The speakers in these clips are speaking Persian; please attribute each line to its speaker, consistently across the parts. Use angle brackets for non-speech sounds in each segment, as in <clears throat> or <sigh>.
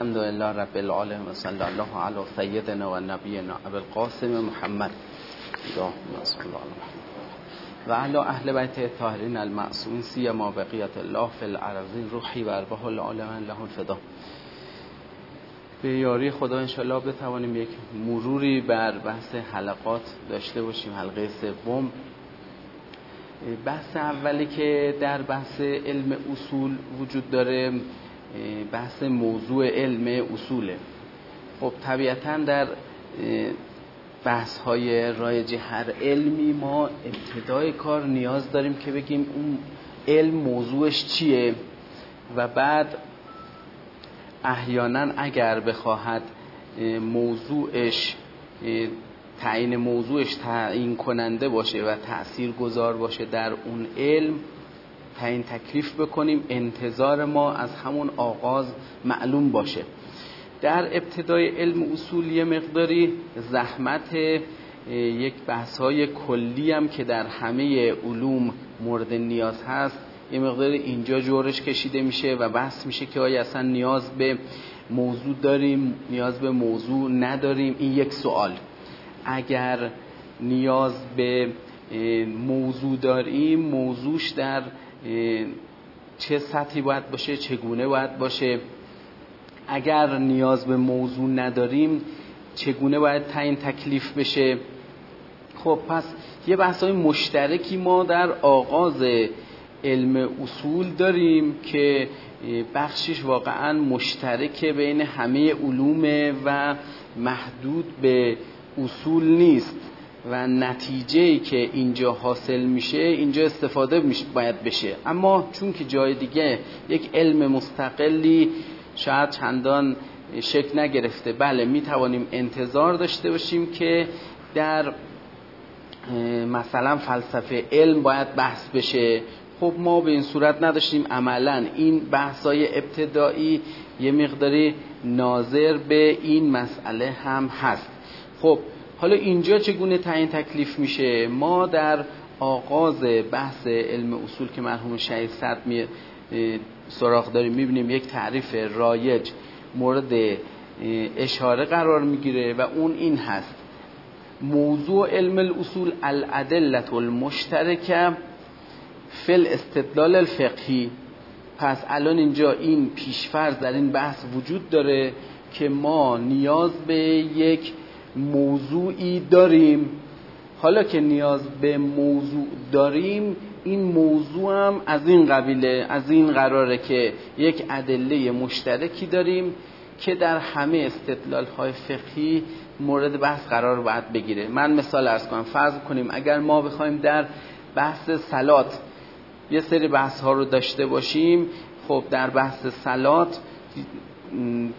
Speaker 1: الحمد لله رب العالمین و صلی الله علی سیدنا و نبینا ابو القاسم محمد. اللهم صل علی محمد. و علی اهل بیت طاهرین المعصومین سیما بقیت الله فی الارضین روحی و ارواح العالمین له الفدا به یاری خدا انشالله بتوانیم یک مروری بر بحث حلقات داشته باشیم حلقه سوم. بحث اولی که در بحث علم اصول وجود داره بحث موضوع علم اصوله. خب طبیعتا در بحث های رایج هر علمی ما ابتدای کار نیاز داریم که بگیم اون علم موضوعش چیه و بعد احیانا اگر بخواهد موضوعش تعیین موضوعش تعیین کننده باشه و تأثیر گذار باشه در اون علم تعیین تکلیف بکنیم انتظار ما از همون آغاز معلوم باشه. در ابتدای علم اصول یه مقداری زحمت یک بحث های کلی هم که در همه علوم مورد نیاز هست یه مقدار اینجا جورش کشیده میشه و بحث میشه که آیا اصلا نیاز به موضوع داریم نیاز به موضوع نداریم؟ این یک سوال. اگر نیاز به موضوع داریم موضوعش در چه سطحی باید باشه چگونه باید باشه. اگر نیاز به موضوع نداریم چگونه باید تعیین تکلیف بشه؟ خب پس یه بحث های مشترکی ما در آغاز علم اصول داریم که بخشش واقعا مشترک بین همه علومه و محدود به اصول نیست. و نتیجه که اینجا حاصل میشه اینجا استفاده میشه باید بشه. اما چون که جای دیگه یک علم مستقلی شاید چندان شکل نگرفته بله می‌توانیم انتظار داشته باشیم که در مثلا فلسفه علم باید بحث بشه. خب ما به این صورت نداشتیم. عملا این بحثای ابتدایی یه مقداری ناظر به این مسئله هم هست. خب حالا اینجا چگونه تعیین تکلیف میشه؟ ما در آغاز بحث علم اصول که مرحوم شهید صد می سراغ داریم می‌بینیم یک تعریف رایج مورد اشاره قرار می‌گیره و اون این هست. موضوع علم الاصول الادلت المشترکه فل استدلال الفقهی. پس الان اینجا این پیشفرض در این بحث وجود داره که ما نیاز به یک موضوعی داریم. حالا که نیاز به موضوع داریم این موضوع هم از این قبیله از این قراره که یک ادله مشترکی داریم که در همه استدلال های فقهی مورد بحث قرار باید بگیره. من مثال ارز کنم. فرض کنیم اگر ما بخوایم در بحث سلات یه سری بحث ها رو داشته باشیم خب در بحث سلات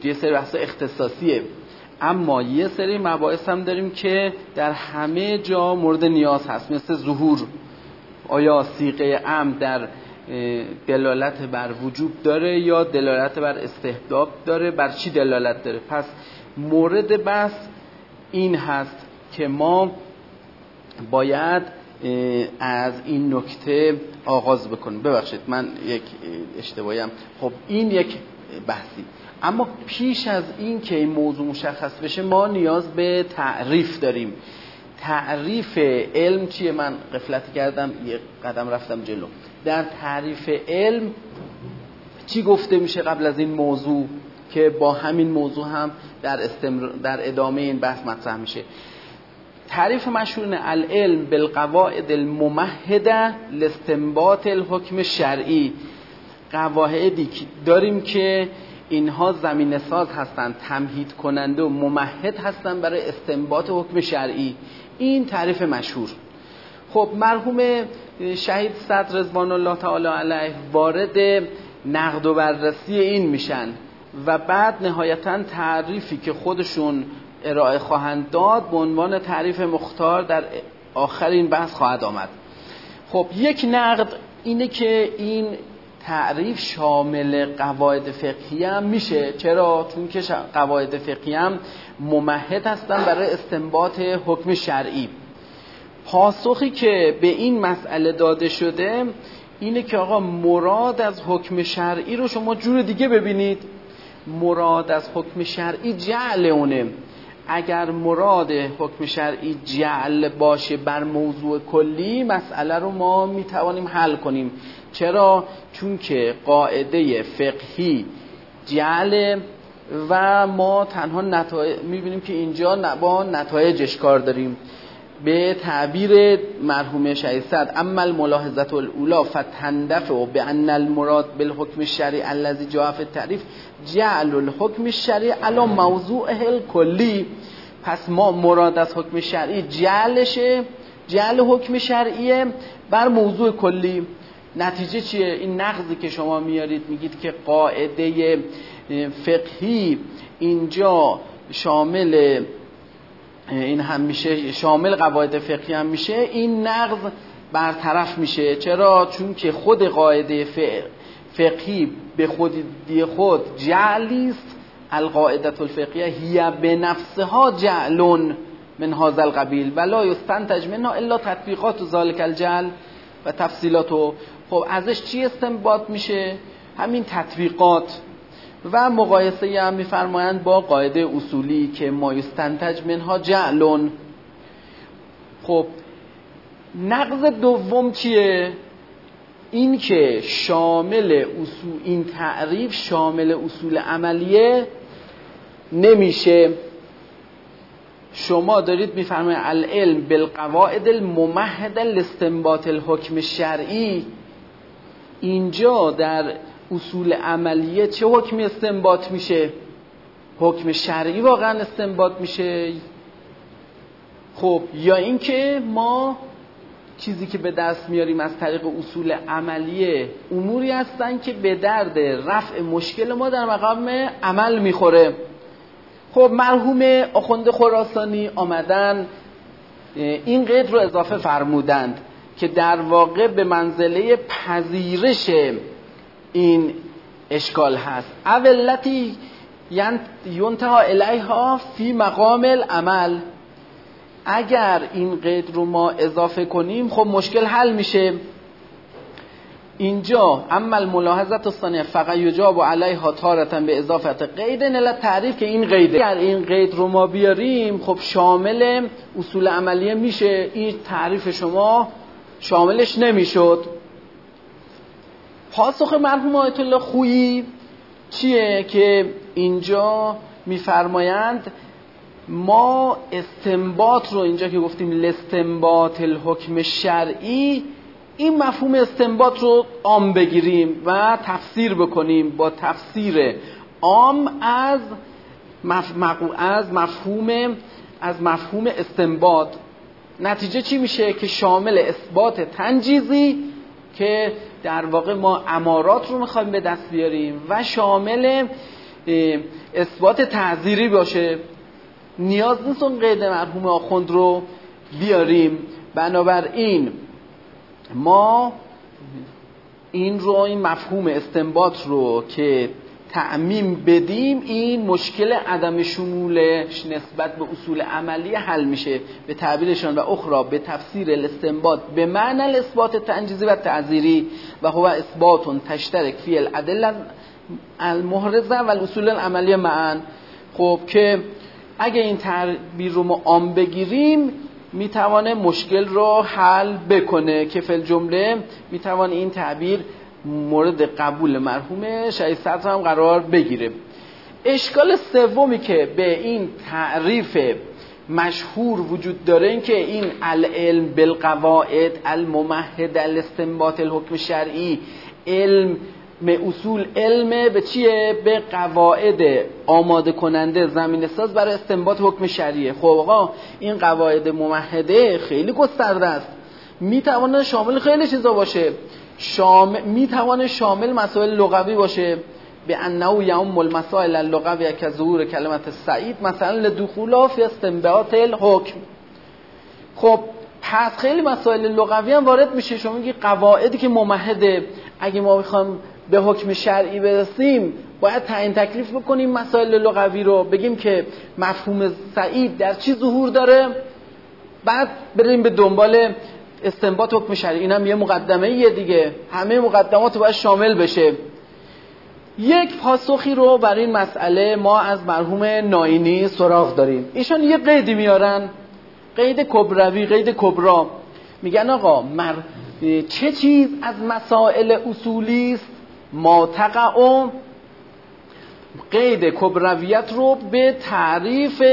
Speaker 1: یه سری بحث اختصاصیه. اما یه سری مباحث هم داریم که در همه جا مورد نیاز هست مثل ظهور. آیا سیقه ام در دلالت بر وجوب داره یا دلالت بر استحباب داره؟ بر چی دلالت داره؟ پس مورد بحث این هست که ما باید از این نکته آغاز بکنیم. ببخشید من یک اشتباهیم. خب این یک بحثی. اما پیش از این که این موضوع مشخص بشه ما نیاز به تعریف داریم. تعریف علم چیه؟ من قفلت کردم یه قدم رفتم جلو. در تعریف علم چی گفته میشه قبل از این موضوع؟ که با همین موضوع هم در, استمر... در ادامه این بحث مطرح میشه. تعریف مشهور العلم بالقواعد الممهده لاستنباط الحکم شرعی. قواعدی داریم که اینها زمین ساز هستند تمهید کننده و ممهد هستند برای استنباط حکم شرعی. این تعریف مشهور. خب مرحوم شهید صدر رضوان الله تعالی علیه وارد نقد و بررسی این میشن و بعد نهایتا تعریفی که خودشون ارائه خواهند داد به عنوان تعریف مختار در آخر این بحث خواهد آمد. خب یک نقد اینه که این تعریف شامل قواعد فقهی هم میشه. چرا؟ چون که قواعد فقهی هم ممهد هستن برای استنباط حکم شرعی. پاسخی که به این مسئله داده شده اینه که آقا مراد از حکم شرعی رو شما جور دیگه ببینید. مراد از حکم شرعی جعل اونه. اگر مراد حکم شرعی جعل باشه بر موضوع کلی مسئله رو ما می‌توانیم حل کنیم. چرا؟ چون که قاعده فقهی جعل و ما تنها نتایج می‌بینیم که اینجا با نتایجش کار داریم. به تعبیر مرحوم صد اما الملاحظت الاولا فتندفع و به ان المراد بالحکم الشرعی الذي جاء في التعریف جعل الحکم علی موضوع کلی پس ما مراد از حکم شرعی جعلشه جعل حکم شرعیه بر موضوع کلی. نتیجه چیه؟ این نقضی که شما میارید میگید که قاعده فقهی اینجا شامل این هم میشه شامل قواعد فقهی هم میشه. این نقض برطرف میشه. چرا؟ چون که خود قاعده فقهی به خود دی خود جعلیست القاعدت الفقهیه هی به نفسها جعلون من هذا القبیل. ولا یستنتج منها الا تطبیقات ذالک الجعل و تفصیلاتو. خب ازش چی استنباط میشه؟ همین تطبیقات. و مقایسه هم میفرمایند با قاعده اصولی که ما یستنتج منها جعلون. خب نقض دوم چیه؟ این که شامل اصول این تعریف شامل اصول عملیه نمیشه. شما دارید میفرمایید العلم بالقواعد الممهد لاستنباط الحکم شرعی اینجا در اصول عملیه چه حکمی استنباط میشه؟ حکم شرعی واقعا استنباط میشه؟ خب یا اینکه ما چیزی که به دست میاریم از طریق اصول عملیه اموری هستن که به درد رفع مشکل ما در مقام عمل می‌خوره. خب مرحوم آخوند خراسانی آمدن این قید رو اضافه فرمودند. که در واقع به منزله پذیرش این اشکال هست. اولتی ینتها الیها فی مقام العمل. اگر این قید رو ما اضافه کنیم خب مشکل حل میشه. اینجا اما الملاحظت الثانیه فقط یجاب علیها تارتا به اضافت قید نلت تعریف که این قیده. اگر این قید رو ما بیاریم خب شامل اصول عملیه میشه. این تعریف شما شاملش نمی‌شد. پاسخ مرحوم آیت الله خویی چیه که اینجا میفرمایند؟ ما استنباط رو اینجا که گفتیم لستنباط الحکم شرعی این مفهوم استنباط رو عام بگیریم و تفسیر بکنیم با تفسیر عام از از مفهوم از مفهوم استنباط. نتیجه چی میشه؟ که شامل اثبات تنجیزی که در واقع ما امارات رو می‌خوایم به دست بیاریم و شامل اثبات تعذیری باشه. نیاز نیست اون قید مرحوم آخوند رو بیاریم. بنابراین ما این رو این مفهوم استنباط رو که تعمیم بدیم این مشکل عدم شمولش نسبت به اصول عملی حل میشه. به تعبیرشان و اخرى به تفسیر الاستنباط به معنی الاثبات تنجیزی و تعذیری. و هو اثبات تشترک فی العدل المحرزه و الاصول العملی معن خب که اگه این تعبیر رو ما عام بگیریم می‌توانه مشکل رو حل بکنه. که فل جمله می‌توانه این تعبیر مورد قبول مرحوم شهید صدر هم قرار بگیره. اشکال سومی که به این تعریف مشهور وجود داره این که این العلم بالقواعد الممهد الاستنباط الحکم شرعی علم اصول علم به چیه؟ به قواعد آماده کننده زمین ساز برای استنباط حکم شرعیه. خب آقا این قواعد ممهده خیلی گسترده است. می‌تواند شامل خیلی چیزا باشه. شامل می‌تواند شامل مسائل لغوی باشه. به انه یوم المسائل اللغوی که ظهور کلمت سعید مثلا لدخولا فی استنباط الحکم. خب پس خیلی مسائل لغوی هم وارد میشه. شما میگی قواعدی که ممهده. اگه ما بخوام به حکم شرعی برسیم باید تعیین تکلیف بکنیم مسائل لغوی رو. بگیم که مفهوم سعید در چی ظهور داره؟ بعد بریم به دنبال استنباط حکم شرعی این هم یه مقدمه یه دیگه. همه مقدمات باید شامل بشه. یک پاسخی رو برای این مسئله ما از مرحوم ناینی سراغ داریم. ایشان یه قیدی میارن. قید کبروی قید کبرا. میگن آقا مر... چه چیز از مسائل اصولی است؟ ما تقع قید کبرویت رو به تعریف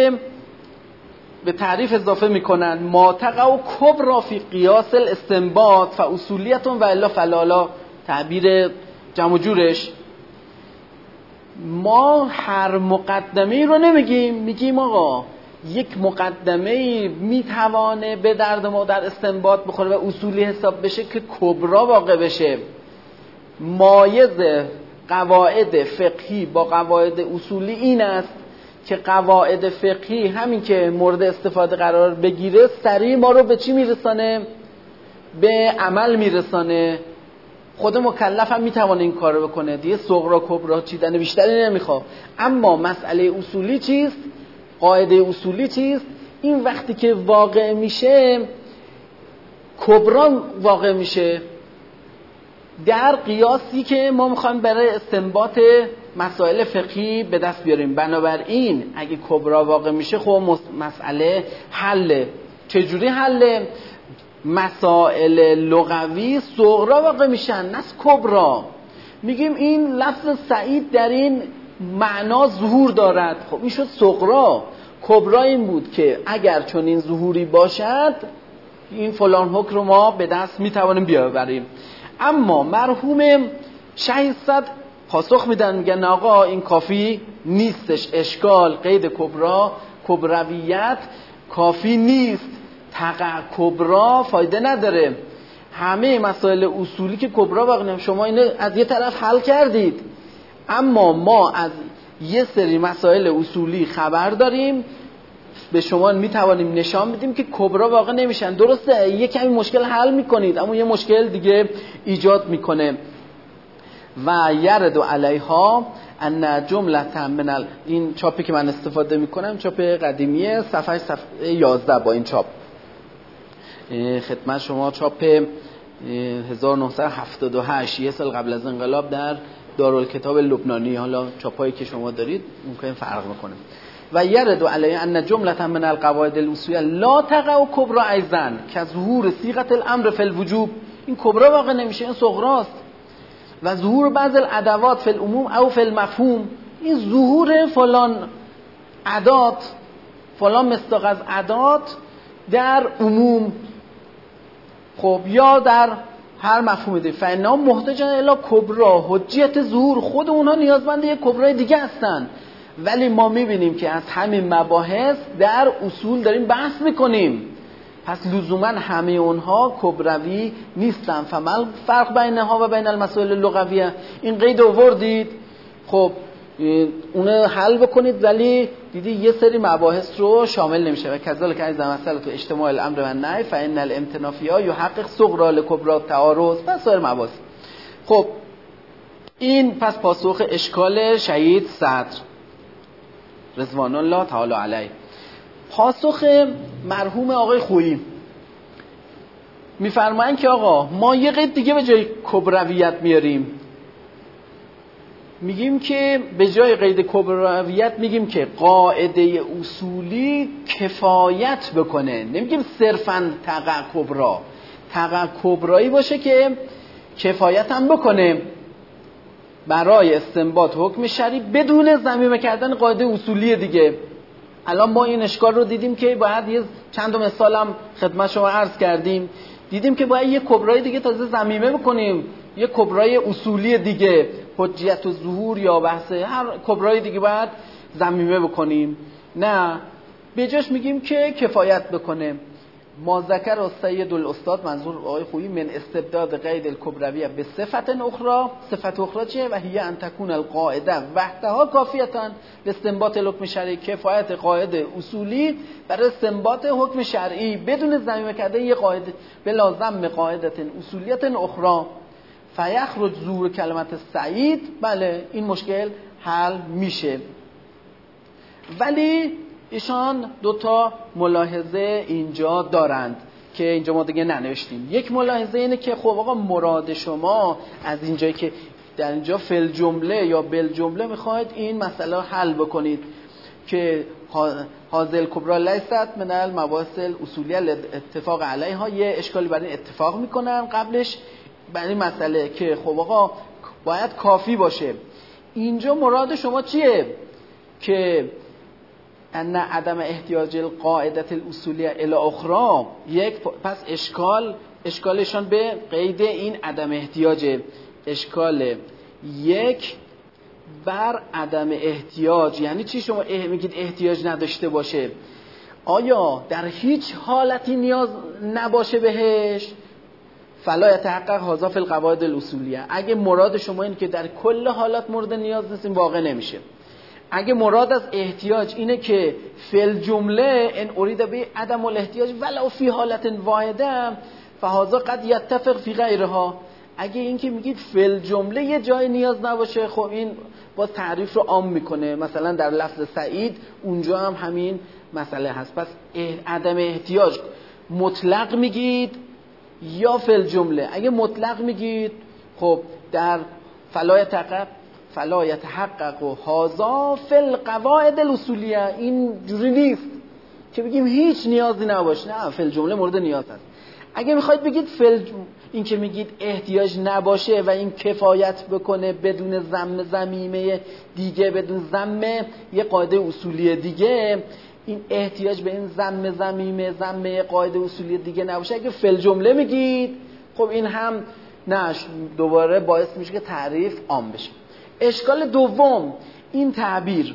Speaker 1: به تعریف اضافه می‌کنن ما و کبرا فی قیاس الاستنباط و اصولیتون و الا فلالا. تعبیر جمع جورش. ما هر مقدمه رو نمیگیم میگیم آقا یک مقدمه می‌توانه به درد ما در استنباط بخوره و اصولی حساب بشه که کبرا واقع بشه. مایز قواعد فقهی با قواعد اصولی این است که قواعد فقهی همین که مورد استفاده قرار بگیره سریع ما رو به چی میرسانه؟ به عمل میرسانه. خود مکلف هم می‌توانه این کار بکنه. دیگه صغرا کبرا چیدن بیشتری نمی‌خواد اما مسئله اصولی چیست؟ قاعده اصولی چیست؟ این وقتی که واقع میشه کبران واقع میشه. در قیاسی که ما می‌خوایم برای استنباط مسائل فقهی به دست بیاریم. بنابراین اگه کبرا واقع میشه خب مسئله حله. چجوری حله؟ مسائل لغوی صغرا واقع میشن نه کبرا. میگیم این لفظ سعید در این معنا ظهور دارد. خب این شد صغرا کبرا این بود که اگر چون این ظهوری باشد این فلان حکم رو ما به دست می‌توانیم بیاوریم. اما مرحوم 600 پاسخ میدن میگن آقا این کافی نیستش اشکال قید کبرا. کبرویت کافی نیست. تقع کبرا فایده نداره. همه مسائل اصولی که کبرا واقع شما اینو از یه طرف حل کردید. اما ما از یه سری مسائل اصولی خبر داریم. به شما می‌توانیم نشان بدیم که کبرا واقع نمیشن. درسته یه کمی مشکل حل می‌کنید اما یه مشکل دیگه ایجاد می‌کنه. و یرد و علیها ان جمله من این چاپی که من استفاده می‌کنم چاپ قدیمیه صفحه صفحه 11 با این چاپ. خدمت شما چاپ 1978 یه سال قبل از انقلاب در دارالکتاب لبنانی. حالا چاپایی که شما دارید ممکن فرق می‌کنه و یرد علی ان جمله من القواعد الاصولیه. لا تقع و کبرا ایزن که ظهور صيغه الامر فی الوجوب. این کبرا واقع نمیشه این صغراست و ظهور بعض الادوات فی العموم او فی المفهوم. این ظهور فلان عدات فلان مستاق از عدات در عموم. خب یا در هر مفهوم دیگه. فانا محتاجن الا کبرا حجیت ظهور خود اونها نیازمند یک کبرای دیگه هستن. ولی ما می‌بینیم که از همین مباحث در اصول داریم بحث می‌کنیم. پس لزوما همه اونها کبروی نیستن. فمل فرق بینها و بین المسائل لغویه. این قید آوردید. خب اونو حل بکنید ولی دیدی یه سری مباحث رو شامل نمیشه. و کذالک از مسئله تو اجتماع الامر و نهی فان الامتنافیا یحقق صغرا لکبرا تعارض و سایر مباحث. خب این پس پاسخ اشکال شهید صدر. رضوان الله تعالی علیه. پاسخ مرحوم آقای خویی. میفرمایند که آقا ما یه قید دیگه به جای کبرویت میاریم. میگیم که به جای قید کبرویت میگیم که قاعده اصولی کفایت بکنه. نمیگیم صرفا تقع کبرا تقع کبرایی باشه که کفایت هم بکنه. برای استنباط حکم شریع بدون زمینه کردن قاعده اصولی دیگه. الان ما این اشکال رو دیدیم که باید یه چند مثال هم خدمت شما عرض کردیم. دیدیم که باید یه کبرای دیگه تازه زمینه بکنیم. یه کبرای اصولی دیگه حجیت و ظهور یا بحث هر کبرای دیگه باید زمینه بکنیم. نه به جاش میگیم که کفایت بکنه. ما ذکر سید الاستاد منظور آقای خویی من استبداد قید الکبرویه به صفت اخرى صفت اخرى چه و هی ان تکون القاعده. وحدها کافیتن. به استنباط حکم شرعی کفایت قاعده اصولی. برای استنباط حکم شرعی بدون زمینه کرده یه قاعده به لازم قاعدت اصولیت اخرى فیخرج زور کلمت سعید. بله این مشکل حل میشه. ولی ایشان دوتا ملاحظه اینجا دارند که اینجا ما دیگه ننوشتیم. یک ملاحظه اینه که خب آقا مراد شما از اینجایی که در اینجا فل جمله یا بل جمله می‌خواید این مسئله رو حل بکنید که حاضل کبرا لیست من المباحث اصولی اتفاق علیها یه اشکالی برای اتفاق می‌کنن قبلش برای مسئله که خب آقا باید کافی باشه. اینجا مراد شما چیه؟ که ان عدم احتیاج القاعدت الاصولیه الى اخرى یک پس اشکال اشکالشان به قید این عدم احتیاج اشکال یک بر عدم احتیاج یعنی چی شما میگید احتیاج نداشته باشه؟ آیا در هیچ حالتی نیاز نباشه بهش؟ فلا یتحقق هذا فی القواعد الاصولیه اگه مراد شما این که در کل حالات مورد نیاز نیستیم واقع نمیشه. اگه مراد از احتیاج اینه که فل جمله ان اريد به عدم الاحتیاج ولو فی حالت واحده فهذا قد یتفق فی غیرها. اگه این که میگید فل جمله یه جای نیاز نباشه خب این باز تعریف رو عام می‌کنه. مثلا در لفظ سعید اونجا هم همین مسئله هست. پس عدم احتیاج. مطلق میگید یا فل جمله؟ اگه مطلق میگید خب در فلای تقق فلا یتحقق و هازا فل قواعد الاصولیه. این جوری نیست. که بگیم هیچ نیازی نباشه. نه فل جمله مورد نیاز هست. اگه می‌خواید بگید فل این که میگید احتیاج نباشه و این کفایت بکنه بدون زم زمیمه دیگه بدون زم یه قاعده اصولی دیگه این احتیاج به این زم زمیمه زمه قاعده اصولی دیگه نباشه. اگه فل جمله میگید خب این هم نه دوباره باعث میشه که تعریف عام بشه. اشکال دوم این تعبیر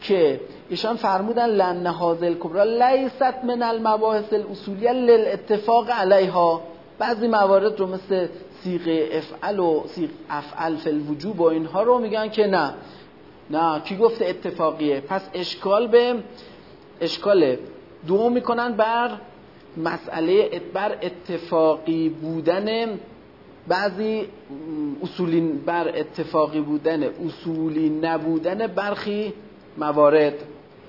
Speaker 1: که ایشان فرمودن لن حاضل کبرا لیست من المباحث الاصولیه للاتفاق علیها. بعضی موارد رو مثل سیغه افعل و سیغ افعل فی الوجوب و اینها رو میگن که نه. نه کی گفته اتفاقیه؟ پس اشکال به اشکال دو می‌کنن بر مسئله بر اتفاقی بودن بعضی اصولی بر اتفاقی بودن اصولی نبودن برخی موارد.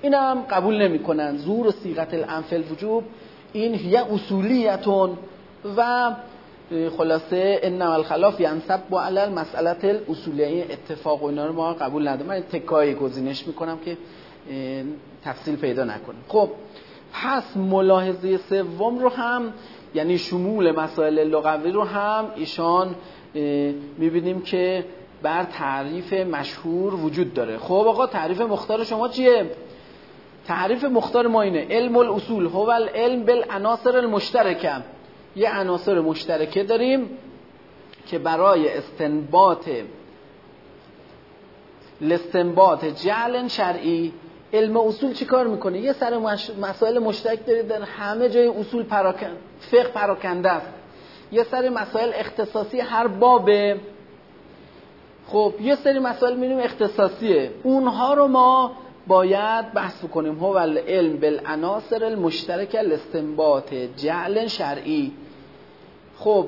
Speaker 1: این هم قبول نمی‌کنن. زور و سیغت الانفل وجوب این یه اصولیتون و خلاصه ان الخلاف ینسب با علل مسئله الاصولیه. این اتفاق و اینا رو ما قبول نداریم. من تکای گزینش می‌کنم که تفصیل پیدا نکنه خب پس ملاحظه سوم رو هم یعنی شمول مسائل لغوی رو هم ایشان می‌بینیم که بر تعریف مشهور وجود داره. خب آقا تعریف مختار شما چیه؟ تعریف مختار ما اینه. علم الاصول هو العلم بالعناصر المشترکه. یه عناصر مشترکه داریم که برای استنباط لستنباط جعل شرعی علم اصول چی کار می‌کنه؟ یه سر مسائل مشترک دارید در همه جای اصول پراکن. فقه پراکنده است. یه سری مسائل اختصاصی هر بابه. خب یه سری مسائل می‌بینیم اختصاصیه. اونها رو ما باید بحث کنیم. هو العلم بالعناصر المشترک الاستنباط جعل شرعی. خب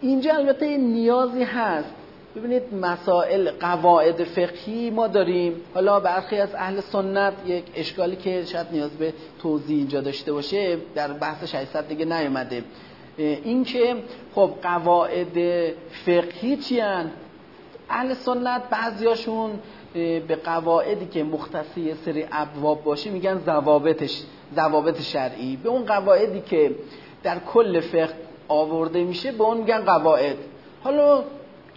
Speaker 1: اینجا البته نیازی هست. ببینید مسائل قواعد فقهی ما داریم. حالا برخی از اهل سنت یک اشکالی که شاید نیاز به توضیح اینجا داشته باشه در بحث 600 دیگه نیومده. اینکه خب قواعد فقهی چی اهل سنت بعضیاشون به قواعدی که مختصی سری ابواب باشه میگن ضوابطش ضوابط شرعی. به اون قواعدی که در کل فقه آورده میشه به اون میگن قواعد. حالا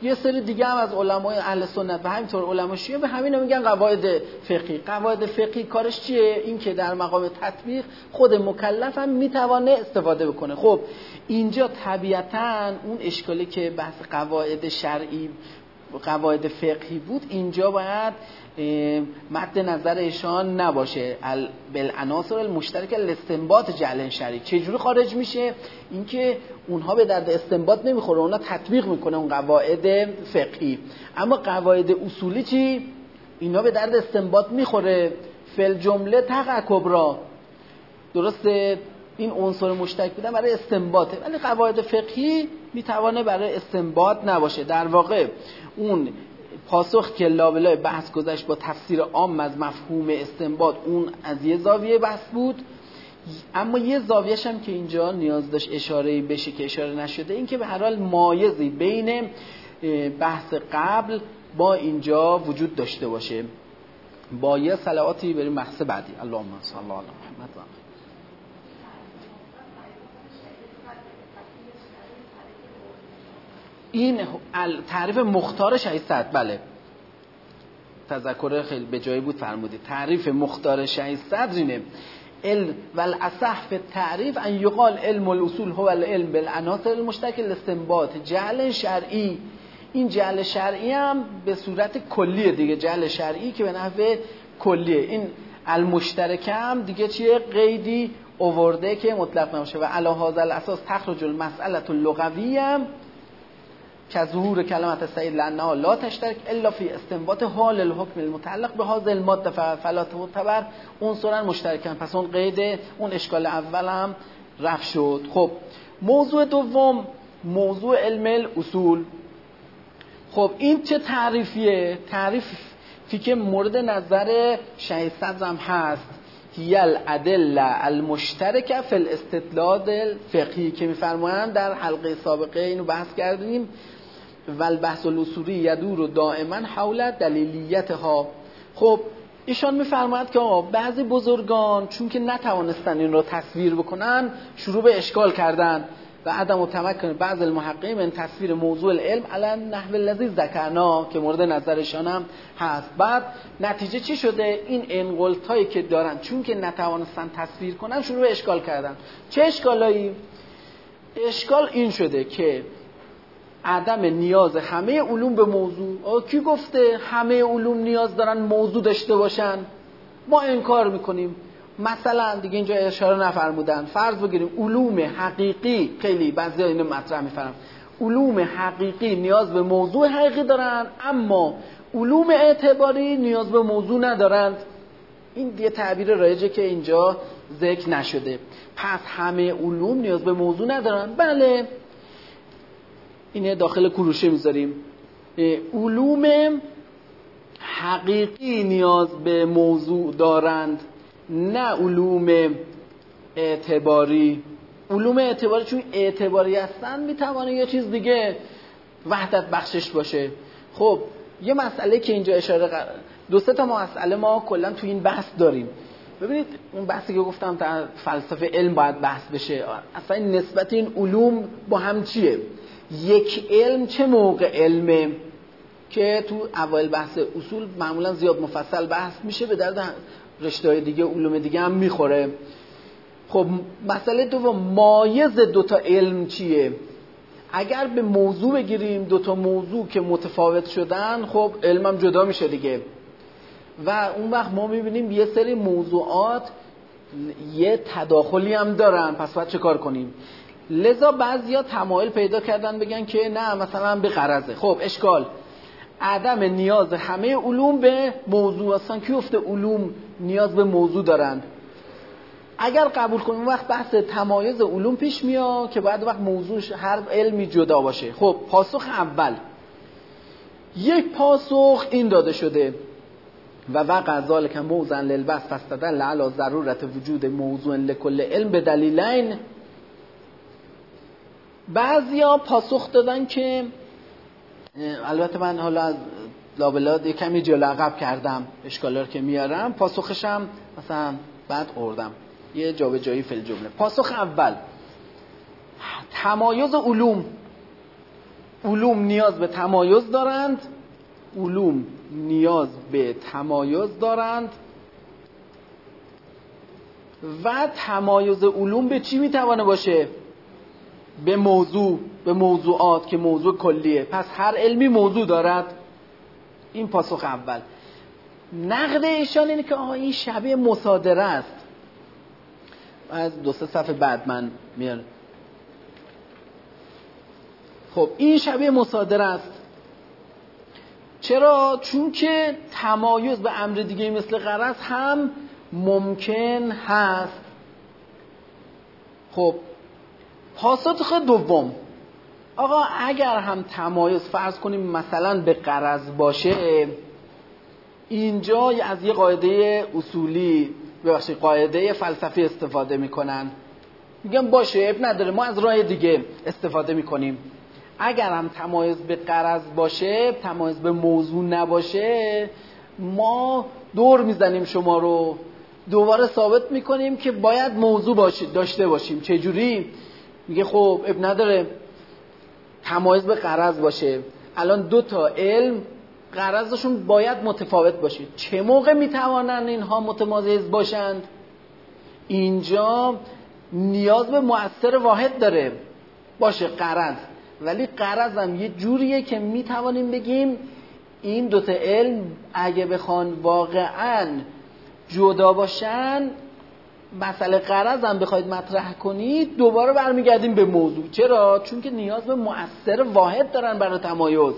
Speaker 1: یه سری دیگه هم از علمای اهل سنت و همینطور علما شیعه به همین میگن قواعد فقهی. قواعد فقهی کارش چیه؟ این که در مقام تطبیق خود مکلف هم می‌توانه استفاده بکنه. خب اینجا طبیعتا اون اشکالی که بحث قواعد شرعی قواعد فقهی بود اینجا باید مد نظر ایشان نباشه. بالعناصر المشترک الاستنباط جعل شرعی چجوری خارج میشه؟ اینکه اونها به درد استنباط نمی‌خوره اونها تطبیق می‌کنه اون قواعد فقهی. اما قواعد اصولی چی؟ اینا به درد استنباط می‌خوره. فل جمله تقع کبرا درسته؟ این عنصر مشترک بودن برای استنباطه. ولی قواعد فقهی می‌توانه برای استنباط نباشه. در واقع اون پاسخ که لابلای بحث گذشت با تفسیر عام از مفهوم استنباط اون از یه زاویه بحث بود. اما یه زاویهش هم که اینجا نیاز داشت اشاره بشه که اشاره نشده این که به هر حال مایزی بین بحث قبل با اینجا وجود داشته باشه. با یه صلواتی بریم بحث بعدی. اللهم صل علی محمد این تعریف مختار 600 بله. تذکر خیلی به جایی بود فرمودید تعریف مختار 600 اینه. علم و الاصح فی تعریف ان یقال علم الاصول هو العلم بالعناصر المشترک الاستنباط جعل شرعی. این جعل شرعی هم به صورت کلیه دیگه. جعل شرعی که به نحو کلیه. این المشترک هم دیگه چیه؟ قیدی اوورده که مطلق نباشه. و علی هذا الاساس تخرج المسئله اللغوی هم که ظهور کلمت سعید لانها لا تشترک الا فی استنباط حال الحکم المتعلق به هذا الماده فلا تعتبر. عنصرا مشترکن. پس اون قید اون اشکال اول هم رفع شد. خب موضوع دوم موضوع علم الاصول. خب این چه تعریفیه؟ تعریفی که مورد نظر شهیستد هم هست. هی الادله المشترکه فی الاستدلال الفقهی که میفرمایند در حلقه سابقه اینو بحث کردیم. و البحث الاصولی یدور دائما حول دلیلیت ها خب ایشان میفرماید که آقا بعضی بزرگان چون که نتوانستن این رو تصویر بکنن شروع به اشکال کردن. و عدم و تمکن بعض المحققین من تصویر موضوع العلم علی نحو الذی ذکرنا که مورد نظرشان هم هست. بعد نتیجه چی شده؟ این انقلتایی که دارن چون که نتوانستن تصویر کنن شروع به اشکال کردن. چه اشکالایی؟ اشکال این شده که عدم نیاز. همه علوم به موضوع. کی گفته همه علوم نیاز دارن موضوع داشته باشن؟ ما انکار می‌کنیم. مثلا دیگه اینجا اشاره نفرمودن. فرض بگیریم علوم حقیقی خیلی بعضی اینو مطرح میفرم علوم حقیقی نیاز به موضوع حقیقی دارن اما علوم اعتباری نیاز به موضوع ندارند. این یه تعبیر رایجه که اینجا ذکر نشده. پس همه علوم نیاز به موضوع ندارن. بله اینه داخل کروشه می‌ذاریم. علوم حقیقی نیاز به موضوع دارند نه علوم اعتباری. علوم اعتباری چون اعتباری هستن می‌توانه یه چیز دیگه وحدت بخشش باشه. خب یه مسئله که اینجا اشاره دو سه تا مسئله ما کلا تو این بحث داریم. ببینید اون بحثی که گفتم در فلسفه علم باید بحث بشه اصلا نسبت این علوم با هم چیه؟ یک علم چه موقع علمه که تو اول بحث اصول معمولا زیاد مفصل بحث میشه به درد رشته دیگه علوم دیگه هم می‌خوره. خب مسئله دوم مایز دوتا علم چیه؟ اگر به موضوع بگیریم دوتا موضوع که متفاوت شدن خب علمم جدا میشه دیگه. و اون وقت ما می‌بینیم یه سری موضوعات یه تداخلی هم دارن. پس باید چه کار کنیم؟ لذا بعضیا تمایل پیدا کردن بگن که نه مثلا به قرضه خب اشکال. عدم نیاز همه علوم به موضوع هستن. که افته علوم نیاز به موضوع دارند اگر قبول کنیم وقت بحث تمایز علوم پیش میاد که بعد وقت موضوعش هر علمی جدا باشه. خب پاسخ اول. یک پاسخ این داده شده. و وقع ذالک موزن للبس فستدل علی ضرورت وجود موضوع لکل علم به دلیلین. بعضیا پاسخ دادن که البته من حالا از لابلاد یه کمی جلو عقب کردم اشکالا که میارم. پاسخشم مثلا بعد اردم یه جایی فل جمله پاسخ اول. تمایز علوم. علوم نیاز به تمایز دارند. علوم نیاز به تمایز دارند. و تمایز علوم به چی می‌توانه باشه؟ به موضوع به موضوعات که موضوع کلیه. پس هر علمی موضوع دارد. این پاسخ اول. نقد ایشان اینه که آها این شبیه مصادره است. از دو سه صفحه بعد من میارم خب این شبیه مصادره است. چرا؟ چون که تمایز به امر دیگه مثل غرض هم ممکن هست. خب پاسخ دوم. آقا اگر هم تمایز فرض کنیم مثلا به قرض باشه اینجا از یه قاعده اصولی ببخشید قاعده فلسفی استفاده می‌کنن. میگم باشه اب نداره ما از راه دیگه استفاده می‌کنیم. اگر هم تمایز به قرض باشه تمایز به موضوع نباشه ما دور می‌زنیم شما رو. دوباره ثابت می‌کنیم که باید موضوع باشید داشته باشیم. چجوری؟ میگه خب اب نداره تمایز به قرض باشه. الان دو تا علم قرضشون باید متفاوت باشه. چه موقع می‌توانن اینها متمایز باشند اینجا نیاز به مؤثر واحد داره. باشه قرض ولی قرض هم یه جوریه که می‌توانیم بگیم این دوتا علم اگه بخوان واقعا جدا باشن مسئله قرض هم بخواید مطرح کنید دوباره برمیگردیم به موضوع. چرا؟ چون که نیاز به مؤثر واحد دارن برای تمایز.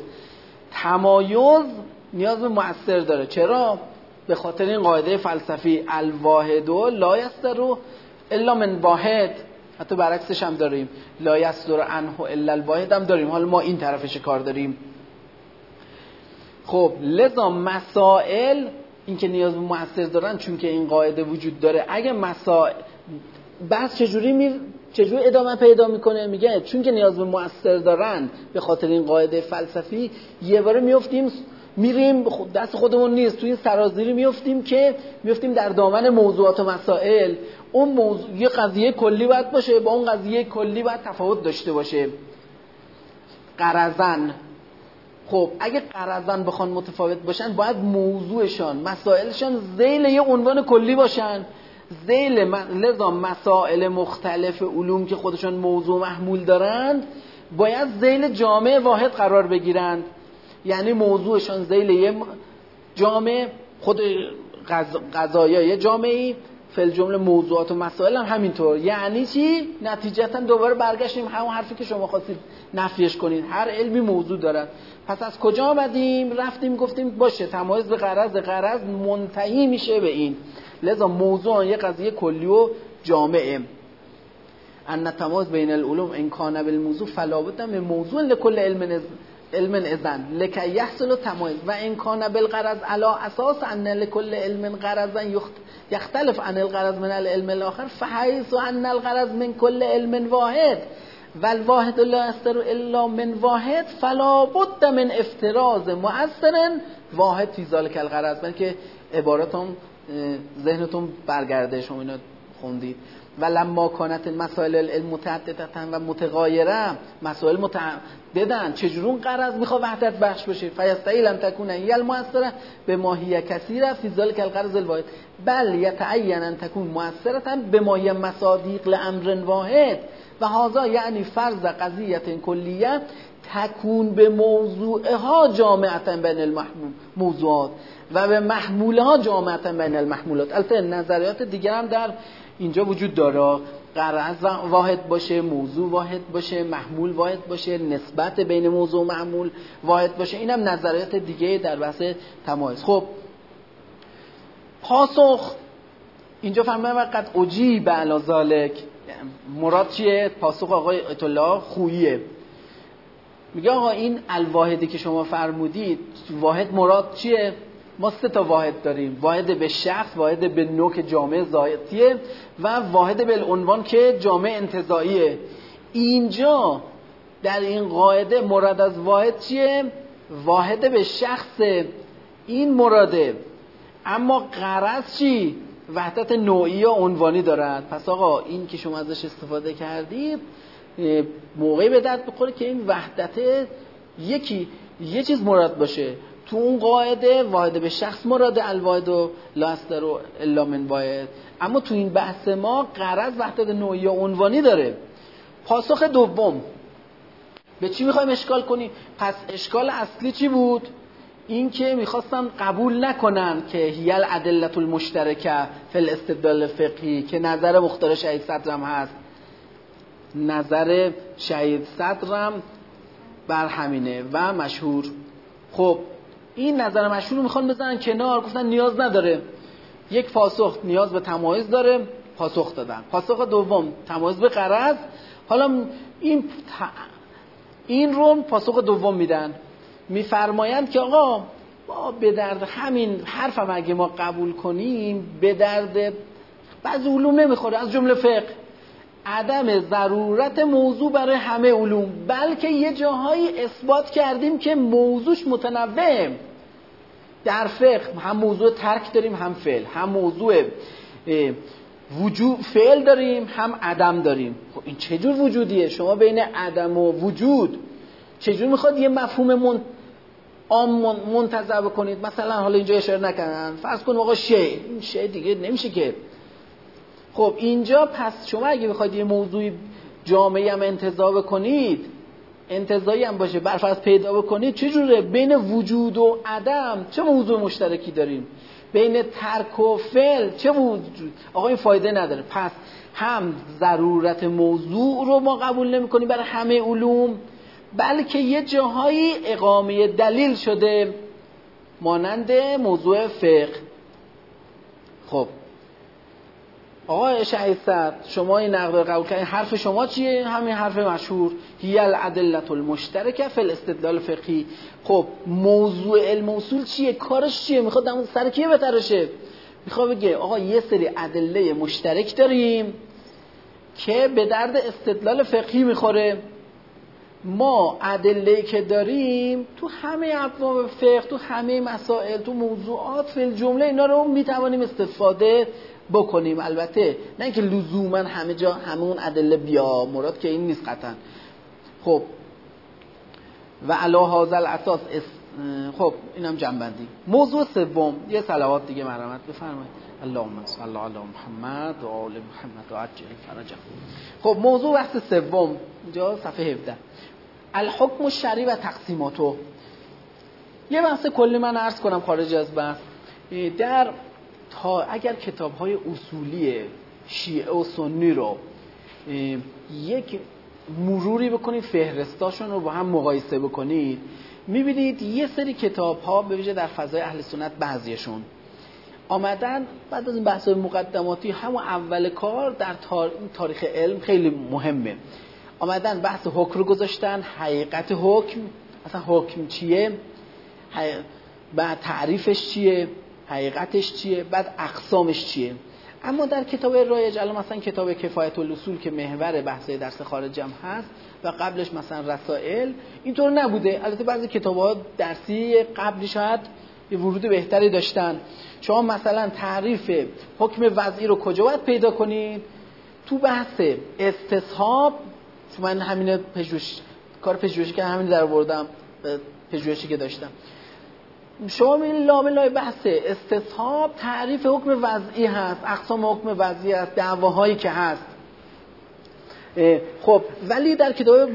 Speaker 1: تمایز نیاز به مؤثر داره. چرا؟ به خاطر این قاعده فلسفی الواحد و لا رو الا من واحد. حتی برعکسش هم داریم. لا یستر عنه الا الواحد هم داریم. حالا ما این طرفش کار داریم. خب لذا مسائل این که نیاز به مؤثر دارن چون که این قاعده وجود داره. اگه مسائل بس چجوری می چجوری ادامه پیدا می‌کنه؟ میگه چون که نیاز به مؤثر دارن به خاطر این قاعده فلسفی یه باره میفتیم میریم دست خودمون نیست توی این سرازیری میفتیم که میفتیم در دامن موضوعات و مسائل. اون موضوع یه قضیه کلی باید باشه با اون قضیه کلی باید تفاوت داشته باشه. قرزن خب اگه قرضن بخوان متفاوت باشن باید موضوعشان مسائلشان زیل یه عنوان کلی باشن. زیل لذا مسائل مختلف علوم که خودشان موضوع محمول دارند باید زیل جامعه واحد قرار بگیرند. یعنی موضوعشان زیل یه جامعه خود قضایای یه جامعه فل جمله موضوعات و مسائل هم همینطور. یعنی چی؟ نتیجتا دوباره برگشتیم همون حرفی که شما خواستید نفیش کنید. هر علمی موضوع دارد. پس از کجا آمدیم؟ رفتیم گفتیم باشه تمایز به قرض قرض منتهی میشه به این. لذا موضوع یه قضیه کلی و جامعه. ان تمایز بین العلوم ان کان بالموضوع فلا من موضوع لكل علم علم اذن لکی یحصل تمایز و ان کان بالغرض علا اساس ان لكل علم غرضا یختلف عن الغرض من العلم الاخر فحیث ان الغرض من كل علم واحد. و الواحد لا یستر الا من واحد فلا بد من افتراز مؤثر واحد فی ذلک الغرض بلکه عبارتون ذهنتون برگرده شما اینو خوندید. و لما کانت مسائل العلم متعددتن و متغایره. مسائل متعددن. چجورون قرض میخوا وحدت بخش بشه؟ فیستعیل هم تکونه یل مؤثره به ماهی کثیره. فی ذلک القرض الواحد بل یتعین ان تکون مؤثرتا به ماهی مصادیق لامر واحد. و هازا یعنی فرض قضیت کلیه تکون به موضوع ها جامعتا بین الموضوعات و به محموله ها جامعتا بین المحمولات. البته نظریات دیگر هم در اینجا وجود داره. قرض واحد باشه موضوع واحد باشه محمول واحد باشه نسبت بین موضوع و محمول واحد باشه. اینم نظریات دیگه در بحث تمایز. خب پاسخ. اینجا فهمه وقت به ذالک مراد چیه؟ پاسخ آقای اطلاع خوییه. میگه آقا این الواحدی که شما فرمودید واحد مراد چیه؟ ما سه تا واحد داریم. واحد به شخص واحد به نوک جامعه ذاتیه و واحد به عنوان که جامعه انتظاییه اینجا در این قاعده مراد از واحد چیه؟ واحد به شخص. این مراده. اما قرض چی؟ وحدت نوعی یا عنوانی دارد. پس آقا این که شما ازش استفاده کردید موقعی به درد بخوره که این وحدت یکی یه چیز مراد باشه. تو اون قاعده واحد به شخص مراد الواحد و لاستر و الا من واحد. اما تو این بحث ما قرض وحدت نوعی یا عنوانی داره. پاسخ دوم. به چی می‌خوایم اشکال کنیم؟ پس اشکال اصلی چی بود؟ این که می‌خواستن قبول نکنن که هیل عدلت المشترکه فی الاستدلال فقهی که نظر مختار شهید صدرم هست. نظر شهید صدرم بر همینه و مشهور. خب این نظر مشهور رو می‌خوان بزنن کنار گفتن نیاز نداره. یک پاسخ نیاز به تمایز داره پاسخ دادن. پاسخ دوم تمایز به قرض. حالا این این رو پاسخ دوم میدن. میفرمایند که آقا با به درد همین حرفم اگه ما قبول کنیم به درد بعضی علوم نمی‌خوره از جمله فقه. عدم ضرورت موضوع برای همه علوم بلکه یه جاهایی اثبات کردیم که موضوعش متنوع در فقه هم موضوع ترک داریم هم فعل. هم موضوع وجود فعل داریم هم عدم داریم. خب این چجور وجودیه؟ شما بین عدم و وجود چجور می‌خواد یه مفهوم من... عام منتظر بکنید؟ مثلا حالا اینجا اشاره نکنن فرض کن آقا شی. این شی دیگه نمیشه که. خب اینجا پس شما اگه بخواید یه موضوعی جامعه هم انتظار بکنید انتظایی هم باشه برفرض پیدا بکنید چجوره بین وجود و عدم چه موضوع مشترکی داریم؟ بین ترک و فعل چه وجود آقا این فایده نداره. پس هم ضرورت موضوع رو ما قبول نمی کنیم برای همه علوم بلکه یه جاهایی اقامه دلیل شده مانند موضوع فقه. خب. آقای شهیستر شما این نقد قبول کردین. حرف شما چیه؟ همین حرف مشهور. هی العدلت المشترکه فی الاستدلال فقهی. خب موضوع علم اصول چیه؟ کارش چیه؟ می‌خواد در سر کیه بترشه؟ می‌خواد بگه آقا یه سری ادله مشترک داریم که به درد استدلال فقهی می‌خوره. ما ادله که داریم تو همه ابواب فقه تو همه مسائل تو موضوعات فی جمله اینا رو می‌توانیم استفاده بکنیم. البته نه اینکه لزوما همه جا همون ادله بیا مراد که این نیست قطعا. خب. و علا هازل اساس خب اینم جنبندی. موضوع سوم. یه صلوات دیگه مرحمت بفرمایید. اللهم صل علی محمد و آل محمد و عجل فرجه. خب موضوع بحث سوم. اینجا صفحه 17 الحکم شری و تقسیماتو. یه بحث کلی من عرض کنم خارج از بحث. در تا اگر کتاب های اصولی شیعه و سنی رو یک مروری بکنید فهرستاشون رو با هم مقایسه بکنید می‌بینید یه سری کتاب ها به ویژه در فضای اهل سنت بعضیشون آمدن بعد از این بحث مقدماتی همون اول کار در تاریخ علم خیلی مهمه. آمدن بحث حکم رو گذاشتن حقیقت حکم. اصلا حکم چیه؟ بعد تعریفش چیه؟ حقیقتش چیه؟ بعد اقسامش چیه؟ اما در کتاب رایج الان مثلا کتاب کفایت الاصول که محور بحث درس خارج هم هست و قبلش مثلا رسائل اینطور نبوده. البته بعضی کتاب ها درسی قبلی شاید یه ورود بهتری داشتن. شما مثلا تعریف حکم وضعی رو کجا باید پیدا کنید؟ تو بحث استصحاب من همین پژوهش کار پژوهشی که همین در بردم پژوهشی که داشتم. شما این لابلای بحث استصحاب تعریف حکم وضعی هست اقسام حکم وضعی هست دعواهایی که هست. خب ولی در کتاب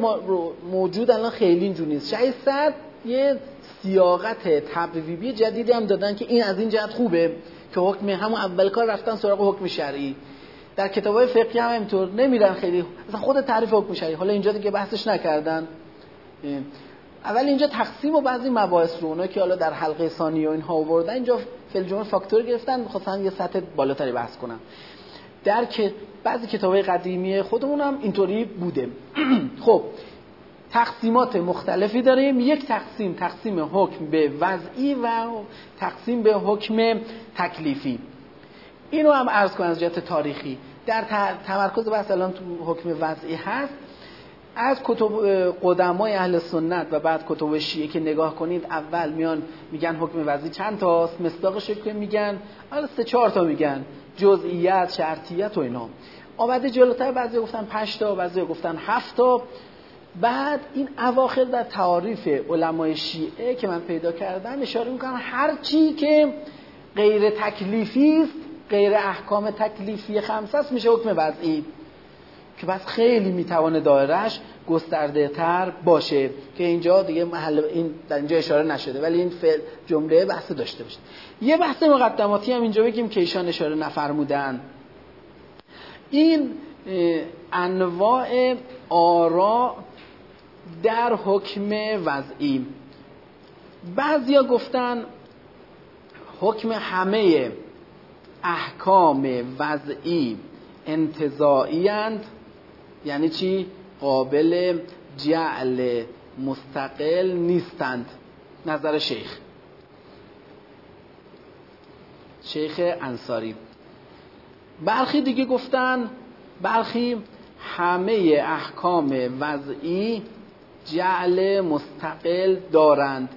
Speaker 1: موجود الان خیلی اینجور نیست. صد یه سیاقت تبویبی جدیدی هم دادن که این از این جهت خوبه که حکم همون اول کار رفتن سراغ حکم شرعی. در کتاب های فقهی هم اینطور نمیرن خیلی. اصلا خود تعریف حکم شرعی حالا اینجا دیگه بحثش نکردن. اول اینجا تقسیم و بعضی مباحث رو اونایی که حالا در حلقه ثانی و اینها آوردن اینجا فل فاکتور گرفتن. می‌خواستن یه سطح بالاتری بحث کنن. در که بعضی کتاب‌های قدیمی خودمون هم اینطوری بوده. <clears throat> خب تقسیمات مختلفی داریم. یک تقسیم تقسیم حکم به وضعی و تقسیم به حکم تکلیفی. اینو هم عرض کنم از جهت تاریخی. در تمرکز بحث الان تو حکم وضعی هست. از کتب قدمای اهل سنت و بعد کتب شیعه که نگاه کنید اول میان میگن حکم وضعی چند تاست؟ مصداقش که میگن. حالا سه چهار تا میگن. جزئیات شرطیت و اینا. آمده جلوتر بعضی گفتن 5 تا بعضی گفتن 7 تا. بعد این اواخر در تعاریف علمای شیعه که من پیدا کردم اشاره می‌کنن هر چی که غیر تکلیفی است غیر احکام تکلیفی خمسه است میشه حکم وضعی. که بس خیلی می‌توانه دایرش گسترده تر باشه. که اینجا دیگه محل این در اینجا اشاره نشده ولی این فعل جمله بحث داشته باشه یه بحث مقدماتی هم اینجا بگیم که ایشان اشاره نفرمودن. این انواع آرا در حکم وضعی. بعضیا گفتن حکم همه احکام وضعی انتظاعی یعنی چی؟ قابل جعل مستقل نیستند. نظر شیخ. شیخ انصاری. برخی دیگه گفتن برخی همه احکام وضعی جعل مستقل دارند.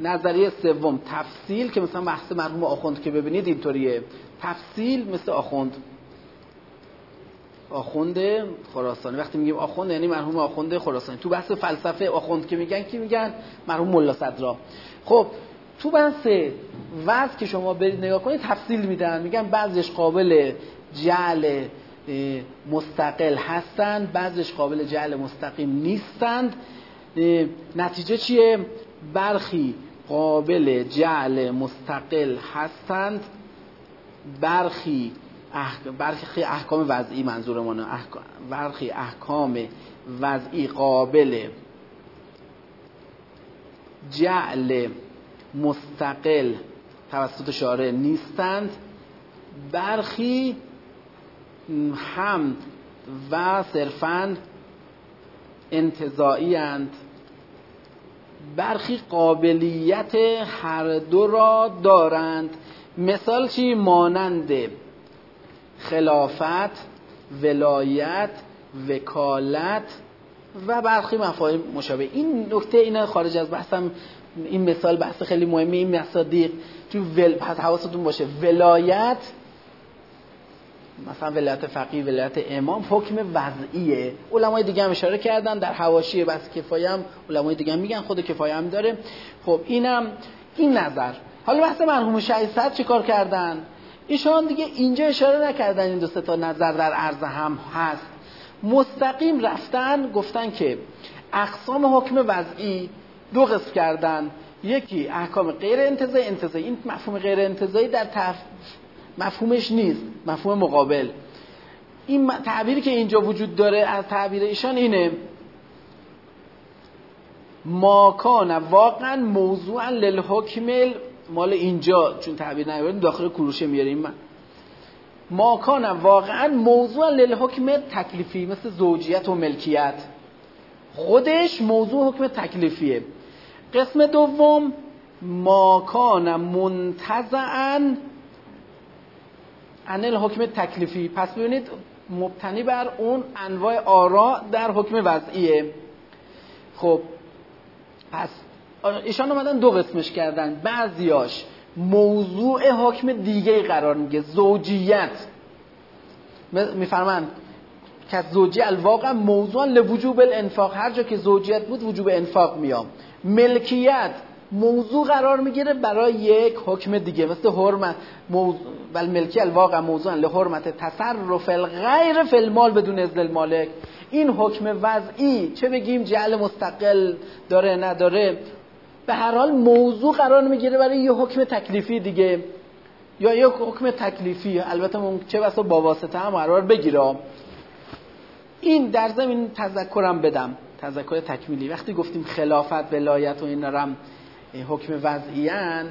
Speaker 1: نظریه سوم تفصیل که مثلا بحث مرحوم آخوند که ببینید اینطوریه. تفصیل مثل آخوند. آخوند خراسانی. وقتی میگیم آخوند یعنی مرحوم آخوند خراسانی. تو بحث فلسفه آخوند که میگن کی میگن؟ مرحوم ملا صدرا. خب تو بحث وضع که شما برید نگاه کنید تفصیل میدن. میگن بعضیش قابل جعل مستقل هستند بعضیش قابل جعل مستقیم نیستند. نتیجه چیه؟ برخی قابل جعل مستقل هستند. برخی برخی احکام وضعی منظورمانه برخی احکام وضعی قابل جعل مستقل توسط شارع نیستند. برخی هم و صرفا انتظایی اند. برخی قابلیت هر دو را دارند. مثال چی؟ مانند خلافت ولایت وکالت و برخی مفاهیم مشابه. این نکته اینا خارج از بحثم این مثال بحث خیلی مهمه این مصادیق تو ول پس حواستون باشه. ولایت مثلا ولایت فقیه ولایت امام حکم وضعیه. علمای دیگه هم اشاره کردن در حواشی بس کفایه هم علمای دیگه هم میگن خود کفایه هم داره. خب اینم این نظر. حالا بحث مرحوم شهید چیکار کردن؟ ایشان دیگه اینجا اشاره نکردن این دو تا نظر در عرض هم هست. مستقیم رفتن گفتن که اقسام حکم وضعی دو قسم کردن. یکی احکام غیر انتظایی انتظایی این مفهوم غیر انتظایی در تف... مفهومش نیست مفهوم مقابل. این تعبیری که اینجا وجود داره از تعبیر ایشان اینه ماکان واقعا موضوعا للحکم مال اینجا چون تعبیر نیاریم داخل کروشه میاریم من. ماکان واقعا موضوع للحکم تکلیفی مثل زوجیت و ملکیت. خودش موضوع حکم تکلیفیه. قسم دوم ماکان منتزعا عن الحکم تکلیفی. پس ببینید مبتنی بر اون انواع آرا در حکم وضعیه. خب پس ایشان اومدن دو قسمش کردن. بعضیاش موضوع حکم دیگه قرار میگه زوجیت. میفرمند که زوجی الواقع موضوع لوجوب الانفاق. هر جا که زوجیت بود وجوب انفاق میام ملکیت موضوع قرار می‌گیره برای یک حکم دیگه مثل حرمت. موضوع بل ملکی الواقع موضوع لحرمت تصرف الغیر فی المال بدون اذن المالک. این حکم وضعی چه بگیم جعل مستقل داره نداره. به هر حال موضوع قرار می‌گیره برای یه حکم تکلیفی دیگه. یا یک حکم تکلیفی. البته چه بسا با واسطه هم قرار بگیره. این در زمین تذکرم بدم. تذکر تکمیلی. وقتی گفتیم خلافت ولایت و این رم حکم وضعیان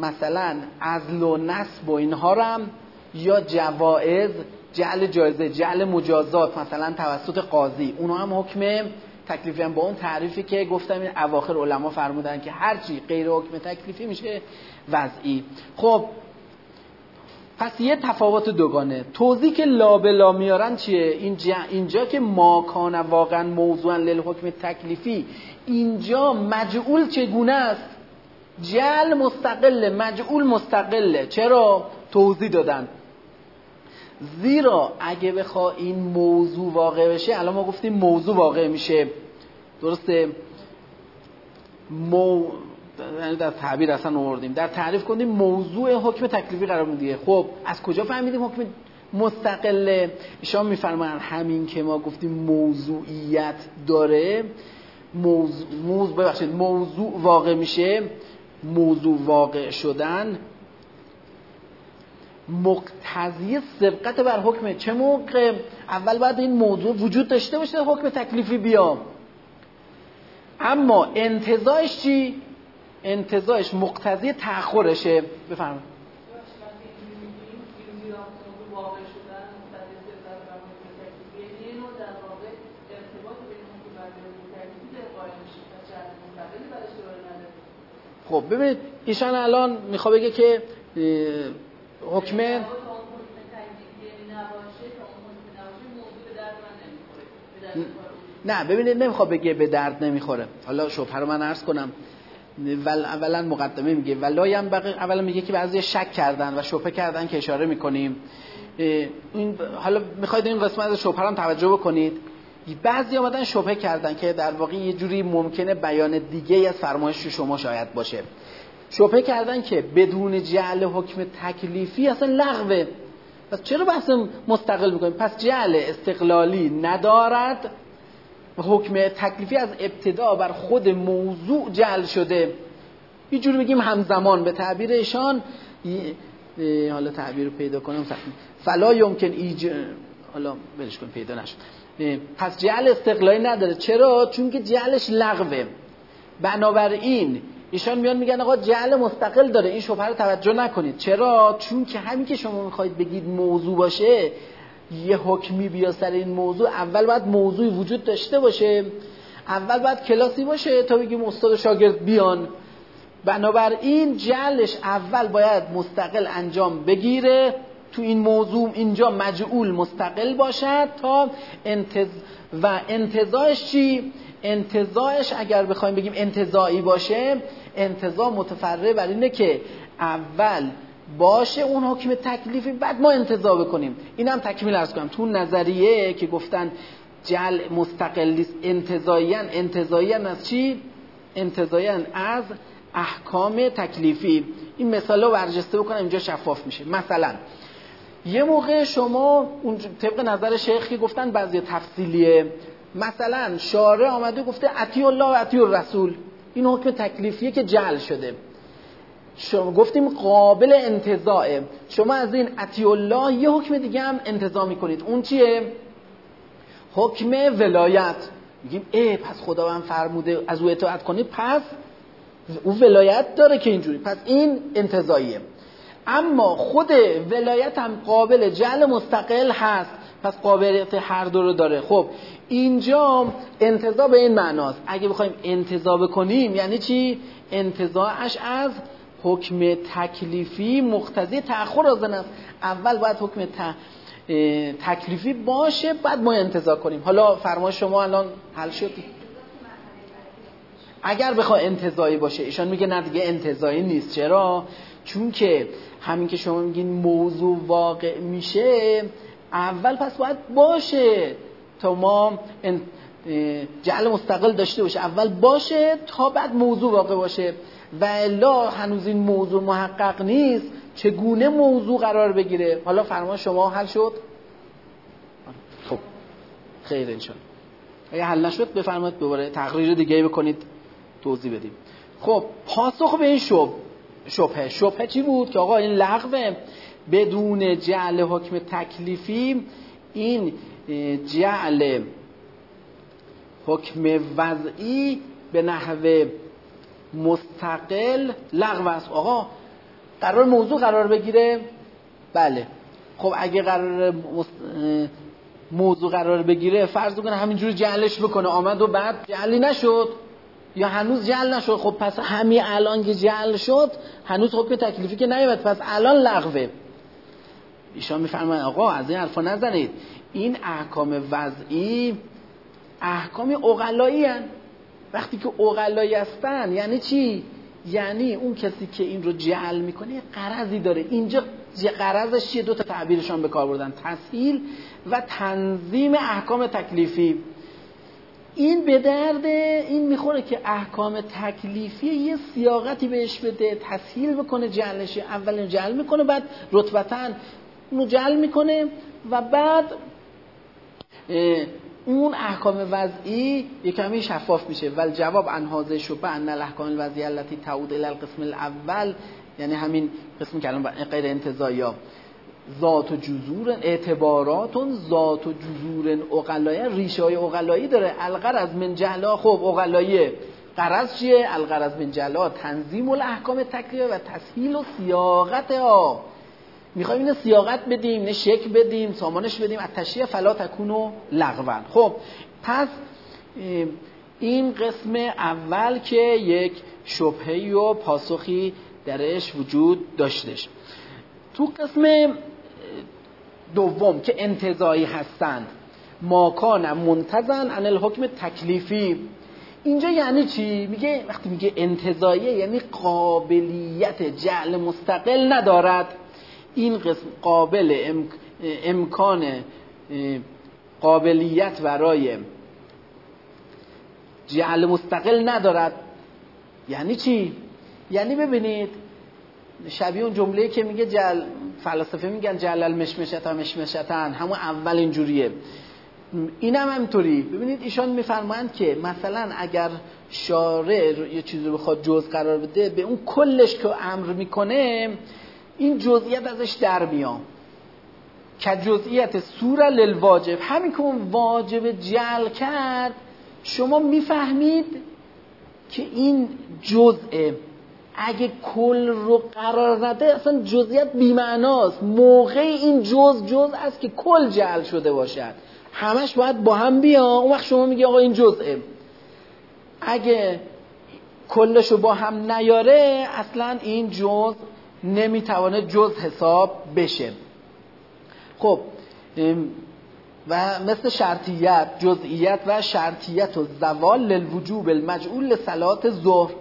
Speaker 1: مثلا ازل و نصب و اینها رم یا جوائز جعل جایزه جعل مجازات مثلا توسط قاضی. اونها هم حکم تکلیفی هم. با اون تعریفی که گفتم این اواخر علما فرمودن که هرچی غیر حکم تکلیفی میشه وضعی. خب پس یه تفاوت دوگانه. توضیح که لابلا میارن چیه؟ اینجا, اینجا که ماکان واقعا موضوعا للحکم تکلیفی اینجا مجعول چگونه است؟ جل مستقله مجعول مستقله. چرا؟ توضیح دادن. زیرا اگه بخوا این موضوع واقع بشه الان ما گفتیم موضوع واقع میشه. درسته؟ مو یعنی در تعبیر اصلا آوردیم در تعریف کنیم موضوع حکم تکلیفی قرار میدیه خب از کجا فهمیدیم حکم مستقله؟ ایشان میفرمایند همین که ما گفتیم موضوعیت داره. موضوع, موضوع موضوع واقع میشه موضوع واقع شدن مقتضی سبقت بر حکم چه موقع؟ اول بعد این موضوع وجود داشته باشه حکم تکلیفی بیام. اما انتظایش چی؟ انتظایش مقتضی تأخرشه. بفرمایید. خب ببینید ایشان الان می‌خواد بگه که حکم نه ببینید نمی‌خواد بگه به درد نمی‌خوره. حالا شبهه رو من عرض کنم. ول اولا مقدمه میگه ولایم بقی اولا میگه که بعضی شک کردن و شبهه کردن که اشاره می‌کنیم. این حالا می‌خواید این قسمت از شبهه هم توجه بکنید. بعضی آمدن شبهه کردن که در واقع یه جوری ممکنه بیان دیگه از فرمایش شما شاید باشه. شبهه کردن که بدون جعل حکم تکلیفی اصلا لغوه. پس چرا بحث مستقل می‌کنیم؟ پس جعل استقلالی ندارد. و حکم تکلیفی از ابتدا بر خود موضوع جعل شده. یه جوری بگیم همزمان. به تعبیر ایشان حالا تعبیر رو پیدا کنم. فلا یمکن ایج حالا برش کن پیدا نشد. پس جعل استقلالی نداره. چرا؟ چون که جعلش لغوه. بنابراین ایشان میان میگن آقا جعل مستقل داره. این شبهه رو توجه نکنید. چرا؟ چون که همین که شما می‌خواید بگید موضوع باشه یه حکمی بیا سر این موضوع اول باید موضوعی وجود داشته باشه. اول باید کلاسی باشه تا بگیم استاد و شاگرد بیان. بنابراین جعلش اول باید مستقل انجام بگیره. تو این موضوع اینجا مجعول مستقل باشد تا انتظ... و انتظارش چی؟ انتظارش اگر بخوایم بگیم انتظایی باشه انتظار متفرع بر اینه که اول باشه اون حکم تکلیفی بعد ما انتظار بکنیم این هم تکمیل ارز کنم تو نظریه که گفتن جل مستقل انتظاییان انتظاییان از چی؟ انتظاییان از احکام تکلیفی این مثال رو برجسته بکنم اینجا شفاف میشه مثلا یه موقع شما اون طبق نظر شیخ که گفتن بعضی تفصیلیه مثلا شارع آمده گفته اتی الله و اتی الرسول این حکم تکلیفیه که جل شده. شما گفتیم قابل انتظاعه شما از این اتی الله یه حکم دیگه هم انتظار می‌کنید. اون چیه؟ حکم ولایت. میگیم ای پس خداوند فرموده از او اطاعت کنید. پس او ولایت داره که اینجوری. پس این انتظاییه اما خود ولایت هم قابل جل مستقل هست. پس قابلیت هر دو رو داره. خب اینجا انتظار به این معناست. اگه بخوایم انتظار بکنیم یعنی چی؟ انتظارش از حکم تکلیفی مقتضی تأخر از است. اول باید حکم تکلیفی باشه بعد ما انتظار کنیم. حالا فرما شما الان حل شد؟ اگر بخواه انتظایی باشه ایشان میگه نه دیگه انتظایی نیست. چرا؟ چون که همین که شما میگین موضوع واقع میشه اول پس باید باشه تا ما جعل مستقل داشته باشه. اول باشه تا بعد موضوع واقع باشه. و الا هنوز این موضوع محقق نیست. چگونه موضوع قرار بگیره؟ حالا فرما شما حل شد؟ خب خیر انشان اگه حل نشد بفرمایید دوباره تقریر دیگه بکنید توضیح بدیم. خب پاسخ به این شب شبهه. شبهه چی بود؟ که آقا این لغوه بدون جعل حکم تکلیفی این جعل حکم وضعی به نحوه مستقل لغو است. آقا قرار موضوع قرار بگیره؟ بله. خب اگه قرار موضوع قرار بگیره فرض کنه همینجوری جعلش بکنه. آمد و بعد جعلی نشد. یا هنوز جعل نشد؟ خب پس همین الان که جعل شد هنوز حکم تکلیفی که نیومد. پس الان لغوه. ایشان میفرماید آقا از این حرفا نزنید. این احکام وضعی احکام اقلایی وقتی که اقلایی هستن یعنی چی؟ یعنی اون کسی که این رو جعل می‌کنه قرضی داره. اینجا قرضش چیه دو تا تعبیرشان به کار بردن. تسهیل و تنظیم احکام تکلیفی. این به درد این می‌خوره که احکام تکلیفی یه سیاقتی بهش بده تسهیل بکنه جعلش. اول جعل می‌کنه بعد رتبتا اونو جعل می‌کنه و بعد اون احکام وضعی یه کمی شفاف میشه. ول جواب ان حاضر شبه ان الاحکام الوضعی التي تعود الى القسم الاول یعنی همین قسمی که الان غیر انتزاعی ها ذات و جذور اعتباراتون ذات و جذور اقلایه ریشه های اقلایی داره. الغرض من جهلا خب اقلایه قرض چیه؟ الغرض من جهلا تنظیم الاحکام تکلیه و تسهیل و سیاقت. ها می‌خوایم اینو سیاقت بدیم نه شک بدیم سامانش بدیم. از تشریع فلا تکون و لغون خب پس این قسم اول که یک شبهی و پاسخی درش وجود داشتش. تو قسم دوم که انتظایی هستند ماکان منتزن عن الحکم تکلیفی اینجا یعنی چی؟ میگه وقتی میگه انتظایه یعنی قابلیت جعل مستقل ندارد این قسم قابل امکان قابلیت برای جعل مستقل ندارد یعنی چی؟ یعنی ببینید شبیه اون جمله که میگه جل فلسفه میگن جلل مشمشتا مشمشتن همون اول اینجوریه. اینم هم همطوری. ببینید ایشان میفرمایند که مثلا اگر شارع یه چیزی رو بخواد جز قرار بده به اون کلش که امر می‌کنه این جزئیت ازش در میاد. که جزئیت سور للواجب. همین که اون واجب جل کرد شما می‌فهمید که این جزء اگه کل رو قرار نده اصلا جزئیت بیمعناست. موقع این جز جز است که کل جعل شده باشد. همش باید با هم بیا اون وقت شما میگی آقا این جزءه اگه کلش رو با هم نیاره اصلا این جز نمی‌توانه جز حساب بشه. خب و مثل شرطیت جزئیت و شرطیت و زوال للوجوب المجعول لصلات ظهر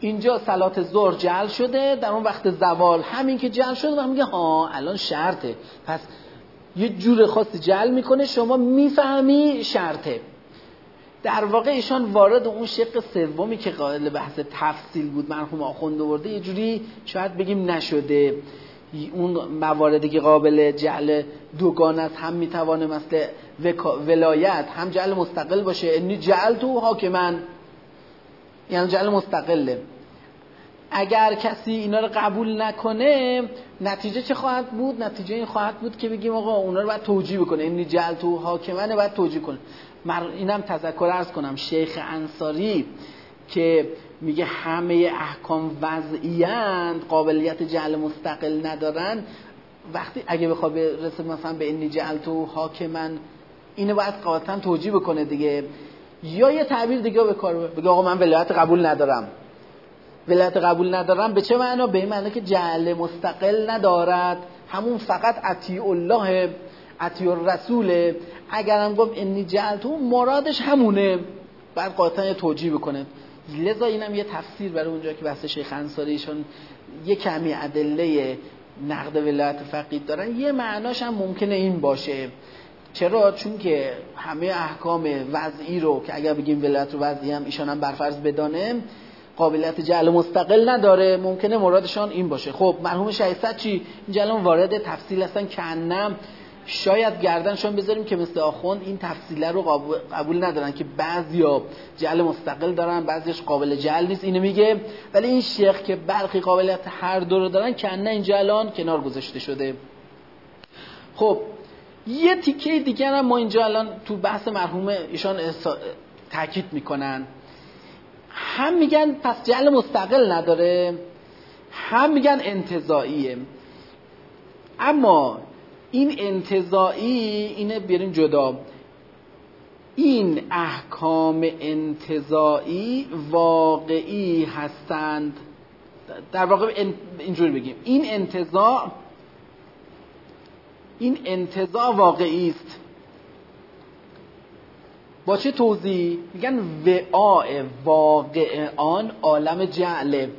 Speaker 1: اینجا صلات ظهر جل شده در اون وقت زوال همین که جل شده و میگه ها الان شرطه. پس یه جور خاصی جل می‌کنه شما می‌فهمی شرطه. در واقع ایشان وارد اون شق سومی که قائل بحث تفصیل بود مرحوم آخونده ورده یه جوری شاید بگیم نشده. اون مواردی که قابل جعل دوگان است هم می‌توانه مثل ولایت هم جعل مستقل باشه. انی جعل تو حاکمن یعنی جعل مستقله. اگر کسی اینا رو قبول نکنه نتیجه چه خواهد بود؟ نتیجه این خواهد بود که بگیم آقا اونا رو باید توجیه بکنه. این جعل تو حاکمنه باید توجیه کنه. من اینم تذکر ارز کنم. شیخ انصاری که میگه همه احکام وضعیند قابلیت جعل مستقل ندارن. وقتی اگه بخواد برسه مثلا به این جعل تو حاکمن اینو باید قاطعا توجیه بکنه دیگه. یا یه تعبیر دیگه به کار بگه آقا من ولایت قبول ندارم. ولایت قبول ندارم به چه معنا؟ به این معنی که جعل مستقل ندارد. همون فقط اطیع الله اطیع الرسول اگرم گفت انی جعلتو مرادش همونه. بعد قاطعا توجیه بکنه. لذا اینم یه تفسیر برای اونجا که بحث شیخ انصاریشون یه کمی ادله نقد ولایت فقید دارن. یه معناش هم ممکنه این باشه. چرا؟ چون که همه احکام وضعی رو که اگر بگیم ولایت رو وضعی هم ایشان هم برفرض بدانه قابلیت جعل مستقل نداره. ممکنه مرادشان این باشه. خب مرحوم 600 چی؟ اینجا وارد تفصیل هستن کنم شاید گردنشان بذاریم که مثل آخوند این تفصیله رو قبول ندارن که بعضیا جعل مستقل دارن بعضیش قابل جعل نیست. اینو میگه. ولی این شیخ که برخی قابلیت هر دو رو دارن کنه اینجا الان کنار گذاشته شده. خب یه تیکه دیگر هم ما اینجا الان تو بحث مرحوم ایشان تاکید می‌کنن. هم میگن پس جعل مستقل نداره هم میگن انتظاییه اما این انتظایی اینه بیاریم جدا. این احکام انتظایی واقعی هستند. در واقع اینجوری بگیم. این انتظا این انتظا واقعی است. با چه توضیح؟ میگن وعاء واقع آن عالم جعله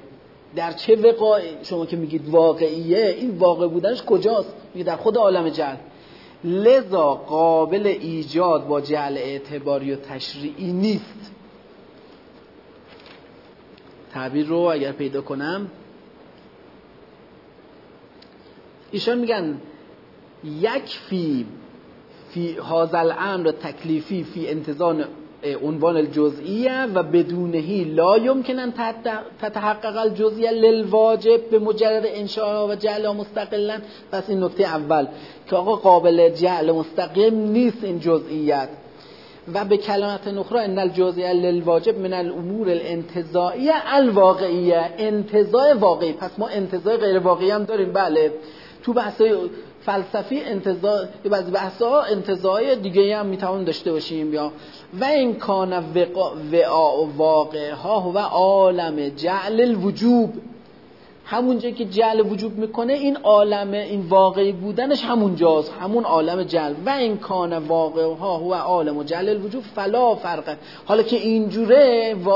Speaker 1: در چه وقاع شما که میگید واقعیه این واقع بودنش کجاست؟ میگه در خود عالم جعل. لذا قابل ایجاد با جعل اعتباری و تشریعی نیست. تعبیر رو اگر پیدا کنم. ایشان میگن یک فی فی هازل امر تکلیفی فی انتظان عنوان الجزئیه و بدونهی لا یمکن تتحقق الجزئیه للواجب به مجرد انشاء و جعل مستقلا. پس این نکته اول که آقا قابل جعل مستقیم نیست این جزئیت و به کلمت نخرا ان الجزئیه للواجب من الامور الانتزاعیه الواقعیه. انتزاع واقعی. پس ما انتزاع غیر واقعی هم داریم. بله. تو بحث فلسفی انتظار بعضی بحث ها انتظار دیگه هم می‌توان داشته باشیم یا و این کان و واقع ها و عالم جعل الوجوب. همونجا که جل وجود می‌کنه این عالم این واقعی بودنش همونجاست همون عالم جل و این کان واقع ها هو عالم و جل الوجود فلا فرقه حالا که اینجوره و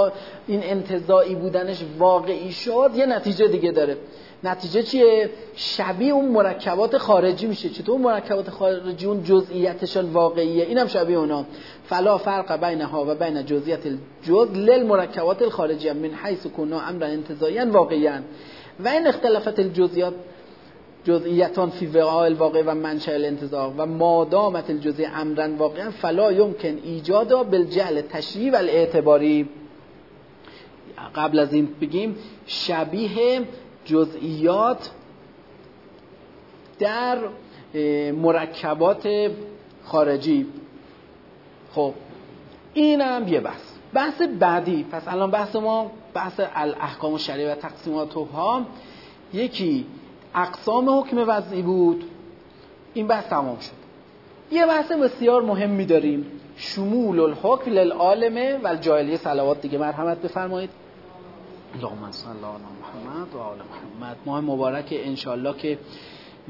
Speaker 1: این انتظاعی بودنش واقعی شد یه نتیجه دیگه داره. نتیجه چیه؟ شبیه اون مرکبات خارجی میشه. چطور مرکبات خارجی اون جزئیاتشان واقعیه؟ اینم شبیه اونا. فلا فرق بینها و بین جزئیات الجزء للمرکبات الخارجیه من حیث کنا امرا انتزاعیا واقعیا. و این اختلافات الجزئیات جزئیتان فی وقاع الواقع و منشأ الانتزاع و مادامت الجزئی امرا واقعا فلا یمکن ایجاد بالجعل تشریع و الاعتباری. قبل از این بگیم شبیه جزئیات در مرکبات خارجی. خب اینم یه بحث. بحث بعدی. پس الان بحث ما بحث الاحکام و شریع و تقسیمات ها. یکی اقسام حکم وضعی بود. این بحث تمام شد. یه بحث بسیار مهمی داریم. شمول الحکم للعالمه و الجاهلیه. صلوات دیگه مرحمت بفرمایید. اللهم صل علی محمد و آل محمد ماه مبارک انشالله که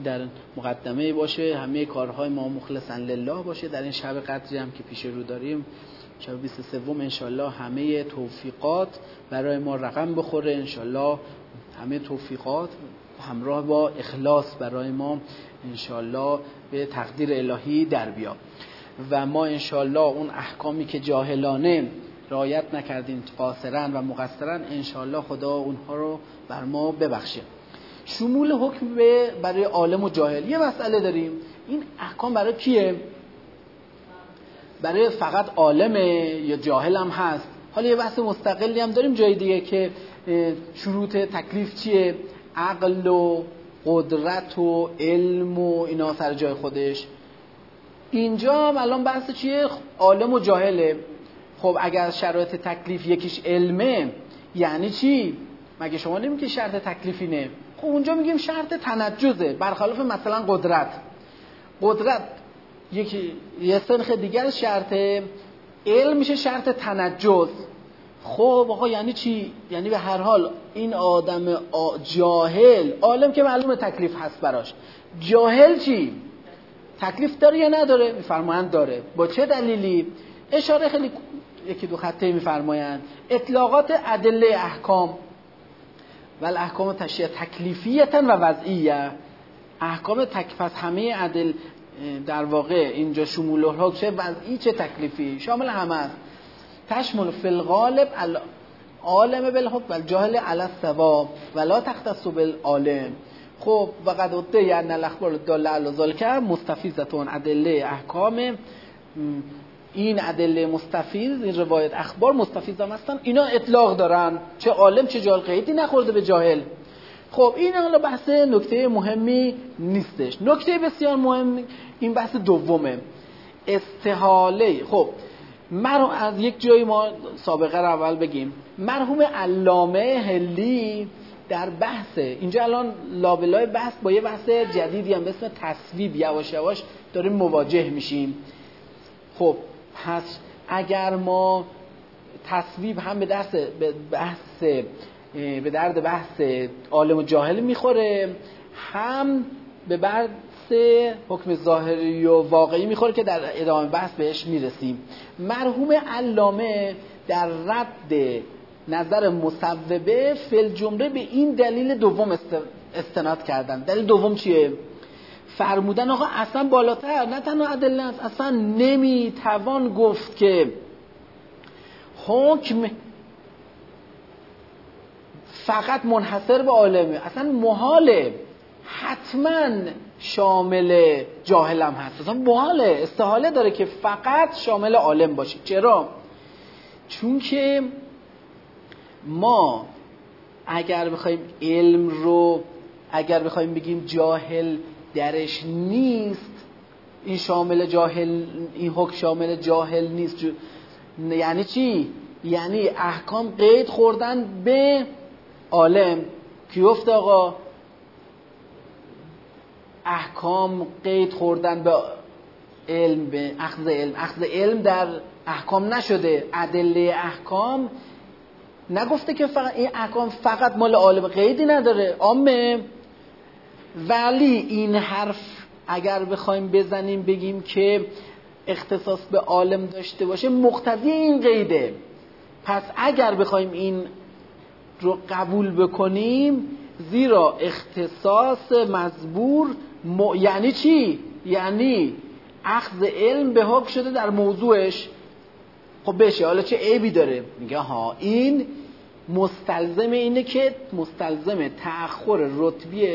Speaker 1: در مقدمه باشه همه کارهای ما مخلصا لله باشه. در این شب قدری هم که پیش رو داریم شب 23 انشالله همه توفیقات برای ما رقم بخوره. انشالله همه توفیقات همراه با اخلاص برای ما انشالله به تقدیر الهی در بیا و ما انشالله اون احکامی که جاهلانه رعایت نکردیم قاصرن و مقصرن انشالله خدا اونها رو بر ما ببخشه شمول حکم برای عالم و جاهل. یه مسئله داریم. این احکام برای کیه؟ برای فقط عالمه یا جاهل هم هست. حالا یه بحث مستقلی هم داریم جای دیگه که شروط تکلیف چیه؟ عقل و قدرت و علم و اینا سر جای خودش. اینجا هم الان بحث چیه؟ عالم و جاهله. خب اگر شرایط تکلیف یکیش علمه یعنی چی؟ مگه شما نمیگی شرط تکلیفی نه خب اونجا میگیم شرط تنجزه برخلاف مثلا قدرت. قدرت یکی یه سنخ دیگر شرط علم میشه شرط تنجز. خب آقا یعنی چی؟ یعنی به هر حال این آدم جاهل عالم که معلومه تکلیف هست براش. جاهل چی؟ تکلیف داره یا نداره؟ میفرمایند داره. با چه دلیلی؟ اشاره خیلی یکی دو خطه میفرمایند. اطلاقات ادله احکام. و احکام تشریع تکلیفیتا و وضعیه. احکام تک پس همه عدل در واقع اینجا شمول ها چه وضعی چه تکلیفی؟ شامل همه است. تشمل فی الغالب عالم بالحب و الجاهل علی الثواب ولا تختص بالعالم. خب و قد اده یعنی الاخبار داله علی ذلک مستفیزتون ادله احکام این ادله مستفیض این روایت اخبار مستفیض هم هستن. اینا اطلاق دارن. چه عالم چه جاهل قیدی نخورده به جاهل. خب این حالا بحث نکته مهمی نیستش. نکته بسیار مهم این بحث دومه. استحاله. خب مرحوم از یک جایی ما سابقه رو اول بگیم. مرحوم علامه هلی در بحث اینجا الان لابلای بحث با یه بحث جدیدی هم به اسم تصویب یواش یواش داریم مواجه میشیم. خب پس اگر ما تصویب هم به درس به بحث به درد بحث عالم و جاهل می‌خوره هم به بحث حکم ظاهری و واقعی می‌خوره که در ادامه بحث بهش می‌رسیم. مرحوم علامه در رد نظر مصوبه فل جمله به این دلیل دوم استناد کردن. دلیل دوم چیه؟ فرمودن آقا اصلا بالاتر نه تنها ادله است اصلا نمی‌توان گفت که حکم فقط منحصر به عالمه. اصلا محاله حتما شامل جاهلم هست. اصلا محاله استحاله داره که فقط شامل عالم باشه. چرا؟ چون که ما اگر بخوایم علم رو اگر بخوایم بگیم جاهل درش نیست. این شامل جاهل این حکم شامل جاهل نیست. یعنی چی؟ یعنی احکام قید خوردن به عالم. کی گفت آقا؟ احکام قید خوردن به علم به اخذ علم. اخذ علم در احکام نشده. ادله احکام نگفته که فقط این احکام فقط مال عالم قیدی نداره. عامه. ولی این حرف اگر بخوایم بزنیم بگیم که اختصاص به عالم داشته باشه مقتضی این قیده. پس اگر بخوایم این رو قبول بکنیم زیرا اختصاص مزبور م... یعنی چی؟ یعنی اخذ علم به حکم شده در موضوعش. خب بشه حالا چه عیبی داره؟ میگه ها این مستلزم اینه که مستلزم تأخر رتبی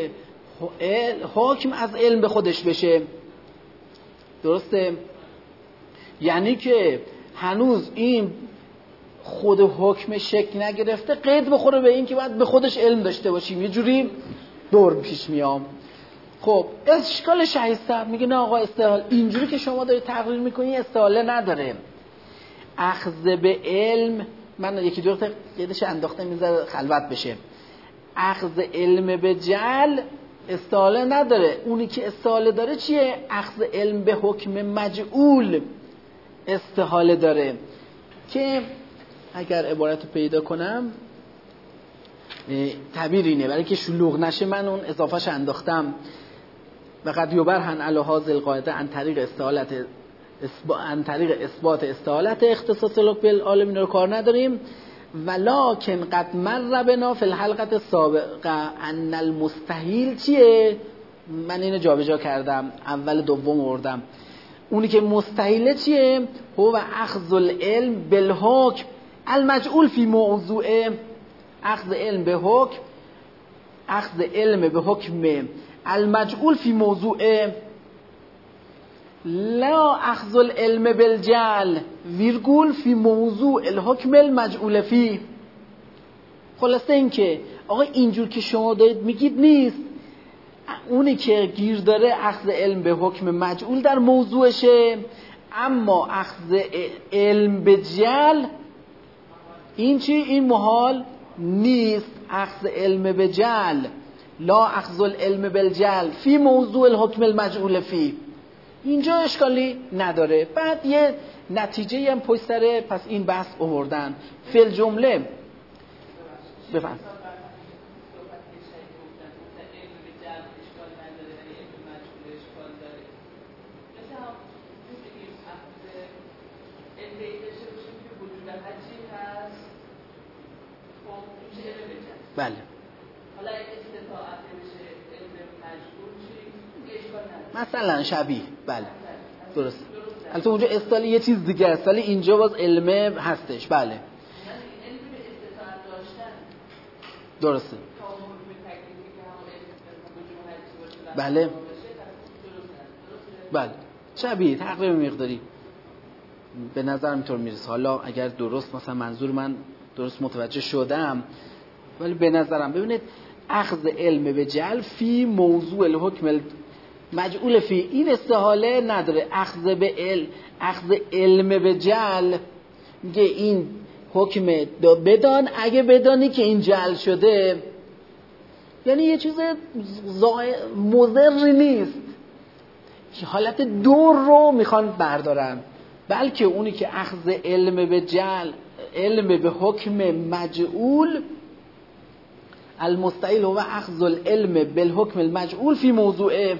Speaker 1: حکم از علم به خودش بشه. درسته؟ یعنی که هنوز این خود حکم شکل نگرفته قید بخوره به این که باید به خودش علم داشته باشیم. یه جوری دور پیش میام. خب اشکال شهیستر میگه نه آقا استحال اینجوری که شما دارید تقریر می‌کنی استحاله نداره. اخذ به علم من یکی دو تا قیدش انداخته می‌ذاره خلوت بشه. اخذ علم به جل استحاله نداره. اونی که استحاله داره چیه؟ اخذ علم به حکم مجعول استحاله داره. که اگر عبارت رو پیدا کنم تعبیر اینه. برای که شلوغ نشه من اون اضافهش انداختم. و قد یبرهن علی هذه القاعده عن طریق استحالت عن طریق اثبات استحالت اختصاص لقب عالمین رو کار نداریم. ولکن قد مر بنا فی الحلقه السابقه ان المستحیل چیه؟ من اینو جابجا کردم اول دوم آوردم. اونی که مستحیله چیه؟ هو اخذ العلم بالحکم. المجعول فی موضوع اخذ علم به حکم. اخذ علم به حکم. المجعول فی موضوع لا اخذ العلم بالجل ویرگول فی موضوع الحکم المجعول فی. خلاصه این که آقا اینجور که شما دارید میگید نیست. اونی که گیر داره اخذ علم به حکم مجعول در موضوعشه. اما اخذ علم به جل این چی؟ این محال نیست. اخذ علم به جل لا اخذ العلم بالجل فی موضوع الحکم المجعول فی. اینجا اشکالی نداره. بعد یه نتیجه هم پشت سره پس این بحث آوردن فل جمله بفهم بله. مثلا شبیه بله درست. البته اونجا استال یه چیز دیگه است ولی اینجا باز علمه هستش بله. درسته. بله. بله. شبیه تقریبا مقداری. به نظر اینطور می‌رسه. حالا اگر درست مثلا منظور من درست متوجه شدم ولی به نظرم ببینید اخذ علم به جل فی موضوع الحکم مجعول فی این استحاله نداره. اخذ به علم اخذ علم به جل. میگه این حکم بدان. اگه بدانی که این جل شده یعنی یه چیز مضری نیست. حالت دور رو می‌خوان بردارن. بلکه اونی که اخذ علم به جل علم به حکم مجعول المستعیل و اخذ العلم بالحکم المجعول فی موضوعه.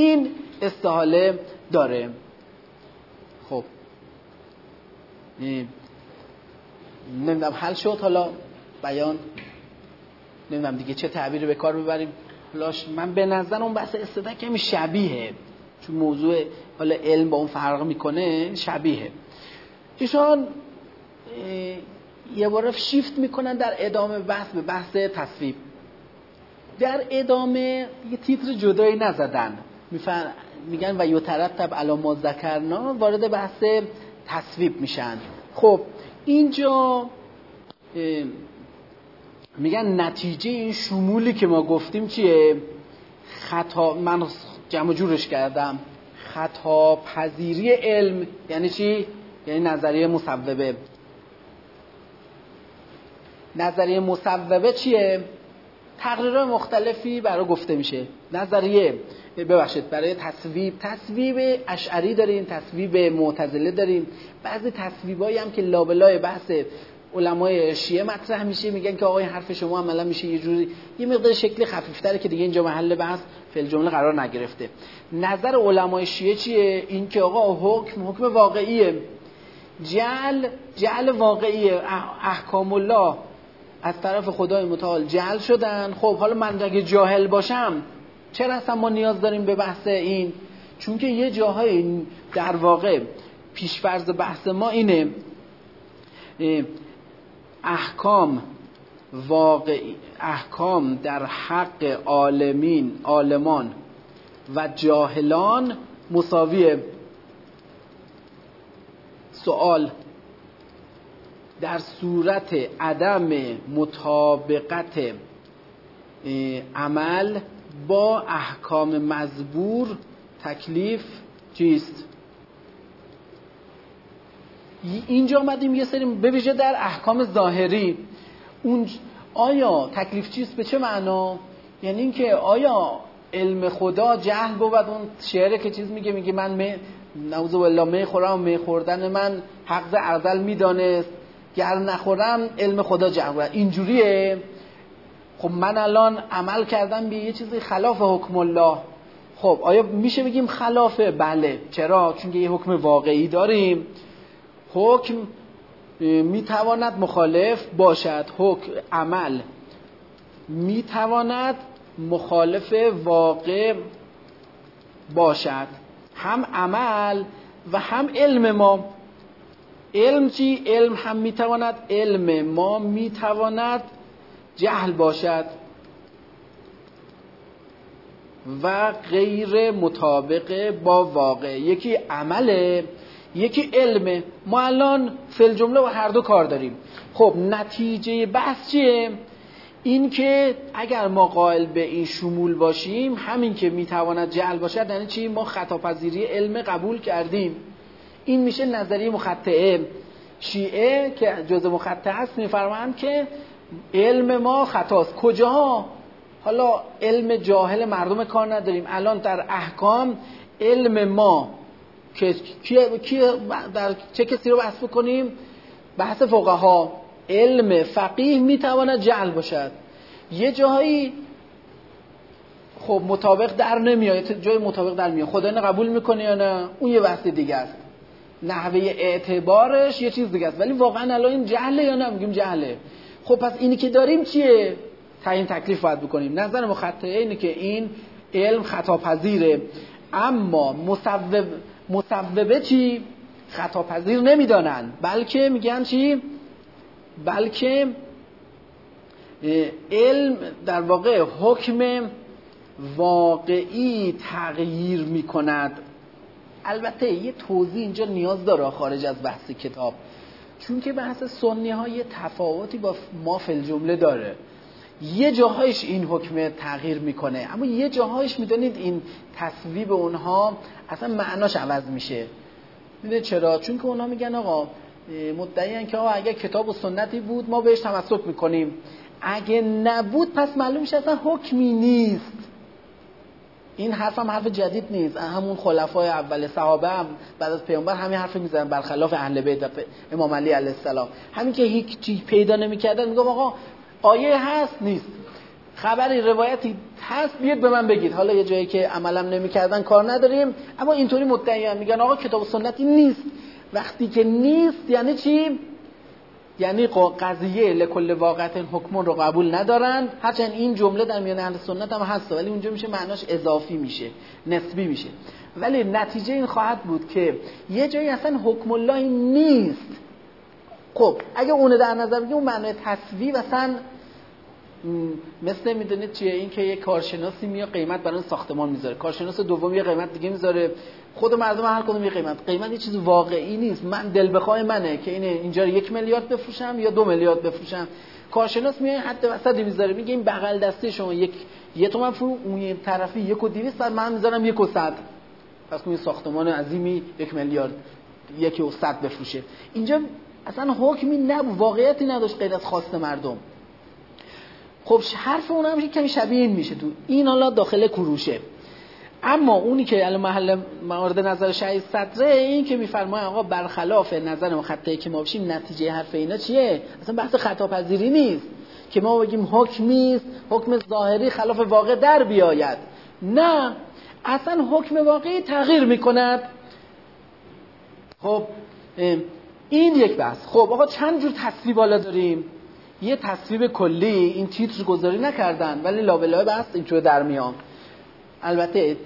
Speaker 1: این استحاله داره. خب. نمی‌دونم حل شد حالا. بیان. نمی‌دونم دیگه چه تعبیری به کار ببریم من به نظر اون بحث استدلال کمی شبیه چون موضوع حالا علم با اون فرق می‌کنه شبیه ایشان یه بار شیفت می‌کنن در ادامه بحث به بحث تصویب. در ادامه یه تیتر جدایی نزدن. میگن و یترتب علی ما ذکرنا وارد بحث تصویب میشن. خب اینجا میگن نتیجه این شمولی که ما گفتیم چیه؟ خطا من جمع جورش کردم. خطا پذیری علم یعنی چی؟ یعنی نظریه مصوبه. نظریه مصوبه چیه؟ تقریرهای مختلفی برای گفته میشه. نظریه. ببخشید برای تصویب تصویب اشعری داریم تصویب معتزله داریم. بعضی تصویبایی هم که لابلای بحث علمای شیعه مطرح میشه میگن که آقای حرف شما عملا میشه یه جوری یه مقدار شکلی خفیفتره که دیگه اینجا محل بحث فل جمله قرار نگرفته. نظر علمای شیعه چیه؟ این که آقا حکم حکم واقعیه. جعل جعل واقعی احکام الله از طرف خدای متعال جعل شدن. خب حالا من اگه جاهل باشم چرا اصلا ما نیاز داریم به بحث این؟ چون که یه جاهای در واقع پیشفرض بحث ما اینه احکام واقعی احکام در حق عالمین عالمان و جاهلان مساویه سوال در صورت عدم مطابقت عمل با احکام مزبور تکلیف چیست؟ اینجا آمدیم یه سری بویژه در احکام ظاهری. اون آیا تکلیف چیست؟ به چه معنا؟ یعنی اینکه آیا علم خدا جهل بود؟ اون شعره که چیز میگه میگه من می نعوذ بالله می خورم می خوردن من حق ارزل می‌دانست. گر نخورم علم خدا جهل بود. اینجوریه؟ خب من الان عمل کردم به یه چیزی خلاف حکم الله. خب آیا میشه بگیم خلافه بله. چرا؟ چون یه حکم واقعی داریم. حکم می‌تواند مخالف باشد. حکم عمل. می‌تواند مخالف واقع باشد. هم عمل و هم علم ما. علم چی؟ علم هم می‌تواند علم ما می‌تواند جهل باشد و غیر مطابق با واقع. یکی عمله یکی علمه. ما الان فل جمله و هر دو کار داریم. خب نتیجه بحث چیه؟ این که اگر ما قائل به این شمول باشیم همین که می‌تواند جعل باشد یعنی چی؟ ما خطاپذیری علم قبول کردیم. این میشه نظریه مخطعه شیعه که جز مخطعه است میفرمایند که علم ما خطاست. کجا حالا علم جاهل مردم کار نداریم. الان در احکام علم ما که کی در چه کسی رو بحث بکنیم بحث فقها. علم فقیه می‌تواند جعل باشد. یه جایی خب مطابق در نمیاد جای مطابق در میاد. خدا اینو قبول می‌کنه یا نه؟ اون یه بحث دیگه است. نحوه اعتبارش یه چیز دیگه است. ولی واقعا الان این جهله یا نه؟ میگیم جهله. خب پس اینی که داریم چیه؟ تعیین تکلیف باید بکنیم. نظر مخطعه اینه که این علم خطا پذیره اما مصوب مصوبه چی؟ خطا پذیر نمی‌دانن. بلکه میگن چی؟ بلکه علم در واقع حکم واقعی تغییر می‌کند. البته یه توضیح اینجا نیاز داره خارج از بحث کتاب. چون که بحث سنی ها یه تفاوتی با ما فل جمله داره. یه جاهایش این حکم تغییر می‌کنه اما یه جاهایش می‌دونید این تصویب اونها اصلا معناش عوض میشه. می‌دونید چرا؟ چون که اونها میگن آقا مدعی که آقا اگه کتاب و سنتی بود ما بهش تمسک می‌کنیم. اگه نبود پس معلوم میشه اصلا حکمی نیست. این حرف هم حرف جدید نیست. همون خلفای اول صحابه هم بعد از پیامبر همین حرف می‌زنن. برخلاف اهل بیت امام علی علیه السلام. همین که هیچ چیز پیدا نمی‌کردن میگم آقا آیه هست نیست. خبری روایتی هست بیاد به من بگید. حالا یه جایی که عملم نمی‌کردن کار نداریم اما اینطوری مدعی میگن آقا کتاب سنتی نیست. وقتی که نیست یعنی چی؟ یعنی قضیه لکل واقعت حکمون رو قبول ندارن. هرچند این جمله در میان اهل سنت هم هست ولی اونجا میشه معناش اضافی میشه نسبی میشه. ولی نتیجه این خواهد بود که یه جایی اصلا حکم الله نیست. خب اگه اون در نظر بگیم اون معنای تصویب اصلا مثل می‌دونید چیه؟ این که یه کارشناسی میاد قیمت برای ساختمان می‌ذاره. کارشناس دوم یه قیمت دیگه می‌ذاره. خود مردم هر کدوم یه قیمت. قیمت یه چیز واقعی نیست. من دل بخواه منه که این اینجا یک میلیارد بفروشم یا دو میلیارد بفروشم. کارشناس میاد حد وسطی می‌ذاره میگه این بغل دسته شما یک یه تومن فرو اون طرفی یک و 200 من می‌ذارم یک و صد. پس این ساختمان عظیمی یک میلیارد یکی و صد بفروشه. اینجا اصلا حکمی نبود. واقعیتی نداشت غیر از خواست مردم. خب حرف اون هم کمی شبیه این میشه تو. این حالا داخل کروشه اما اونی که الان محل مورد نظر شهید صدره این که میفرمایه آقا برخلاف نظر ما خطه که ما بشیم نتیجه حرف اینا چیه؟ اصلا بحث خطا پذیری نیست که ما بگیم حکمی حکم ظاهری خلاف واقع در بیاید. نه اصلا حکم واقعی تغییر می‌کند. خب این یک بحث. خب آقا چند جور تصویب بالا داریم؟ یه تصویب کلی این تیتر گذاری نکردن ولی لابلای بحث اینجور در میام البته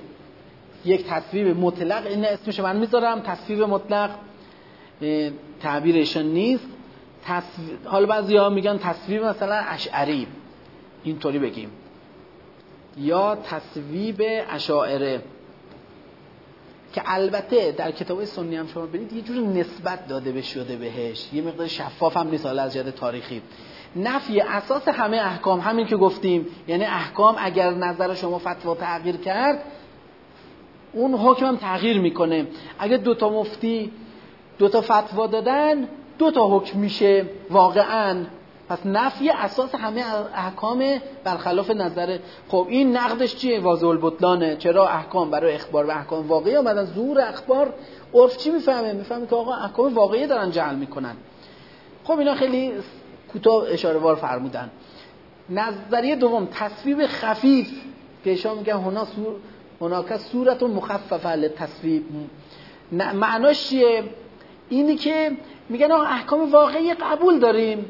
Speaker 1: یک تصویب مطلق این اسمش من می‌ذارم تصویب مطلق تعبیرشان نیست. تصویب حالا بعضی ها میگن تصویب مثلا اشعری اینطوری بگیم. یا تصویب اشاعره که البته در کتاب سنی هم شما برید یه جور نسبت داده به شده بهش. یه مقدار شفاف هم نیست از جهت تاریخی. نفی اساس همه احکام همین که گفتیم. یعنی احکام اگر نظر شما فتوا تغییر کرد اون حکم هم تغییر می‌کنه. اگر دوتا مفتی دوتا فتوا دادن دوتا حکم میشه واقعا. پس نفی اساس همه احکام برخلاف نظر. خب این نقدش چیه؟ واضح البطلانه. چرا احکام برای اخبار و احکام واقعی آمدن؟ زور اخبار عرف چی می‌فهمه؟ می‌فهمه که آقا احکام واقعی دارن جعل می‌کنن. خب اینا خیلی کوتاه اشاره وار فرمودن. نظریه دوم تصویب خفیف. که اشاره میگن هنا سور هناک صورت و مخففه تصویب. معناش چیه؟ اینی که میگن احکام واقعی قبول داریم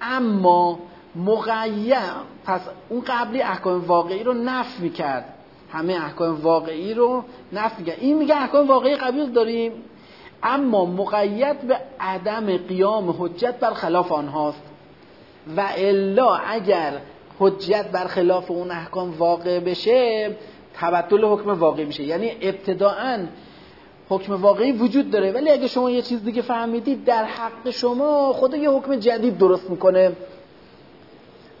Speaker 1: اما مقید پس اون قبلی احکام واقعی رو نف می‌کرد. همه احکام واقعی رو نف می‌کرد. این میگه احکام واقعی قبول داریم اما مقید به عدم قیام حجت بر خلاف آنهاست. و الا اگر حجت بر خلاف اون احکام واقع بشه تبدل حکم واقعی میشه. یعنی ابتداعا حکم واقعی وجود داره. ولی اگه شما یه چیز دیگه فهمیدید در حق شما خدا یه حکم جدید درست می‌کنه.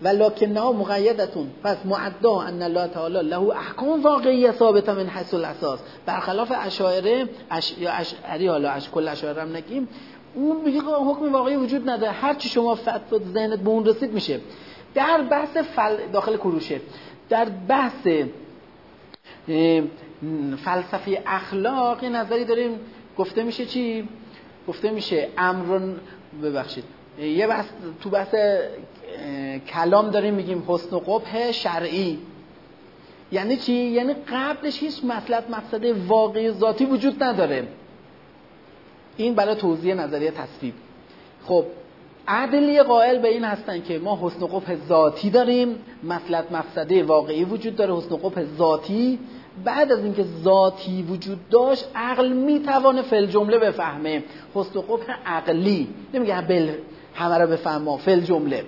Speaker 1: ولکنها مقیدتون. پس معدا ان الله تعالی له احکام واقعی ثابت من حیث الاساس. برخلاف اشاعره اش... یا اشعری حالا اش کل اشاعره هم نگیم اون میگه حکم واقعی وجود نداره. هر چی شما فتوا ذهنت به اون رسید میشه. در بحث فل... داخل کروشه در بحث فلسفه اخلاق نظری داریم. گفته میشه چی؟ گفته میشه امرون ببخشید. یه بحث تو بحث کلام داریم میگیم حسن و قبح شرعی. یعنی چی؟ یعنی قبلش هیچ مطلب مقصد واقعی ذاتی وجود نداره. این برای توضیح نظریه تصویب. خب عدلی قائل به این هستن که ما حسن قبح ذاتی داریم مطلب مقصده واقعی وجود داره حسن قبح ذاتی. بعد از اینکه ذاتی وجود داشت عقل می‌توانه فل جمله بفهمه. حسن قبح عقلی. نمیگه بل همه رو بفهمه فل جمله.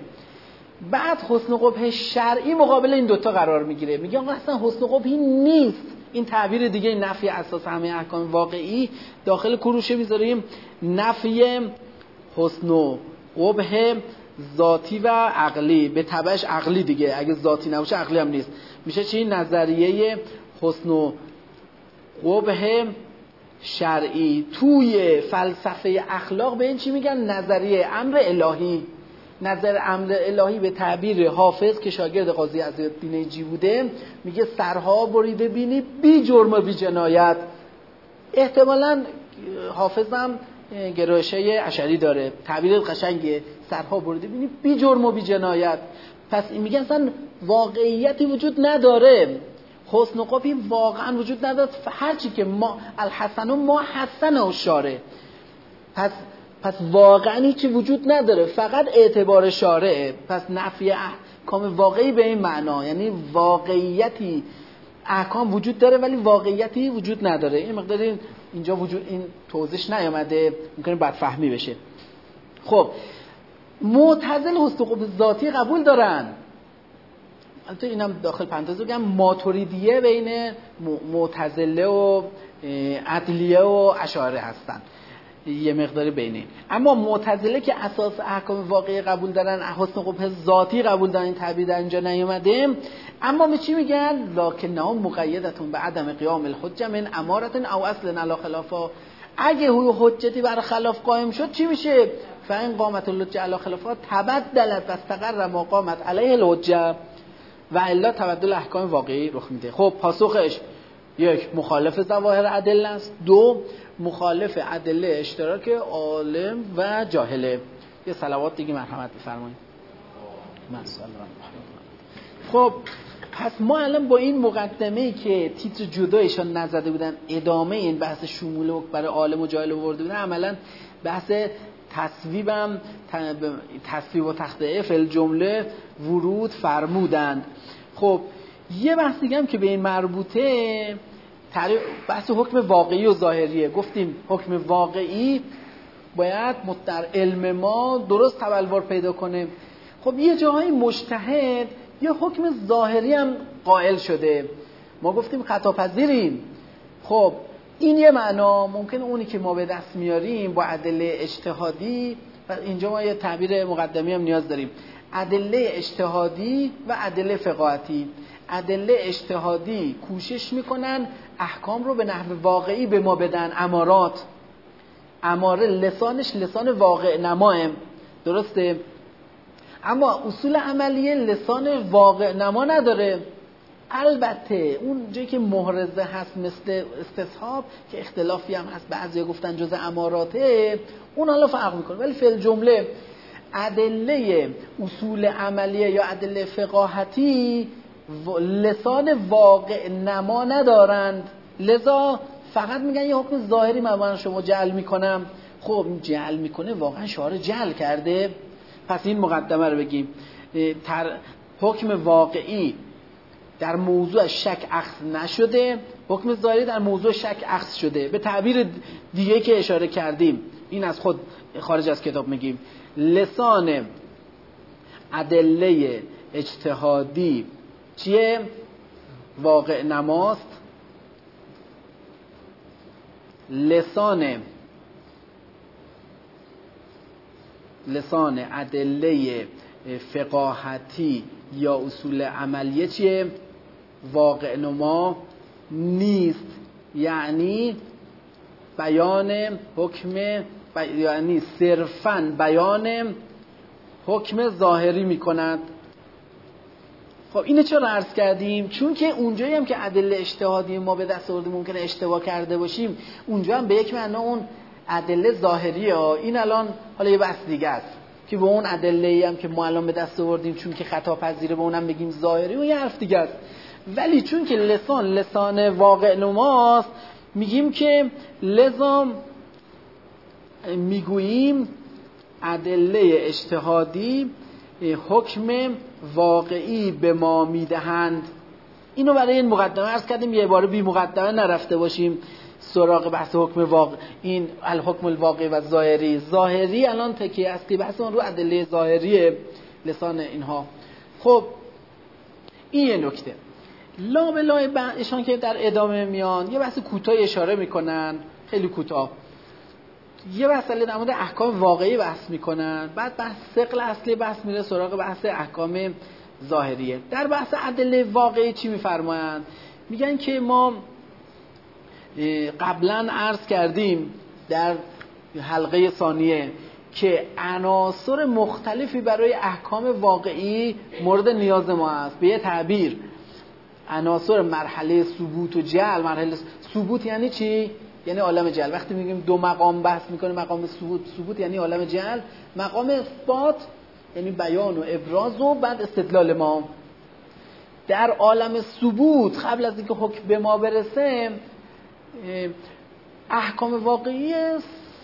Speaker 1: بعد حسن قبح شرعی مقابل این دوتا قرار می‌گیره. میگه اصلا حسن قبحی نیست. این تعبیر دیگه نفی اساس همه احکام واقعی داخل کروشه می‌ذاریم. نفی حسن و قبح ذاتی و عقلی. به تبعش عقلی دیگه. اگه ذاتی نباشه عقلی هم نیست. میشه چی؟ نظریه حسن و قبه شرعی. توی فلسفه اخلاق به این چی میگن؟ نظریه امر الهی. نظر امر الهی به تعبیر حافظ که شاگرد قاضی از جی بوده میگه سرها بریده بینی بی جرم و بی جنایت. احتمالا هم گرایشه اشری داره. تعبیر قشنگه. سرها بریده بینی بی جرم و بی جنایت. پس این میگن اصلا واقعیتی وجود نداره. حسن و قبی واقعا وجود نداره. هرچی که ما الحسن و ما حسن و شاره. پس پس واقعا هیچی وجود نداره. فقط اعتبار شارعه. پس نفی احکام واقعی به این معنا. یعنی واقعیتی احکام وجود داره ولی واقعیتی وجود نداره. این مقدار اینجا وجود این توضیح نیامده. ممکنه بدفهمی بشه. خب. معتزل حسن ذاتی قبول دارن. البته اینم داخل پرانتز بگم. ماتوریدیه بین معتزله و عدلیه و اشاره هستن. یه مقداری بینه اما معتزله که اساس احکام واقعی قبول دارن حسن قبح ذاتی قبول دارن این تعبیر در اینجا نیومده. اما می چی میگن؟ لکن مقیدتون به عدم قیام الحجه من امارت او اصل علی خلافا. اگه هو حجتی بر خلاف قائم شد چی میشه؟ فاین قامت الحجه علی خلافا تبدلت و استقر ما قامت علیه الحجه و الا تبدل احکام واقعی رخ میده. خب پاسخش. یک مخالف ظواهر ادله است. دو مخالف ادله اشتراک عالم و جاهله. یه صلوات دیگه مرحمت بفرمایید. خب پس ما الان با این مقدمه ای که تیتر جدایشان نزده بودن ادامه این بحث شمول برای عالم و جاهل ورده بودن عملا بحث تصویبم تصویب و تخته فل جمله ورود فرمودند. خب یه بحث دیگه هم که به این مربوطه بحث حکم واقعی و ظاهریه. گفتیم حکم واقعی باید در علم ما درست تبلور پیدا کنه. خب یه جاهای مجتهد یه حکم ظاهری هم قائل شده. ما گفتیم خطا پذیریم خب این یه معنا. ممکن اونی که ما به دست میاریم با ادله اجتهادی و اینجا ما یه تعبیر مقدمی هم نیاز داریم. ادله اجتهادی و ادله فقاهتی. ادله اجتهادی کوشش می‌کنن احکام رو به نحو واقعی به ما بدن امارات. اماره لسانش لسان واقع نماه درسته؟ اما اصول عملیه لسان واقع نما نداره. البته اون جایی که محرزه هست مثل استصحاب که اختلافی هم هست بعضی گفتن جز اماراته اون حالا فرق می‌کنه. ولی فعل جمله ادله اصول عملیه یا ادله فقاهتی لسان واقع نما ندارند. لذا فقط میگن یه حکم ظاهری من شما جعل می‌کنم. خب جعل می‌کنه واقعا شعار جعل کرده. پس این مقدمه رو بگیم. تر حکم واقعی در موضوع شک اخذ نشده. حکم ظاهری در موضوع شک اخذ شده. به تعبیر دیگه که اشاره کردیم این از خود خارج از کتاب میگیم. لسان ادله اجتهادی چیه؟ واقع نماست. لسان لسان ادله فقاهتی یا اصول عملیه چیه؟ واقع نما نیست. یعنی بیان حکم یعنی صرفا بیان حکم ظاهری می‌کند. خب اینو چرا عرض کردیم؟ چون که اونجایی هم که ادله اجتهادی ما به دست آوردیم ممکنه اشتباه کرده باشیم اونجا هم به یک معنا اون ادله ظاهری ها این الان حالا یه بحث دیگه است که به اون ادله ای هم که ما الان به دست آوردیم چون که خطا پذیره به اونم بگیم ظاهری و یه حرف دیگه است. ولی چون که لسان لسان واقع نماست میگیم که لزام می‌گوییم ادله اجتهادی حکم واقعی به ما می‌دهند. اینو برای این مقدمه ارز کردیم یه بار بی مقدمه نرفته باشیم سراغ بحث حکم واقع این الحکم الواقعی و ظاهری. ظاهری الان تکیه اصلی بحث اون رو ادله ظاهری لسان اینها. خب این یه نکته. لا به لا ایشان که در ادامه میان یه بحث کوتاه اشاره می‌کنن. خیلی کوتاه. یه مسئله در مورد احکام واقعی بحث می‌کنن. بعد بحث سقل اصلی بحث میره سراغ بحث احکام ظاهریه. در بحث عدل واقعی چی میفرمایند؟ میگن که ما قبلا عرض کردیم در حلقه ثانیه که عناصر مختلفی برای احکام واقعی مورد نیاز ما است. به یه تعبیر عناصر مرحله ثبوت و جعل. مرحله ثبوت یعنی چی؟ یعنی عالم جل وقتی میگیم دو مقام بحث می‌کنه مقام ثبوت ثبوت یعنی عالم جل مقام اثبات یعنی بیان و ابراز و بعد استدلال ما. در عالم ثبوت قبل از اینکه حکم به ما برسه احکام واقعی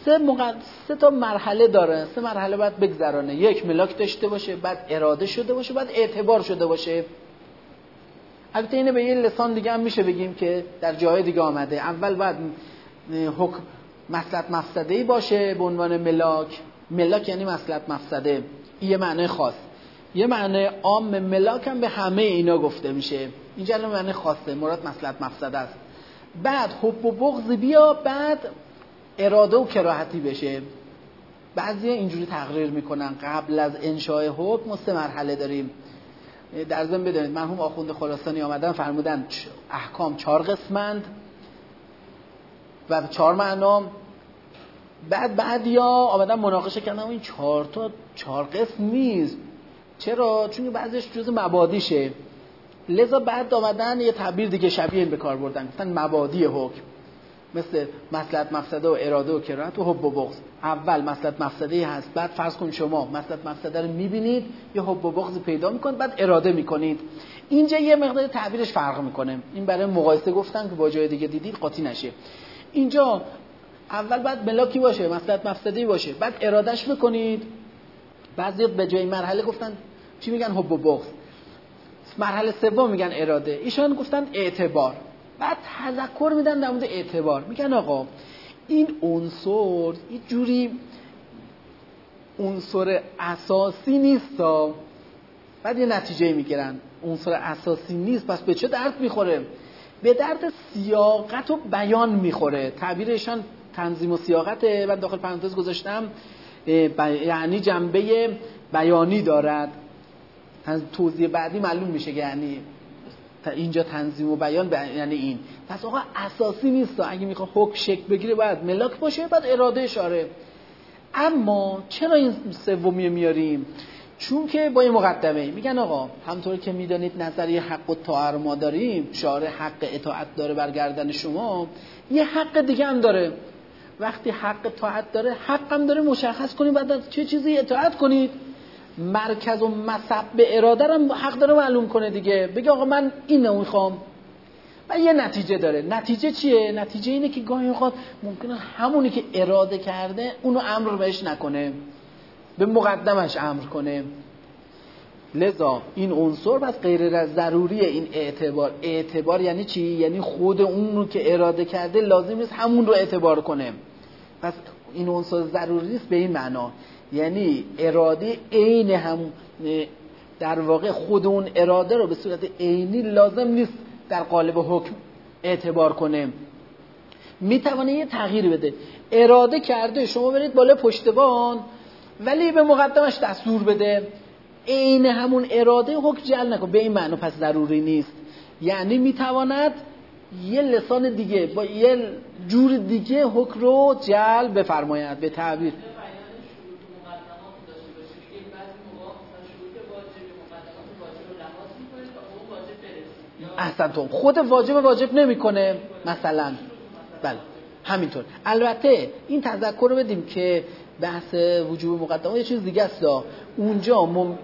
Speaker 1: سه, مقد... سه تا مرحله داره. سه مرحله باید بگذرانه. یک ملاک داشته باشه بعد اراده شده باشه بعد اعتبار شده باشه. البته اینه به یه لسان دیگه هم میشه بگیم که در جای دیگه آمده. اول باید حکم مسلط مفسده باشه به عنوان ملاک. ملاک یعنی مسلط مفسده. یه معنی خاص. یه معنی عام ملاک هم به همه اینا گفته میشه. اینجا معنی خاصه. مراد مسلط مفسده است. بعد حب و بغض بیا بعد اراده و کراهتی بشه. بعضی اینجوری تقریر می‌کنن. قبل از انشاء حکم سه مرحله داریم. در ضمن بدونید مرحوم آخوند خراسانی آمدن فرمودن احکام چهار قسمند. و چهار معنا بعد بعد یا آمدن مناقشه کردن. این چهار تا چهار قسم نیست. چرا؟ چون بعضیش جز مبادیشه. لذا بعد آمدن یه تعبیر دیگه شبیه به کار بردن. گفتن مبادی حکم. مثل مسلحت مفسده و اراده و کرات و حب و بغض. اول مسلحت مفسده هست بعد فرض کن شما مسلحت مفسده رو می‌بینید یه حب و بغض پیدا می‌کنید بعد اراده می‌کنید. اینجا یه مقدار تعبیرش فرق می‌کنه. این برای مقایسه گفتن که با جای دیگه دیدید قاطی نشه. اینجا اول بعد ملاکی باشه مسلحت مفسدی باشه. بعد ارادش بکنید بعضی به جای مرحله گفتن چی میگن؟ حب و بغض. مرحله سوم میگن اراده. ایشان گفتن اعتبار. بعد تذکر میدن در مورد اعتبار. میگن آقا این عنصر یه جوری عنصر اساسی نیست بعد یه نتیجه می‌گیرن. عنصر اساسی نیست پس به چه درد می‌خوره؟ به درد سیاقت و بیان می‌خوره. تعبیرشان تنظیم و سیاقته و داخل پرانتز گذاشتم. یعنی جنبه بیانی دارد. توضیح بعدی معلوم میشه یعنی اینجا تنظیم و بیان یعنی این. پس آقا اساسی نیست. اگه می‌خواد حکم شکل بگیره باید ملاک باشه بعد اراده اشاره. اما چرا این سومی میاریم؟ چون که با این مقدمه میگن آقا همطور که می‌دانید نظریه حق و طاعت ما داریم شارع حق اطاعت داره برگردن شما یه حق دیگه هم داره. وقتی حق طاعت داره حق هم داره مشخص کنید بعد چه چیزی اطاعت کنید. مرکز و مصب به اراده هم حق داره معلوم کنه دیگه. بگه آقا من اینو می‌خوام. و یه نتیجه داره. نتیجه چیه؟ نتیجه اینه که گاهی اوقات ممکنه همونی که اراده کرده اونو امر بهش نکنه. به مقدمش امر کنه. لذا این عنصر بس غیر ضروری این اعتبار. اعتبار یعنی چی؟ یعنی خود اون رو که اراده کرده لازم نیست همون رو اعتبار کنه. پس این عنصر ضروری نیست به این معنا. یعنی اراده عین هم در واقع خود اون اراده رو به صورت عینی لازم نیست در قالب حکم اعتبار کنه. می‌توانه یه تغییر بده. اراده کرده شما برید بالا پشتبان ولی به مقدمش دستور بده. عین همون اراده حکم جل نکن. به این معنی پس ضروری نیست. یعنی می‌تواند یه لسان دیگه با یه جور دیگه حکم رو جل بفرماید به تعبیر. احسنتون خود واجب واجب نمی‌کنه مثلا. بله. همینطور. البته این تذکر رو بدیم که بحث وجوب مقدمه یه چیز دیگه است اونجا مم...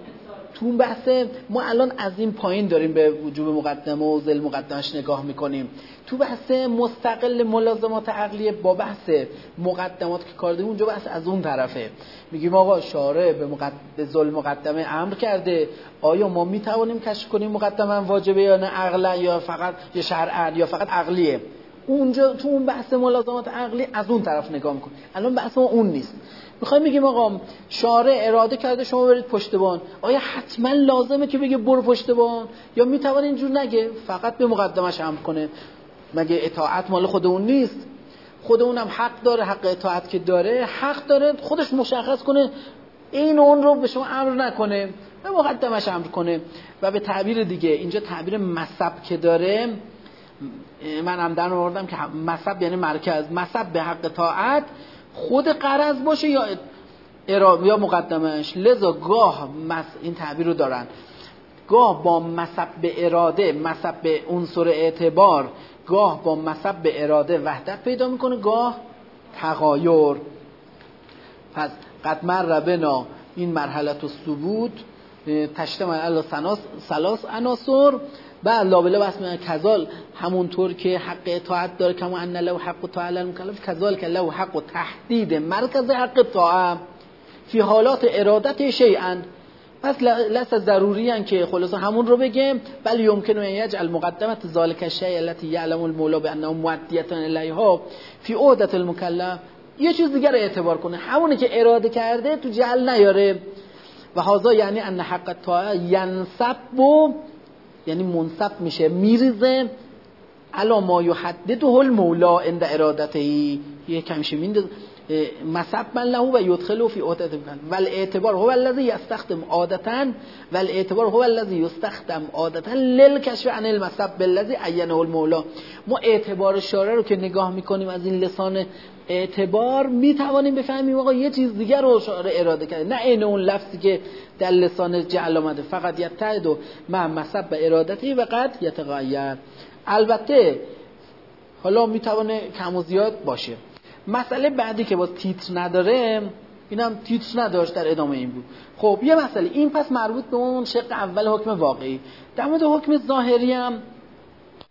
Speaker 1: تو اون بحث ما الان از این پایین داریم به وجوب مقدمه و زل مقدمش نگاه می‌کنیم. تو بحث مستقل ملازمات عقلیه با بحث مقدمات که کار اونجا بحث از اون طرفه. میگیم آقا شارع به, مقد... به ظلم مقدمه امر کرده. آیا ما می‌توانیم کشف کنیم مقدمه واجبه یا نه؟ عقلا یا فقط یا شرعا یا فقط عقلیه؟ اونجا تو اون بحث ملازمات عقلی از اون طرف نگاه میکن الان بحث ما اون نیست. می‌خوایم بگیم آقا شارع اراده کرده شما برید پشتبان. آیا حتما لازمه که بگه برو پشتبان؟ یا می‌توان اینجور نگه؟ فقط به مقدمش امر کنه. مگه اطاعت مال خود اون نیست؟ خود اونم حق داره حق اطاعت که داره حق داره خودش مشخص کنه این اون رو به شما امر نکنه. به مقدمش امر کنه. و به تعبیر دیگه اینجا تعبیر مصب که داره من هم در آوردم که مصب یعنی مرکز. مصب به حق طاعت خود قرض باشه یا یا مقدمش لذا گاه این تعبیر رو دارن. گاه با مصب به اراده مصب به عنصر اعتبار گاه با مصب به اراده وحدت پیدا می‌کنه. گاه تغایر. پس قد مر بنا این مرحله تو ثبوت تشتم علی سلاس عناصر. و لابله بس میگن کذال همونطور که حق اطاعت داره کما ان له حق طاعت مکلف. کذال که له حق تحدید مرکز حق طاعت فی حالات ارادت شیئا. پس لس ضروری ان که خلاصا همون رو بگم بل یمکن ان یجعل مقدمت ذالک الشیء التي یعلم المولا بانه مؤدیه الیها. فی عهده المکلف. یه چیز دیگر اعتبار کنه. همونی که اراده کرده تو جعل نیاره. و هازا یعنی ان حق طاعه ینصب یعنی منصب میشه. میریزه. علا ما یحدده المولا عند ارادته یه کمشه میندازه. مسبا له و یدخله فی عهدت ول اعتبار هو الذی یستخدم عادتا. ول اعتبار هو الذی یستخدم عادتا. للکشف عن المسب الذی عینه المولا. ما اعتبار شارع رو که نگاه می‌کنیم از این لسان اعتبار می‌توانیم بفهمیم آقا یه چیز دیگر رو شارع اراده کرده. نه این اون لفظی که در لسان جعل آمده. فقط یتعد و مع مسب ارادتی و قد یتغیر. البته حالا می‌توانه کم و زیاد باشه. مسئله بعدی که باز تیتر نداره اینم تیتر نداشت در ادامه این بود. خب یه مسئله. این پس مربوط به اون شق اول حکم واقعی. در مورد حکم ظاهری هم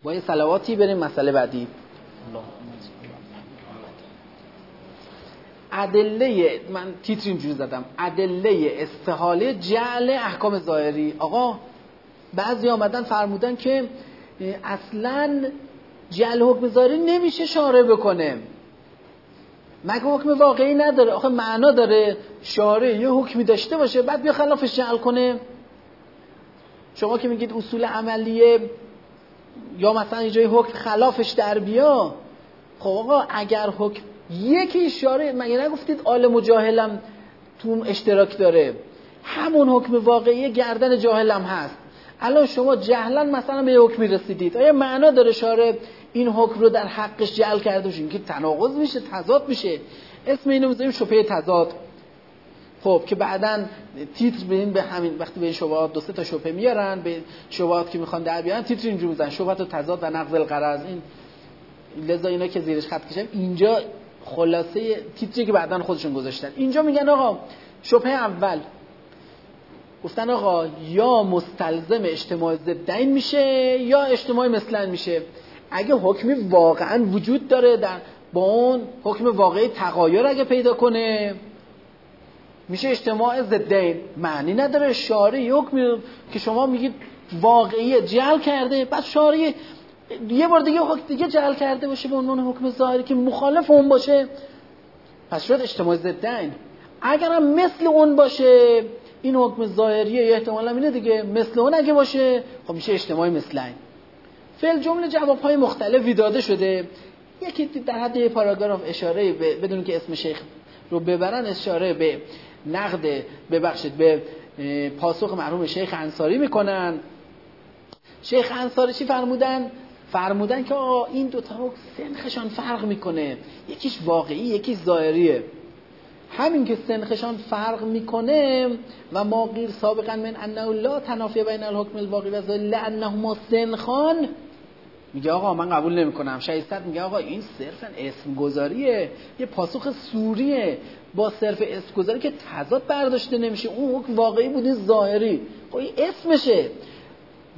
Speaker 1: با یه سلواتی بریم مسئله بعدی. ادله من تیتر اینجوری زدم. ادله استحاله جعل احکام ظاهری. آقا بعضی آمدن فرمودن که اصلا جعل حکم ظاهری نمیشه شارع بکنه. مگه حکم واقعی نداره؟ آخه معنا داره شارع یه حکمی داشته باشه بعد بیا خلافش جعل کنه. شما که میگید اصول عملیه یا مثلا یه جای حکم خلافش در بیا خب آقا اگر حکم یکی شارع مگه نگفتید آل مجاهلم تو اشتراک داره. همون حکم واقعی گردن جاهلم هست. الان شما جهلا مثلا به حکمی رسیدید آیا معنا داره شارع این حکم رو در حقش جعل کرده باشه؟ که تناقض میشه تضاد میشه. اسم اینو می‌ذاریم شبهه تضاد. خب که بعدا تیتر به این به همین وقتی به این شبهات دو سه تا شبهه میارن به شبهات که می‌خوان در بیارن تیتر اینجوری می‌زنن. شبهات و تضاد و نقض القرض این لذا اینا که زیرش خط کشم اینجا خلاصه تیتری که بعدا خودشون گذاشتن. اینجا میگن آقا شبهه اول. گفتن آقا یا مستلزم اجتماع ضدین میشه یا اجتماع مثلن میشه. اگه حکمی واقعا وجود داره در با اون حکم واقعی تغایر اگه پیدا کنه میشه اجتماع ضدین معنی نداره. شاری حکمی که شما میگید واقعی جعل کرده بعد شاری یه بار دیگه حکم دیگه جعل کرده باشه به عنوان حکم ظاهری که مخالف اون باشه. پس شد اجتماع ضدین اگرم مثل اون باشه این حکم ظاهریه احتمالا اینه دیگه. مثل اون اگه باشه خب میشه اجتماع مثلین فعل جمله جواب های مختلفی داده شده. یکی در حد یه پاراگراف اشاره بدون که اسم شیخ رو ببرن اشاره به نقد ببخشید به پاسخ مرحوم شیخ انصاری می‌کنن. شیخ انصاری چی فرمودن؟ فرمودن که آقا این دو تا سنخشان فرق می‌کنه. یکیش واقعی یکیش ظاهریه. همین که سنخشان فرق می‌کنه و ما غیر سابقا من انه لا تنافی بین الحکم الواقعی و ظاهری لانهما سنخان. میگه آقا من قبول نمی‌کنم. شایستت میگه آقا این صرفا اسم گذاریه یه پاسخ سوریه با صرف اسم گذاری که تضاد برداشته نمیشه. اون واقعی بود ظاهری. خب اسمشه.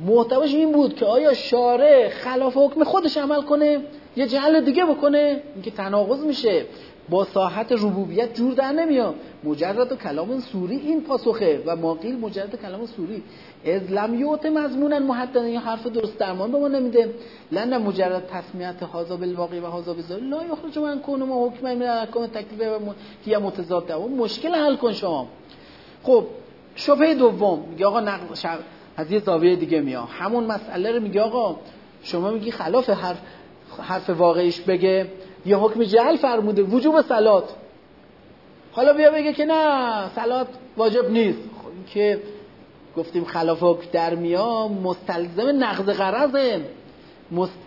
Speaker 1: محتواش این بود که آیا شارع خلاف حکم خودش عمل کنه؟ یه جهل دیگه بکنه؟ اینکه تناقض میشه. با ساحت ربوبیت جور در نمیاد. مجرد و کلام سوری این پاسخه و ماقیل مجرد کلام سوری. از لم یوت مضمونا محدد این حرف درست درمان به ما نمیده. لن مجرد تسمیت هازا بالواقع و هازا بالظاهر لا یخرج من کنه ما حکم من احکام تکلیف و که متضاد اون مشکل حل کن شما. خب شبهه دوم. میگه آقا نقل از یه زاویه دیگه میاد همون مسئله رو میگه آقا شما میگی خلاف حرف حرف واقعیش بگه یه حکم جهل فرموده وجوب سلات. حالا بیا بگه که نه سلات واجب نیست. خب که گفتیم خلاف حکم در میا مستلزم نقض قرضه مست...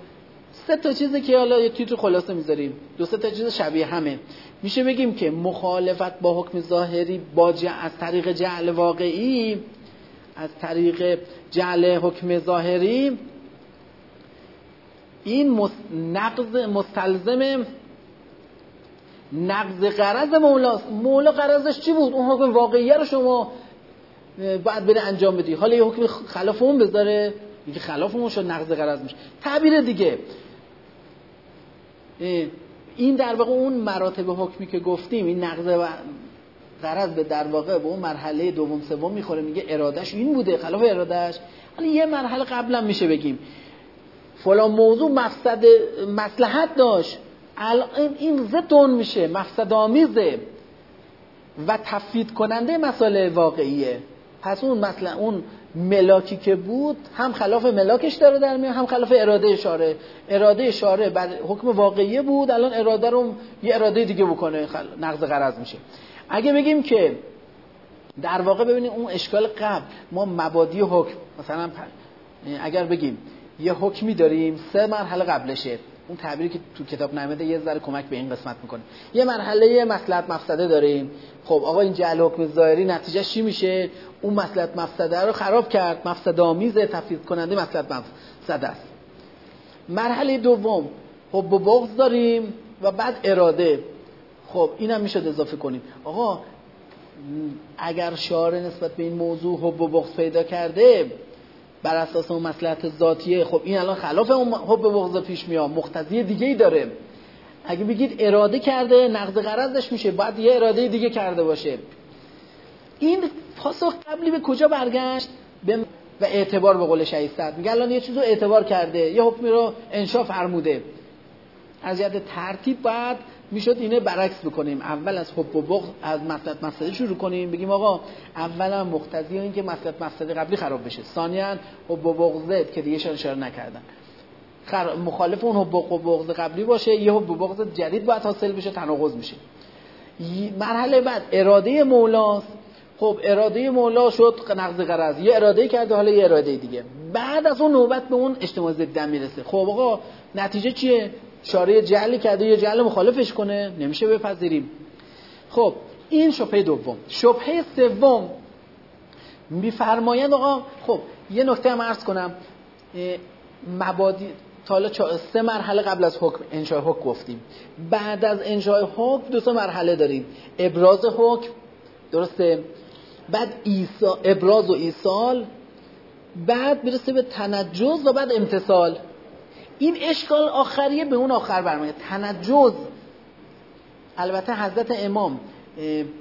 Speaker 1: سه تا چیزی که حالا یه تیتر خلاصه می‌ذاریم. دو سه تا چیز شبیه همه. میشه بگیم که مخالفت با حکم ظاهری با از طریق جعل واقعی از طریق جعل حکم ظاهری این نقض مستلزم نقض قرض مولاست. مولا قرضش چی بود؟ اون حکم واقعیه رو شما باید بره انجام بدی. حالا یه حکم خلاف اون بذاره میگه خلاف اون شد نقض قرض میشه. تعبیر دیگه. این در واقع اون مراتب حکمی که گفتیم این نقض و قرض به در واقع به اون مرحله دوم سوم می‌خوره میگه ارادش این بوده خلاف ارادش حالا یه مرحله قبلا میشه بگیم. فلان موضوع مفسد مصلحت داشت. الان این ضد میشه مفسد آمیزه و تفید کننده مسائل واقعیه. پس اون مثلا اون ملاکی که بود هم خلاف ملاکش داره در میاد هم خلاف اراده شاره اراده شاره بر حکم واقعی بود الان اراده رو یه اراده دیگه بکنه. نقض قرض میشه. اگه بگیم که در واقع ببینید اون اشکال قبل ما مبادی حکم مثلا اگر بگیم یه حکمی داریم سه مرحله قبلشه اون تعبیری که تو کتاب نمیده یه ذره کمک به این قسمت می‌کنه. یه مرحله مصلحت مفسده داریم. خب آقا این جعل حکم ظاهری نتیجه چی میشه؟ اون مصلحت مفسده رو خراب کرد. مفسده آمیز تفسیر کننده مصلحت مفسده است. مرحله دوم خب بغض داریم و بعد اراده. خب اینم میشه اضافه کنیم. آقا اگر شعار نسبت به این موضوع حب و بغض پیدا کرده بر اساس اون مسلحت ذاتیه خب این الان خلاف اون حب بغض پیش میاد مقتضی دیگه ای داره. اگه بگید اراده کرده نقض قرضش میشه بعد یه اراده دیگه کرده باشه. این پاسخ قبلی به کجا برگشت؟ به و اعتبار به قول شهید میگه الان یه چیزو اعتبار کرده یه حکمی رو انشا فرموده. از جهت ترتیب بعد می‌شد اینه برعکس بکنیم. اول از حب و بغض از مصلحت مفسده شروع کنیم. بگیم آقا اولا مقتضی این که مصلحت مفسده قبلی خراب بشه. ثانیا حب و بغض که دیگه اشاره نکردن. خر... مخالف اون حب و بغض قبلی باشه یه حب و بغض جدید باید حاصل بشه تناقض میشه مرحله بعد اراده مولاست. خب اراده مولا شد نقض قرض یه اراده کرده حالا یه اراده دیگه. بعد از اون نوبت به اون اجتماع ضد می‌رسه خب آقا نتیجه چیه؟ شاره جعلی کرده یه جعل مخالفش کنه. نمیشه بپذیریم. خب این شبهه دوم. شبهه سوم. میفرمایند آقا خب یه نکته هم عرض کنم. مبادی تا سه مرحله قبل از حکم انشای حکم گفتیم. بعد از انشای حکم دو سه مرحله داریم. ابراز حکم درسته؟ بعد ایسا ابراز و ایصال بعد برسه به تنجز و بعد امتصال این اشکال آخریه به اون آخر برمیاد. تنجز. البته حضرت امام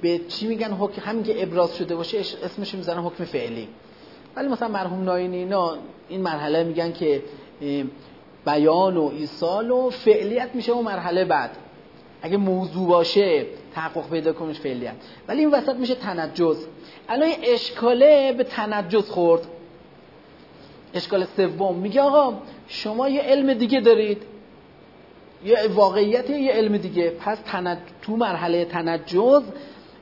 Speaker 1: به چی میگن حکم؟ همین که ابراز شده باشه اسمش می‌زنن حکم فعلی. ولی مثلا مرحوم ناینی اینا این مرحله میگن که بیان و ایصال و فعلیت میشه اون مرحله بعد. اگه موضوع باشه تحقق پیدا کنش فعلیت. ولی این وسط میشه تنجز. الان اشکاله به تنجز خورد. اشکال سوم. میگه آقا شما یه علم دیگه دارید. یه واقعیت یه علم دیگه. پس تنج... تو مرحله تنجز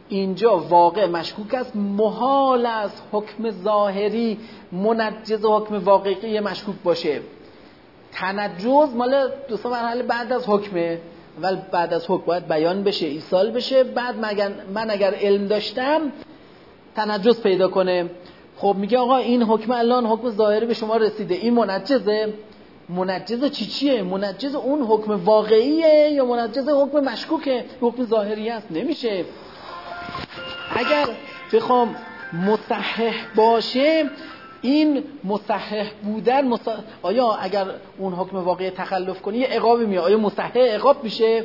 Speaker 1: اینجا واقع مشکوک است. محال است حکم ظاهری منجز حکم واقعی مشکوک باشه. تنجز مال دو مرحله بعد از حکمه. ولی بعد از حکم باید بیان بشه ایصال بشه. بعد من اگر علم داشتم تنجز پیدا کنه. خب میگه آقا این حکم الان حکم ظاهری به شما رسیده. این منجزه منجز چی چیه؟ منجز اون حکم واقعیه یا منجز حکم مشکوکه؟ حکم ظاهری است نمیشه. اگر بخوام مصحح باشه این مصحح بودن آیا اگر اون حکم واقعی تخلف کنی یه عقابی میاد. آیا مصحح عقاب میشه؟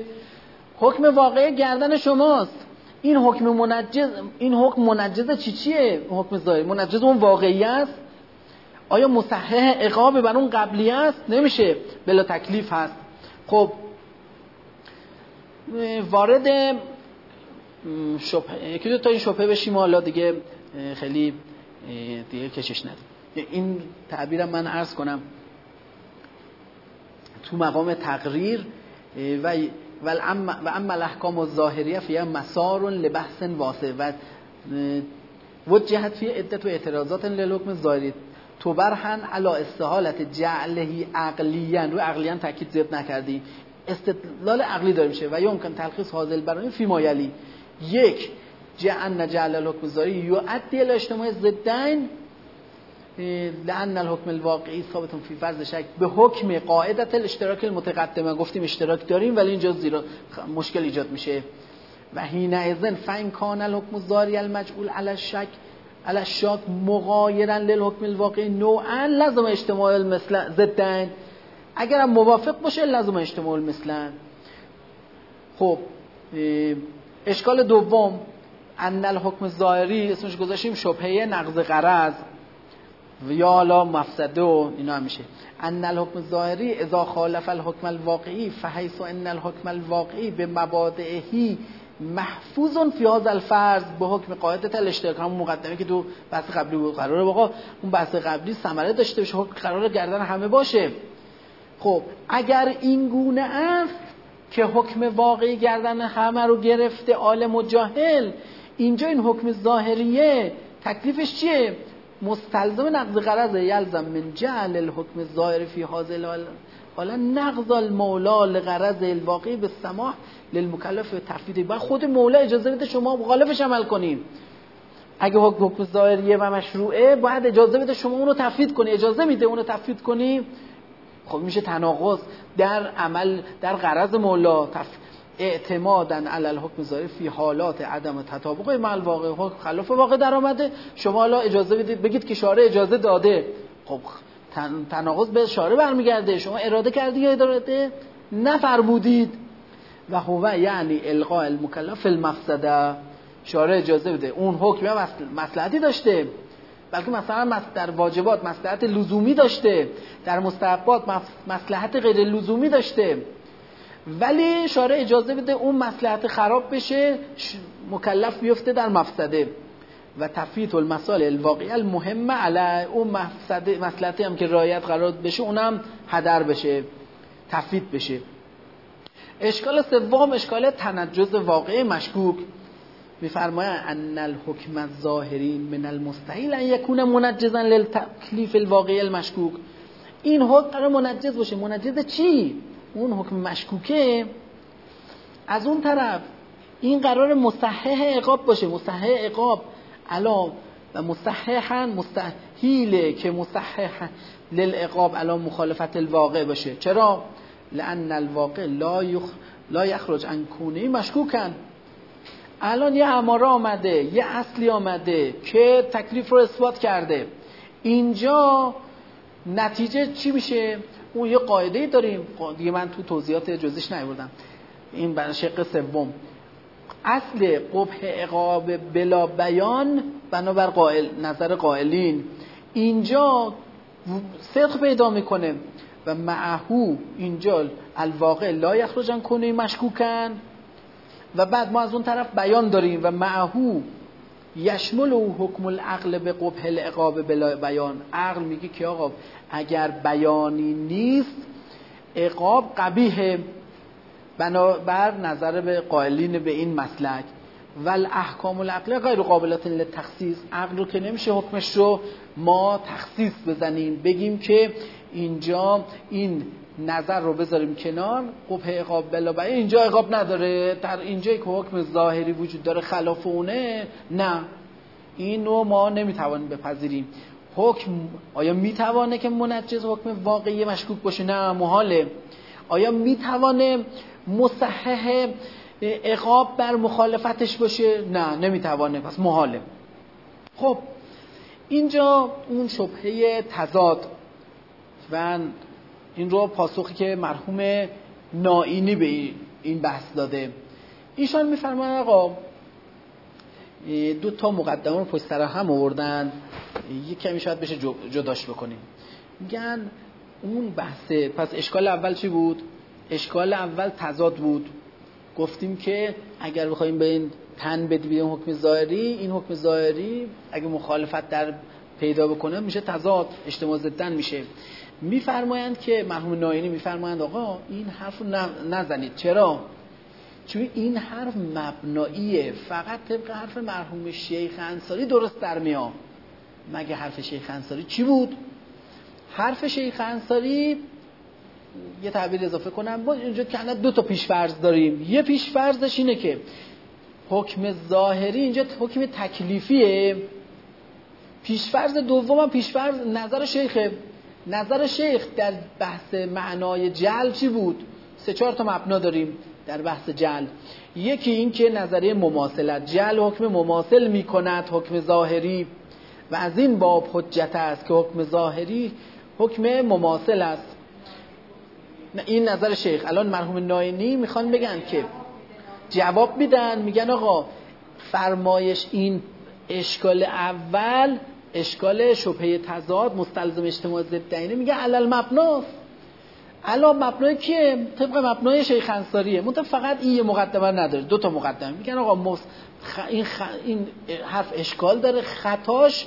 Speaker 1: حکم واقعی گردن شماست. این حکم منجز این حکم منجز چی چیه؟ حکم ظاهری منجز اون واقعی است؟ آیا مصحح عقاب بر اون قبلی است؟ نمیشه. بلا تکلیف هست. خب وارد شبه یکی دو تا این شبهه بشیم حالا دیگه خیلی دیگه کشش ندیم. این تعبیرم من عرض کنم. تو مقام تقریر و و اما الاحکام الظاهریه فیها مسار لبحث واسع و وجهت فی عدت و اعتراضات للحکم ظاهری برهن علا استحالت جعلهی عقلیان رو عقلیان تاکید زیاد نکردیم استدلال عقلی داره میشه و یمکن تلخیص حاضر برای فی مایلی. یک جعن جعل الحکم ظاهری یؤدی الى اجتماع ضدین لان الحکم الواقعی ثابت فی فرض شک به حکم قاعدت الاشتراک المتقدمه. گفتیم اشتراک داریم ولی اینجا زیرا مشکل ایجاد میشه. و حین اذن فین کان الحکم الظاهری المجعول علی الشک علی الشک مغایرا للحکم الواقعی نوعا لازم اجتماع المثل ضدن اگر موافق باشه لازم اجتماع المثلن خب اشکال دوم ان الحکم ظاهری اسمش گذاشتیم شبهه نقض قرض یا حالا مفسده و اینا میشه. ان الحکم ظاهری اذا خالف الحکم الواقعی فحیث ان الحکم الواقعی به مبادعهی محفوظ فی هذا الفرض به حکم قاعده الاشتراک. همون مقدمه که تو بحث قبلی بود. قراره واقعا اون بحث قبلی ثمره داشته باشه حکم قرار گردن همه باشه. خب اگر این گونه است که حکم واقعی گردن همه رو گرفته عالم و جاهل اینجا این حکم ظاهریه تکلیفش چیه؟ مستلزم نقض غرض یلزم من جعل الحکم الظاهر فی حاضر حالا نقض المولا لغرض الواقعی به سماح للمکلف تفویض و خود مولا اجازه بده شما مخالفش عمل کنیم اگه حکم حکم ظاهریه و مشروعه باید اجازه بده شما اونو تفویض کنی. اجازه میده اونو تفویض کنی. خب میشه تناقض در عمل در غرض مولا تف... اعتمادن علی الحکم ظاهر فی حالات عدم تطابق مع الواقع حکم خلاف واقع در آمده. شما حالا اجازه بدید بگید که شارع اجازه داده. خب تناقض به شارع برمیگرده. شما اراده کردی یا اراده نفرمودید. و هو یعنی القاء المکلف المفسده. شارع اجازه بده. اون حکم مصلحتی داشته. بلکه مثلا در واجبات مصلحت لزومی داشته. در مستحبات مصلحت غیر لزومی داشته. ولی شارع اجازه بده اون مصلحت خراب بشه مکلف بیفته در مفسده. و تفیت المسائل الواقعی المهمه علی اون مفسده مصلحتی هم که رایت قرار بشه اونم هدر بشه تفیت بشه. اشکال سوم اشکال تنجز واقعی مشکوک. میفرماید ان الحکم الظاهری من المستحیل ان یکون منجزا للتکلیف الواقعی المشکوک. این حکم قرار منجز باشه. منجز چی؟ اون حکم مشکوکه از اون طرف این قرار مصحح عقاب باشه. مصحح عقاب الان و مصححا مستحیله که مصحح للعقاب الان مخالفت الواقع باشه. چرا؟ لان الواقع لا یخ لا یخرج عن کونه مشکوکن. الان یه اماره آمده یه اصلی آمده که تکلیف رو اثبات کرده. اینجا نتیجه چی میشه؟ اون یه قاعده داریم دیگه من تو توضیحات جزیش نیوردم این برای شق سوم. اصل قبح عقاب بلا بیان بنابر قائل نظر قائلین. اینجا صدق پیدا می‌کنه و معهو اینجا الواقع لا یخرجن کنه مشکوکن. و بعد ما از اون طرف بیان داریم و معهو یشمل او حکم العقل به قبح العقاب بلا بیان. عقل میگه که آقا اگر بیانی نیست عقاب قبیه بنابر نظر به قائلین به این مسلک. ول احکام العقل غیر قابلات للتخصیص. عقل رو که نمیشه حکمش رو ما تخصیص بزنیم. بگیم که اینجا این نظر رو بذاریم کنار. قبه اقاب بلا اینجا اقاب نداره. در اینجا که حکم ظاهری وجود داره خلاف اونه نه. این رو ما نمی‌توانیم بپذیریم. حکم آیا می‌توانه که منجز حکم واقعی مشکوک باشه؟ نه محاله. آیا می‌توانه مصحح اقاب بر مخالفتش باشه؟ نه نمی‌توانه. پس محاله. خب اینجا اون شبهه تضاد. و این رو پاسخی که مرحوم نائینی به این بحث داده. ایشان میفرماید آقا دو تا مقدمه رو پشت هم آوردن یک کمی شاید بشه جداش بکنیم. میگن اون بحث پس اشکال اول چی بود؟ اشکال اول تضاد بود. گفتیم که اگر بخوایم به این تن بدیم حکم ظاهری این حکم ظاهری اگه مخالفت در پیدا بکنه میشه تضاد اجتماع زدن میشه. میفرمایند که مرحوم ناینی میفرمایند آقا این حرف رو نزنید. چرا؟ چون این حرف مبناییه. فقط طبق حرف مرحوم شیخ انصاری درست در میام مگه حرف شیخ انصاری چی بود؟ حرف شیخ انصاری یه تعبیر اضافه کنم با اینجا که دو تا پیشفرض داریم. یه پیشفرضش اینه که حکم ظاهری اینجا حکم تکلیفیه. پیشفرض دوم پیشفرض نظر شیخه. نظر شیخ در بحث معنای جل چی بود؟ سه چهار تا مبنا داریم در بحث جل یکی این که نظریه مماثلت جل حکم مماثل می کند حکم ظاهری. و از این باب حجت است که حکم ظاهری حکم مماثل است. این نظر شیخ. الان مرحوم ناینی می‌خوان بگن که جواب میدن. میگن آقا فرمایش این اشکال اول اشکال شبهه تضاد مستلزم اجتماع ضدینه میگه علل مبناست الان مبنای کیه؟ طبق مبنای شیخ انصاریه. منتها فقط این یه مقدمه نداره دو تا مقدمه. میگن آقا مص... این, خ... این حرف اشکال داره خطاش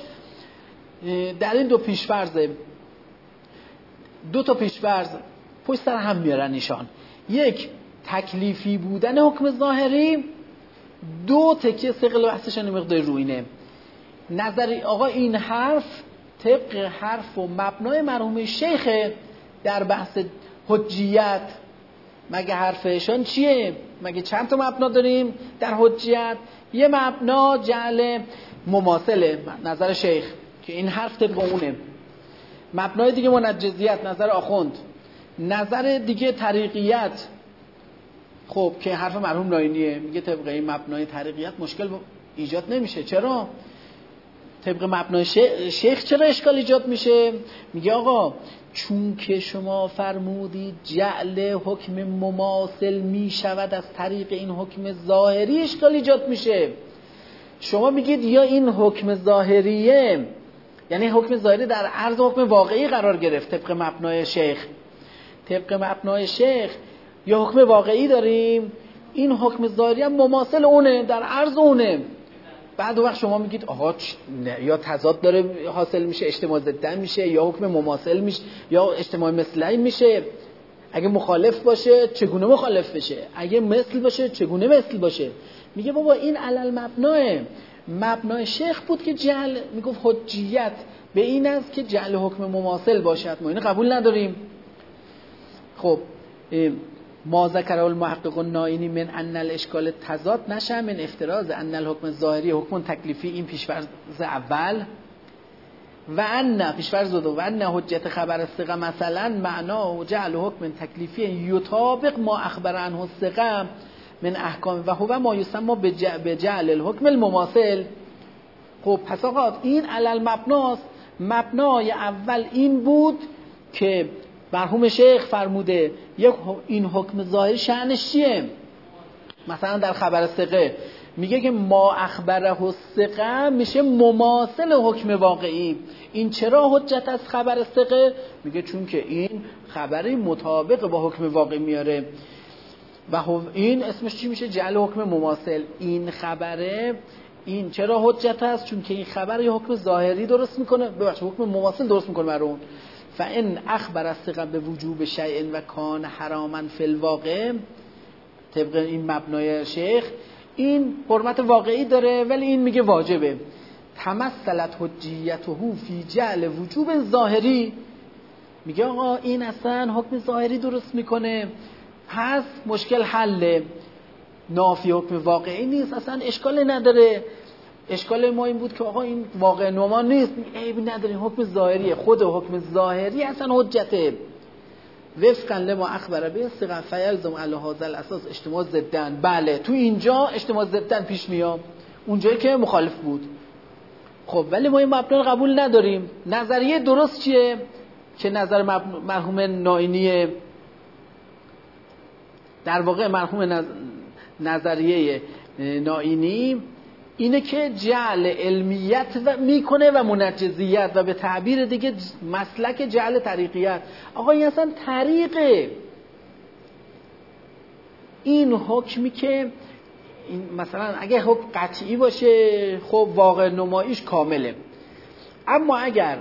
Speaker 1: در این دو پیشفرزه. دو تا پیشفرز پشت سر هم میارن ایشان. یک تکلیفی بودن حکم ظاهری. دو تکیه سقل بحثشان مقدار روینه. نظر آقا این حرف طبق حرف و مبنای مرحوم شیخ در بحث حجیت مگه حرفشان چیه؟ مگه چند تا مبنا داریم در حجیت؟ یه مبنا جعل مماثله نظر شیخ که این حرف طبق اونه. مبنای دیگه منجزیت نظر آخوند. نظر دیگه طریقیت. خب که حرف مرحوم ناینیه میگه طبق این مبنای طریقیت مشکل ایجاد نمیشه. چرا؟ طبق مبنای شیخ چرا اشکال ایجاد میشه؟ میگه آقا چون که شما فرمودید جعل حکم مماثل می‌شود از طریق این حکم ظاهری اشکال ایجاد میشه. شما میگید یا این حکم ظاهریه؟ یعنی حکم ظاهری در عرض حکم واقعی قرار گرفت طبق مبنای شیخ. طبق مبنای شیخ یا حکم واقعی داریم؟ این حکم ظاهری هم مماثل اونه در عرض اونه. بعد وقت شما میگید آقا یا تضاد داره حاصل میشه اجتماع ضدن میشه یا حکم مماثل میشه یا اجتماع مثلی میشه. اگه مخالف باشه چگونه مخالف بشه؟ اگه مثل باشه چگونه مثل باشه؟ میگه بابا این علل مبناه. مبنای شیخ بود که جعل می‌گفت حجیت به این است که جعل حکم مماثل باشد. ما اینو قبول نداریم. خب ما ذکر المحقق ناینی من ان الاشکال تضاد نشه من افتراض ان الحکم ظاهری حکم تکلیفی این پیشفرض اول. و ان پیشفرض دو و ان حجت خبر الثقه مثلا معنا و جعل حکم تکلیفی یطابق ما اخبر عنه الثقه من احکام و هو ما یسمى به جعل الحکم المماثل. خب پس آقا این علل مبناست. مبنای اول این بود که مرحوم شیخ فرموده یک این حکم ظاهر شعنش چیه؟ مثلا در خبر سقه میگه که ما اخبره سقه میشه مماثل حکم واقعی. این چرا حجت از خبر سقه میگه چون که این خبری مطابق با حکم واقعی میاره. و این اسمش چی میشه؟ جعل حکم مماثل. این خبره این چرا حجت است؟ چون که این خبر یه حکم ظاهری درست می‌کنه. ببخش حکم مماثل درست می‌کنه برای اون. فان اخبر از به وجوب شیء و کان حراما فی الواقع طبق این مبنای شیخ این حرمت واقعی داره ولی این میگه واجبه. تمثلت حجیته فی جعل وجوب ظاهری. میگه آقا این اصلا حکم ظاهری درست می‌کنه. پس مشکل حله. نافی حکم واقعی نیست اصلا اشکال نداره. اشکال ما این بود که آقا این واقع نما نیست. عیبی نداره. حکم ظاهریه. خود حکم ظاهری اصلا حجته. وفقا لما اخبر به استقام فیلزم علی هذا الاساس اجتماع زدن بله تو اینجا اجتماع زدن پیش میام اونجایی که مخالف بود. خب ولی ما این مبنا قبول نداریم. نظریه درست چیه؟ که نظر مرحوم ناینی در واقع مرحوم نظریه ناینی اینه که جعل علمیت و می‌کنه و منجزیت و به تعبیر دیگه مسلک جعل طریقیت. آقا این اصلا طریقه این حکمی که مثلا اگه حکم قطعی باشه خب واقع نماییش کامله. اما اگر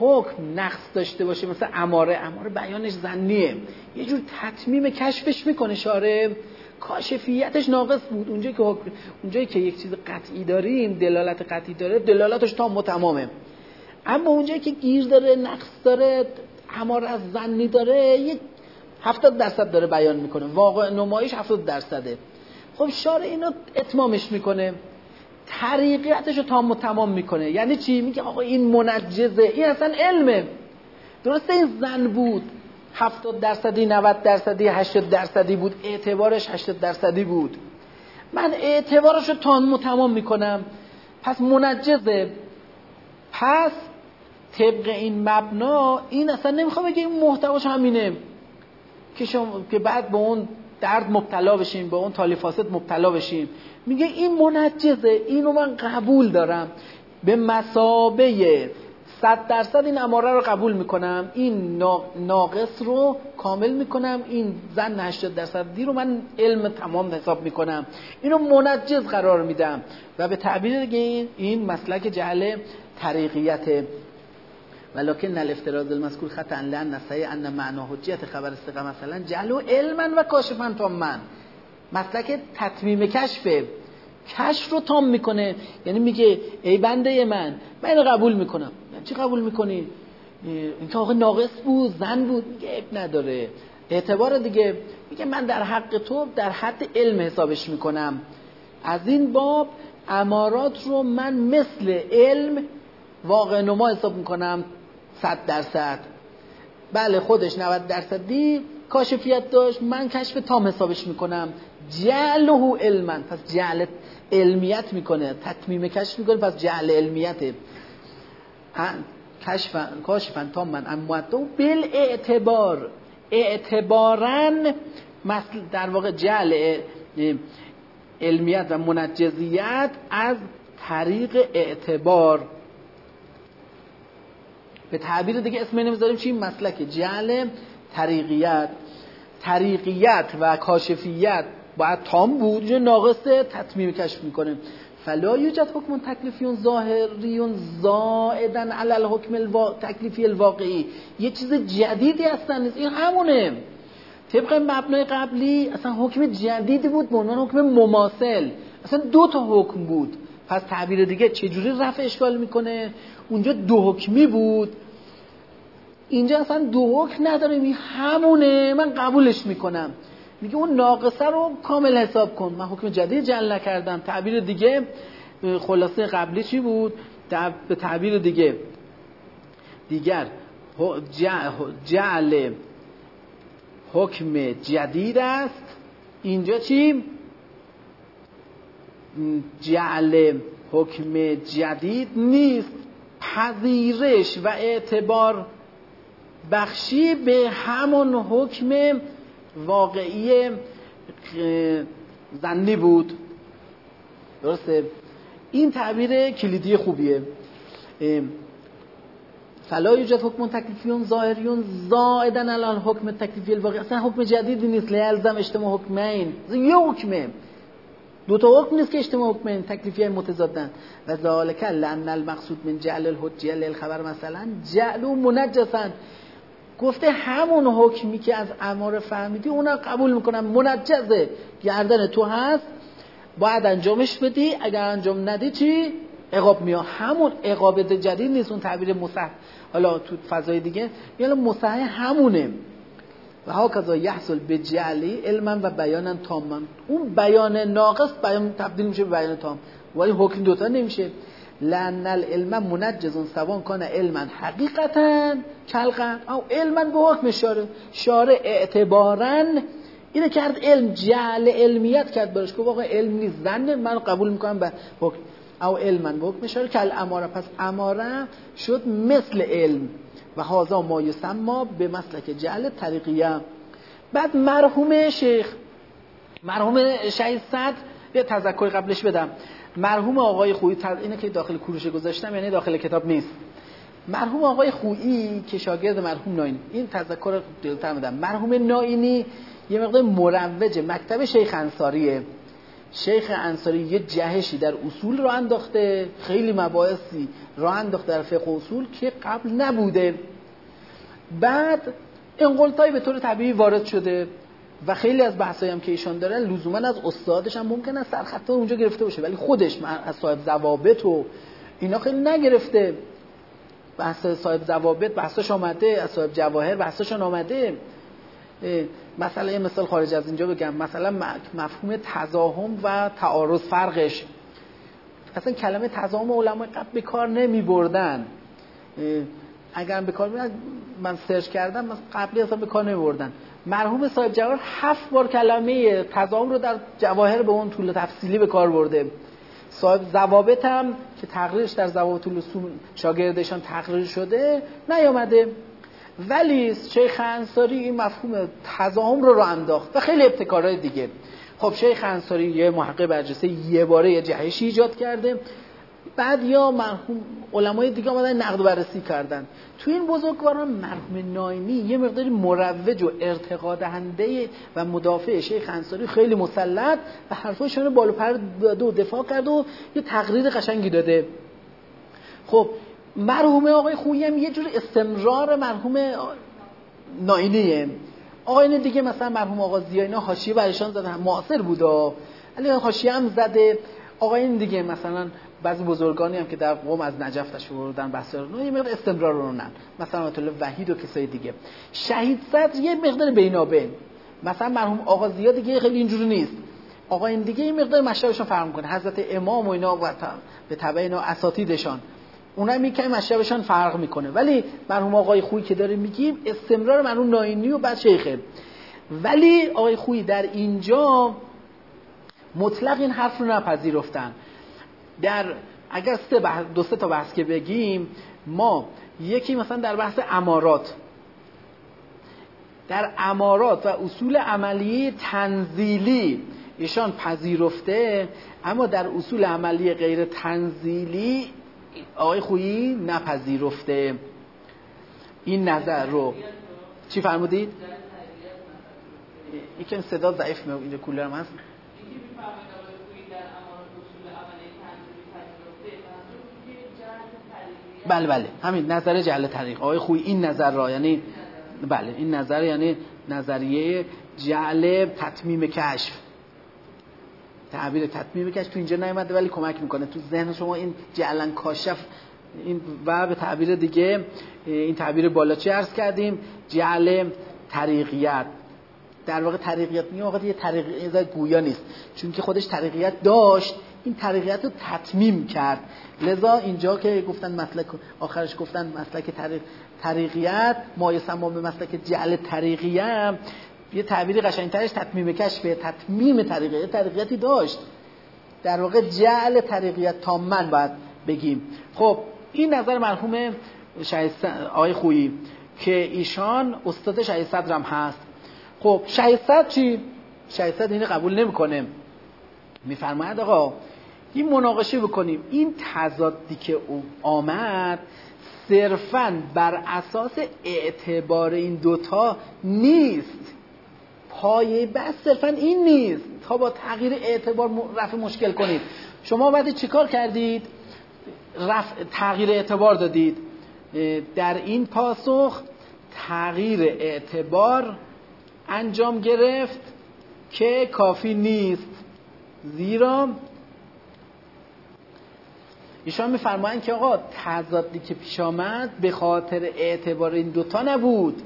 Speaker 1: حکم نقص داشته باشه مثلا اماره اماره بیانش زنیه. یه جور تطمیم کشفش می‌کنه شاره کاشفیتش ناقص بود. اونجایی که اونجایی که یک چیز قطعی داریم دلالت قطعی داره دلالتش تام و تمامه اما اونجایی که گیر داره نقص داره اماره از زنی داره یک هفتاد درصد داره بیان می‌کنه. واقع نمایش هفتاد درصده. خب شاره اینو اتمامش می‌کنه. طریقیتش رو تام و تمام می‌کنه. یعنی چی؟ میگه آقا این منجزه. این اصلا علمه. درسته؟ این زن بود. هفتاد درصدی 90 درصدی 80 درصدی بود. اعتبارش 80 درصدی بود. من اعتبارش رو تام و تمام می‌کنم. پس منجزه. پس طبق این مبنا این اصلا نمی‌خوام بگه این محتواش همینه. که شما که بعد به اون درد مبتلا بشیم به اون تالیفاست مبتلا بشیم. میگه این منجزه. اینو من قبول دارم. به مسابه صد درصد این اماره رو قبول می‌کنم. این ناقص رو کامل می‌کنم. این زن 80 درصدی رو من علم تمام حساب می‌کنم. اینو منجز قرار میدم. و به تعبیر دیگه این مسلک جهل طریقیت. ولکن الافتراض المذکور خطا لن نسعی ان معنا حجیت خبر استقا مثلا جهل علما و کاشفا تا من. مسلک تطمیم کشفه کشف رو تام می‌کنه. یعنی میگه ای بنده من من قبول می‌کنم. چی قبول می‌کنی؟ این که آقا ناقص بود زن بود میگه عیب نداره. اعتبار دیگه میگه من در حق تو در حد علم حسابش می‌کنم. از این باب امارات رو من مثل علم واقع نما حساب می‌کنم صد درصد. بله خودش 90 درصدی کاشفیت داشت من کشف تام حسابش می‌کنم. جعله علما پس جعل علمیت می‌کنه تطمیم کشف می‌کنه پس جعل علمیت کشف کاشفن تام من اما بل اعتبار اعتبارن مثل در واقع جعل علمیت و منجزیت از طریق اعتبار. به تعبیر دیگه اسم نمی‌ذاریم چی؟ مسلک جعل طریقیت. طریقیت و کاشفیت. باید تام بود اینجا ناقصه تطمیم کشف می‌کنه. فلا یوجد حکم تکلیفیون ظاهریون زائدن علی الحکم الوا... تکلیفی الواقعی. یه چیز جدیدی هستن این همونه. طبق مبنای قبلی اصلا حکم جدیدی بود به عنوان حکم مماثل. اصلا دو تا حکم بود. پس تعبیر دیگه چجوری رفع اشکال می‌کنه؟ اونجا دو حکمی بود. اینجا اصلا دو حکم نداره همونه. من قبولش می‌کنم. میگه اون ناقصه رو کامل حساب کن. من حکم جدید جل نکردم. تعبیر دیگه خلاصه قبلی چی بود؟ به تعبیر دیگه. دیگر جعل حکم جدید است. اینجا چی؟ جعل حکم جدید نیست. پذیرش و اعتبار بخشی به همون حکم واقعی زنی بود. درسته؟ این تعبیر کلیدی خوبیه. فلا یوجد حکم تکلیفیون ظاهریون زائدن الان حکم تکلیفی الواقعی اصلا حکم جدیدی نیست. لیلزم اجتماع حکمین. یه حکمه. دو تا حکم نیست که اجتماع حکمین. تکلیفی متضادن. و ذالک لان المقصود من جعل الحجیه للخبر مثلا. جعل منجسن گفته همون حکمی که از امار فهمیدی اونا قبول می‌کنم منجزه. گردن تو هست باید انجامش بدی اگر انجام ندی چی؟ عقاب میاد. همون عقاب جدید نیست اون تعبیر مصح حالا تو فضای دیگه یعنی مصح همونه. و ها کذا یحصل به جعلی علما و بیانا تاما اون بیان ناقص بیان تبدیل میشه به بیان تام. ولی حکم دوتا نمیشه. لان العلم منجز سوان کان علما. حقیقتا کلقا او علما به حکم شاره شاره اعتبارا اینه کرد علم جعل علمیت کرد برش. که واقع علم نیست زن من قبول می‌کنم. به حکم او علما به حکم شاره کل اماره پس اماره شد مثل علم. و هازا ما یسما به مسلک جعل طریقیه. بعد مرحوم شیخ مرحوم شهید صد یه تذکر قبلش بدم. مرحوم آقای خویی اینه که داخل کوروشه گذاشتم یعنی داخل کتاب نیست. مرحوم آقای خویی که شاگرد مرحوم ناینی این تذکر دلتر میدم. مرحوم ناینی یه مقدار مروج مکتب شیخ انصاریه. شیخ انصاری یه جهشی در اصول رو انداخته خیلی مباحثی رو انداخته در فقه اصول که قبل نبوده. بعد انقلتایی به طور طبیعی وارد شده. و خیلی از بحثایی هم که ایشان داره لزوما از استادش هم ممکن است سرخطا اونجا گرفته باشه. ولی خودش از صاحب ضوابط و اینا خیلی نگرفته. بحث صاحب ضوابط بحثش آمده از صاحب جواهر بحثشون آمده. مثلا یه مثال خارج از اینجا بگم. مثلا مفهوم تزاهم و تعارض فرقش. اصلا کلمه تزاهم علمای قبل به کار نمی بردن اگر به کار من سرچ کردم قبلی اصلا به کار نمی بردن مرحوم صاحب جواهر هفت بار کلمه تضام رو در جواهر به اون طول تفصیلی به کار برده. صاحب زوابط هم که تقریرش در زوابط الاصول شاگردشان تقریر شده نیامده. ولی شیخ انصاری این مفهوم تضام رو رو انداخت و خیلی ابتکارهای دیگه. خب شیخ انصاری یه محقق برجسته یه باره یه جهشی ایجاد کرده. بعد یا مرحوم علمای دیگه آمدن نقد و بررسی کردن. تو این بزرگواران مرحوم ناینی یه مقداری مروج و ارتقا دهنده و مدافع شیخ انصاری خیلی مسلط و حرفاشون رو بالا پر دو دفاع کرد و یه تقریر قشنگی داده. خب مرحوم آقای خویی هم یه جور استمرار مرحوم ناینیه. آقای دیگه مثلا مرحوم آقا زیاینا اینا حاشیه برشان زدن معاصر بودا علی حاشیه هم زده. آقای دیگه مثلا بعضی بزرگانی هم که در قوم از نجف بردن بحث رو یه مقدار استمرار رو نن مثلا آیت وحید و کسای دیگه. شهید صدر یه مقدار بینابین. مثلا مرحوم آقا زیاد دیگه خیلی اینجوری نیست. آقا این دیگه این مقدار مشربشون فرق می‌کنه. حضرت امام و اینا و به تبع اینا اساتیدشان. اونم می‌کنه مشربشان فرق می‌کنه. ولی مرحوم آقای خویی که داره میگیم استمرار مرحوم ناینی و بعد شیخه. ولی آقای خویی در اینجا مطلق این حرف رو نپذیرفتن. در اگر سه دو سه تا بحث که بگیم ما یکی مثلا در بحث امارات. در امارات و اصول عملی تنزیلی ایشان پذیرفته اما در اصول عملی غیر تنزیلی آقای خویی نپذیرفته. این نظر رو چی فرمودید؟ یکم صدا ضعیف اینجا کولرم هست. بله بله. همین نظر جعل طریق. آقای خوی این نظر را یعنی بله این نظر یعنی نظریه جعل تطمیم کشف. تعبیر تطمیم کشف تو اینجا نیومده ولی کمک می‌کنه. تو ذهن شما این جعلن کاشف این و به تعبیر دیگه این تعبیر بالا چه عرض کردیم؟ جعل طریقیت. در واقع طریقیت میگه واقعا یه طریقیت گویا نیست. چون که خودش طریقیت داشت این طریقیت رو تطمیم کرد. لذا اینجا که گفتن مسلک آخرش گفتن مسلک طریق طریقیت مایه به مسلک جعل طریقیه یه تعبیری قشنگترش تطمیم کشفه تطمیم طریقیت طریقیتی داشت. در واقع جعل طریقیت تا من باید بگیم. خب این نظر مرحوم آقای خویی که ایشان استاد شهید صدرم هست. خب شهید چی؟ شهید اینو قبول نمی‌کنه. میفرماید آقا این مناقشه بکنیم. این تضادی که آمد صرفا بر اساس اعتبار این دوتا نیست. پایه بس صرفا این نیست. تا با تغییر اعتبار رفع مشکل کنید. شما بعد چیکار کردید؟ رفع تغییر اعتبار دادید. در این پاسخ تغییر اعتبار انجام گرفت که کافی نیست. زیرا ایشان میفرمایند که آقا تضادی که پیش آمد به خاطر اعتبار این دوتا نبود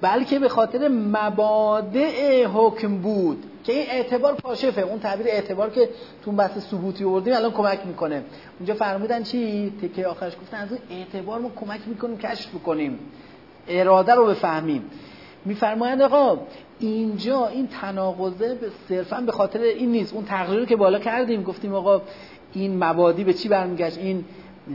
Speaker 1: بلکه به خاطر مبادع حکم بود که این اعتبار کاشفه. اون تعبیر اعتبار که تو بحث ثبوتی آوردیم الان کمک می‌کنه. اونجا فرمودن چی؟ تکه آخرش گفتن از اون اعتبار ما کمک می‌کنیم کشف بکنیم اراده رو بفهمیم. میفرمایند آقا اینجا این تناقضه صرفا به خاطر این نیست. اون تقریر که بالا کردیم گفتیم آقا این مبادی به چی برمیگشت؟ این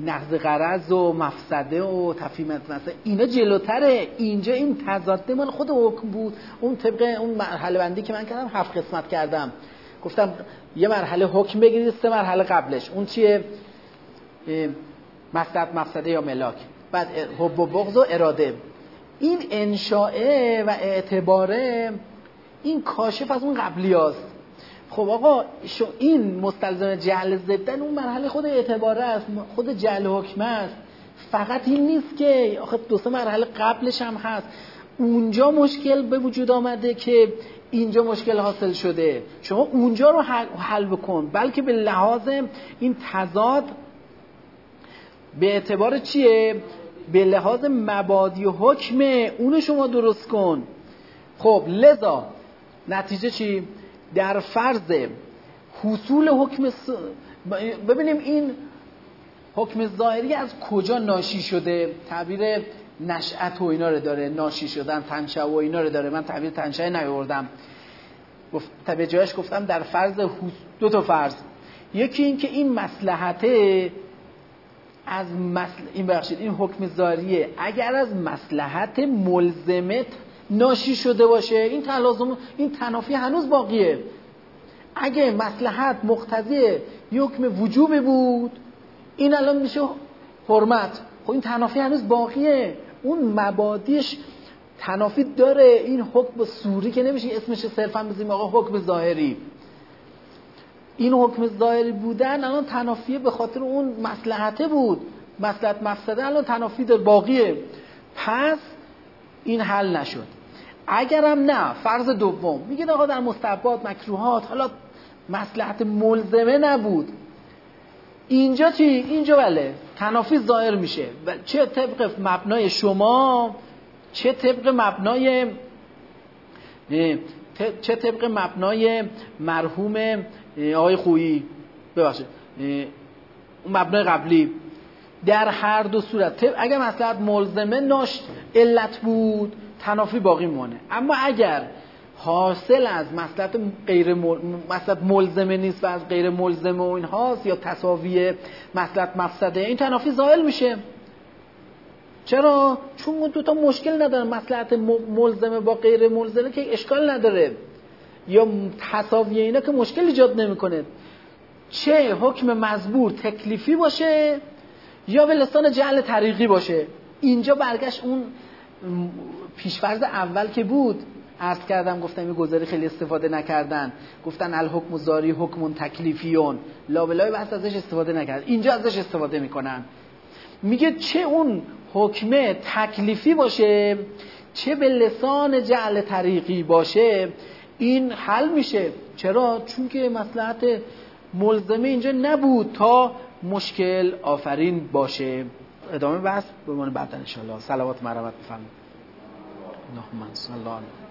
Speaker 1: نقض قرض و مفسده و تفهیم مثلا اینا جلوتره. اینجا این تضاده مال خود حکم بود. اون طبق اون مرحله بندی که من کردم هفت قسمت کردم. گفتم یه مرحله حکم بگیرید سه مرحله قبلش. اون چیه؟ مصدد مفسده یا ملاک. بعد حب و بغض و اراده. این انشاءه و اعتباره این کاشف از اون قبلی هست خب آقا این مستلزم جعل زدن اون مرحله خود اعتباره است خود جعل حکم است. فقط این نیست که آخه دو سه مرحله قبلش هم هست. اونجا مشکل به وجود آمده که اینجا مشکل حاصل شده. شما اونجا رو حل بکن بلکه به لحاظ این تضاد به اعتبار چیه؟ به لحاظ مبادی و حکم اونو شما درست کن. خب لذا نتیجه چی؟ در فرض حصول حکم ببینیم این حکم ظاهری از کجا ناشی شده؟ تعبیر نشأت و اینا رو داره ناشی شدن تنشه و اینا رو داره. من تعبیر تنشه نیاوردم. به جایش گفتم در فرض دو تا فرض. یکی این که این مسلحته از مسل... این بخشید این حکم ظاهریه اگر از مسلحت ملزمت ناشی شده باشه این تلازم این تنافی هنوز باقیه. اگه مسلحت مقتضی حکم وجوب بود این الان میشه حرمت. خب این تنافی هنوز باقیه. اون مبادیش تنافی داره. این حکم سوری که نمیشه اسمش صرفا بزنیم آقا حکم ظاهری. این حکم ظاهری بودن الان تنافیه به خاطر اون مسلحته بود. مسلحت مفسده الان تنافی در باقیه. پس این حل نشد. اگرم نه فرض دوم. میگه آقا در مستحبات مکروهات حالا مسلحت ملزمه نبود. اینجا چی؟ اینجا بله تنافی ظاهر میشه. چه طبق مبنای شما چه طبق مبنای چه طبق مبنای مرحوم آقای خویی ببخشید. اون مبنای قبلی. در هر دو صورت. اگر مسلحت ملزمه ناش علت بود تنافی باقی مونه اما اگر حاصل از مسلحت غیر مسلحت ملزمه نیست و از غیر ملزمه و این هاست یا تساوی مسلحت مفسده این تنافی زائل میشه. چرا؟ چون اون دوتا مشکل نداره مسلحت ملزمه با غیر ملزمه که اشکال نداره. یا تساوی اینا که مشکل ایجاد نمی‌کنه. چه حکم مزبور تکلیفی باشه یا به لسان جعل طریقی باشه. اینجا برگشت اون پیشفرض اول که بود عرض کردم گفتم این گذاری خیلی استفاده نکردن. گفتن الحکم زاری حکم تکلیفیون. لابلای بحث ازش استفاده نکرد. اینجا ازش استفاده می‌کنن. میگه چه اون حکمه تکلیفی باشه چه به لسان جعل طریقی باشه این حل میشه. چرا؟ چون که مسلحت ملزمه اینجا نبود تا مشکل آفرین باشه. ادامه بحث به من بعدا انشاءالله صلوات مرمت بفرمایید. اللهم صل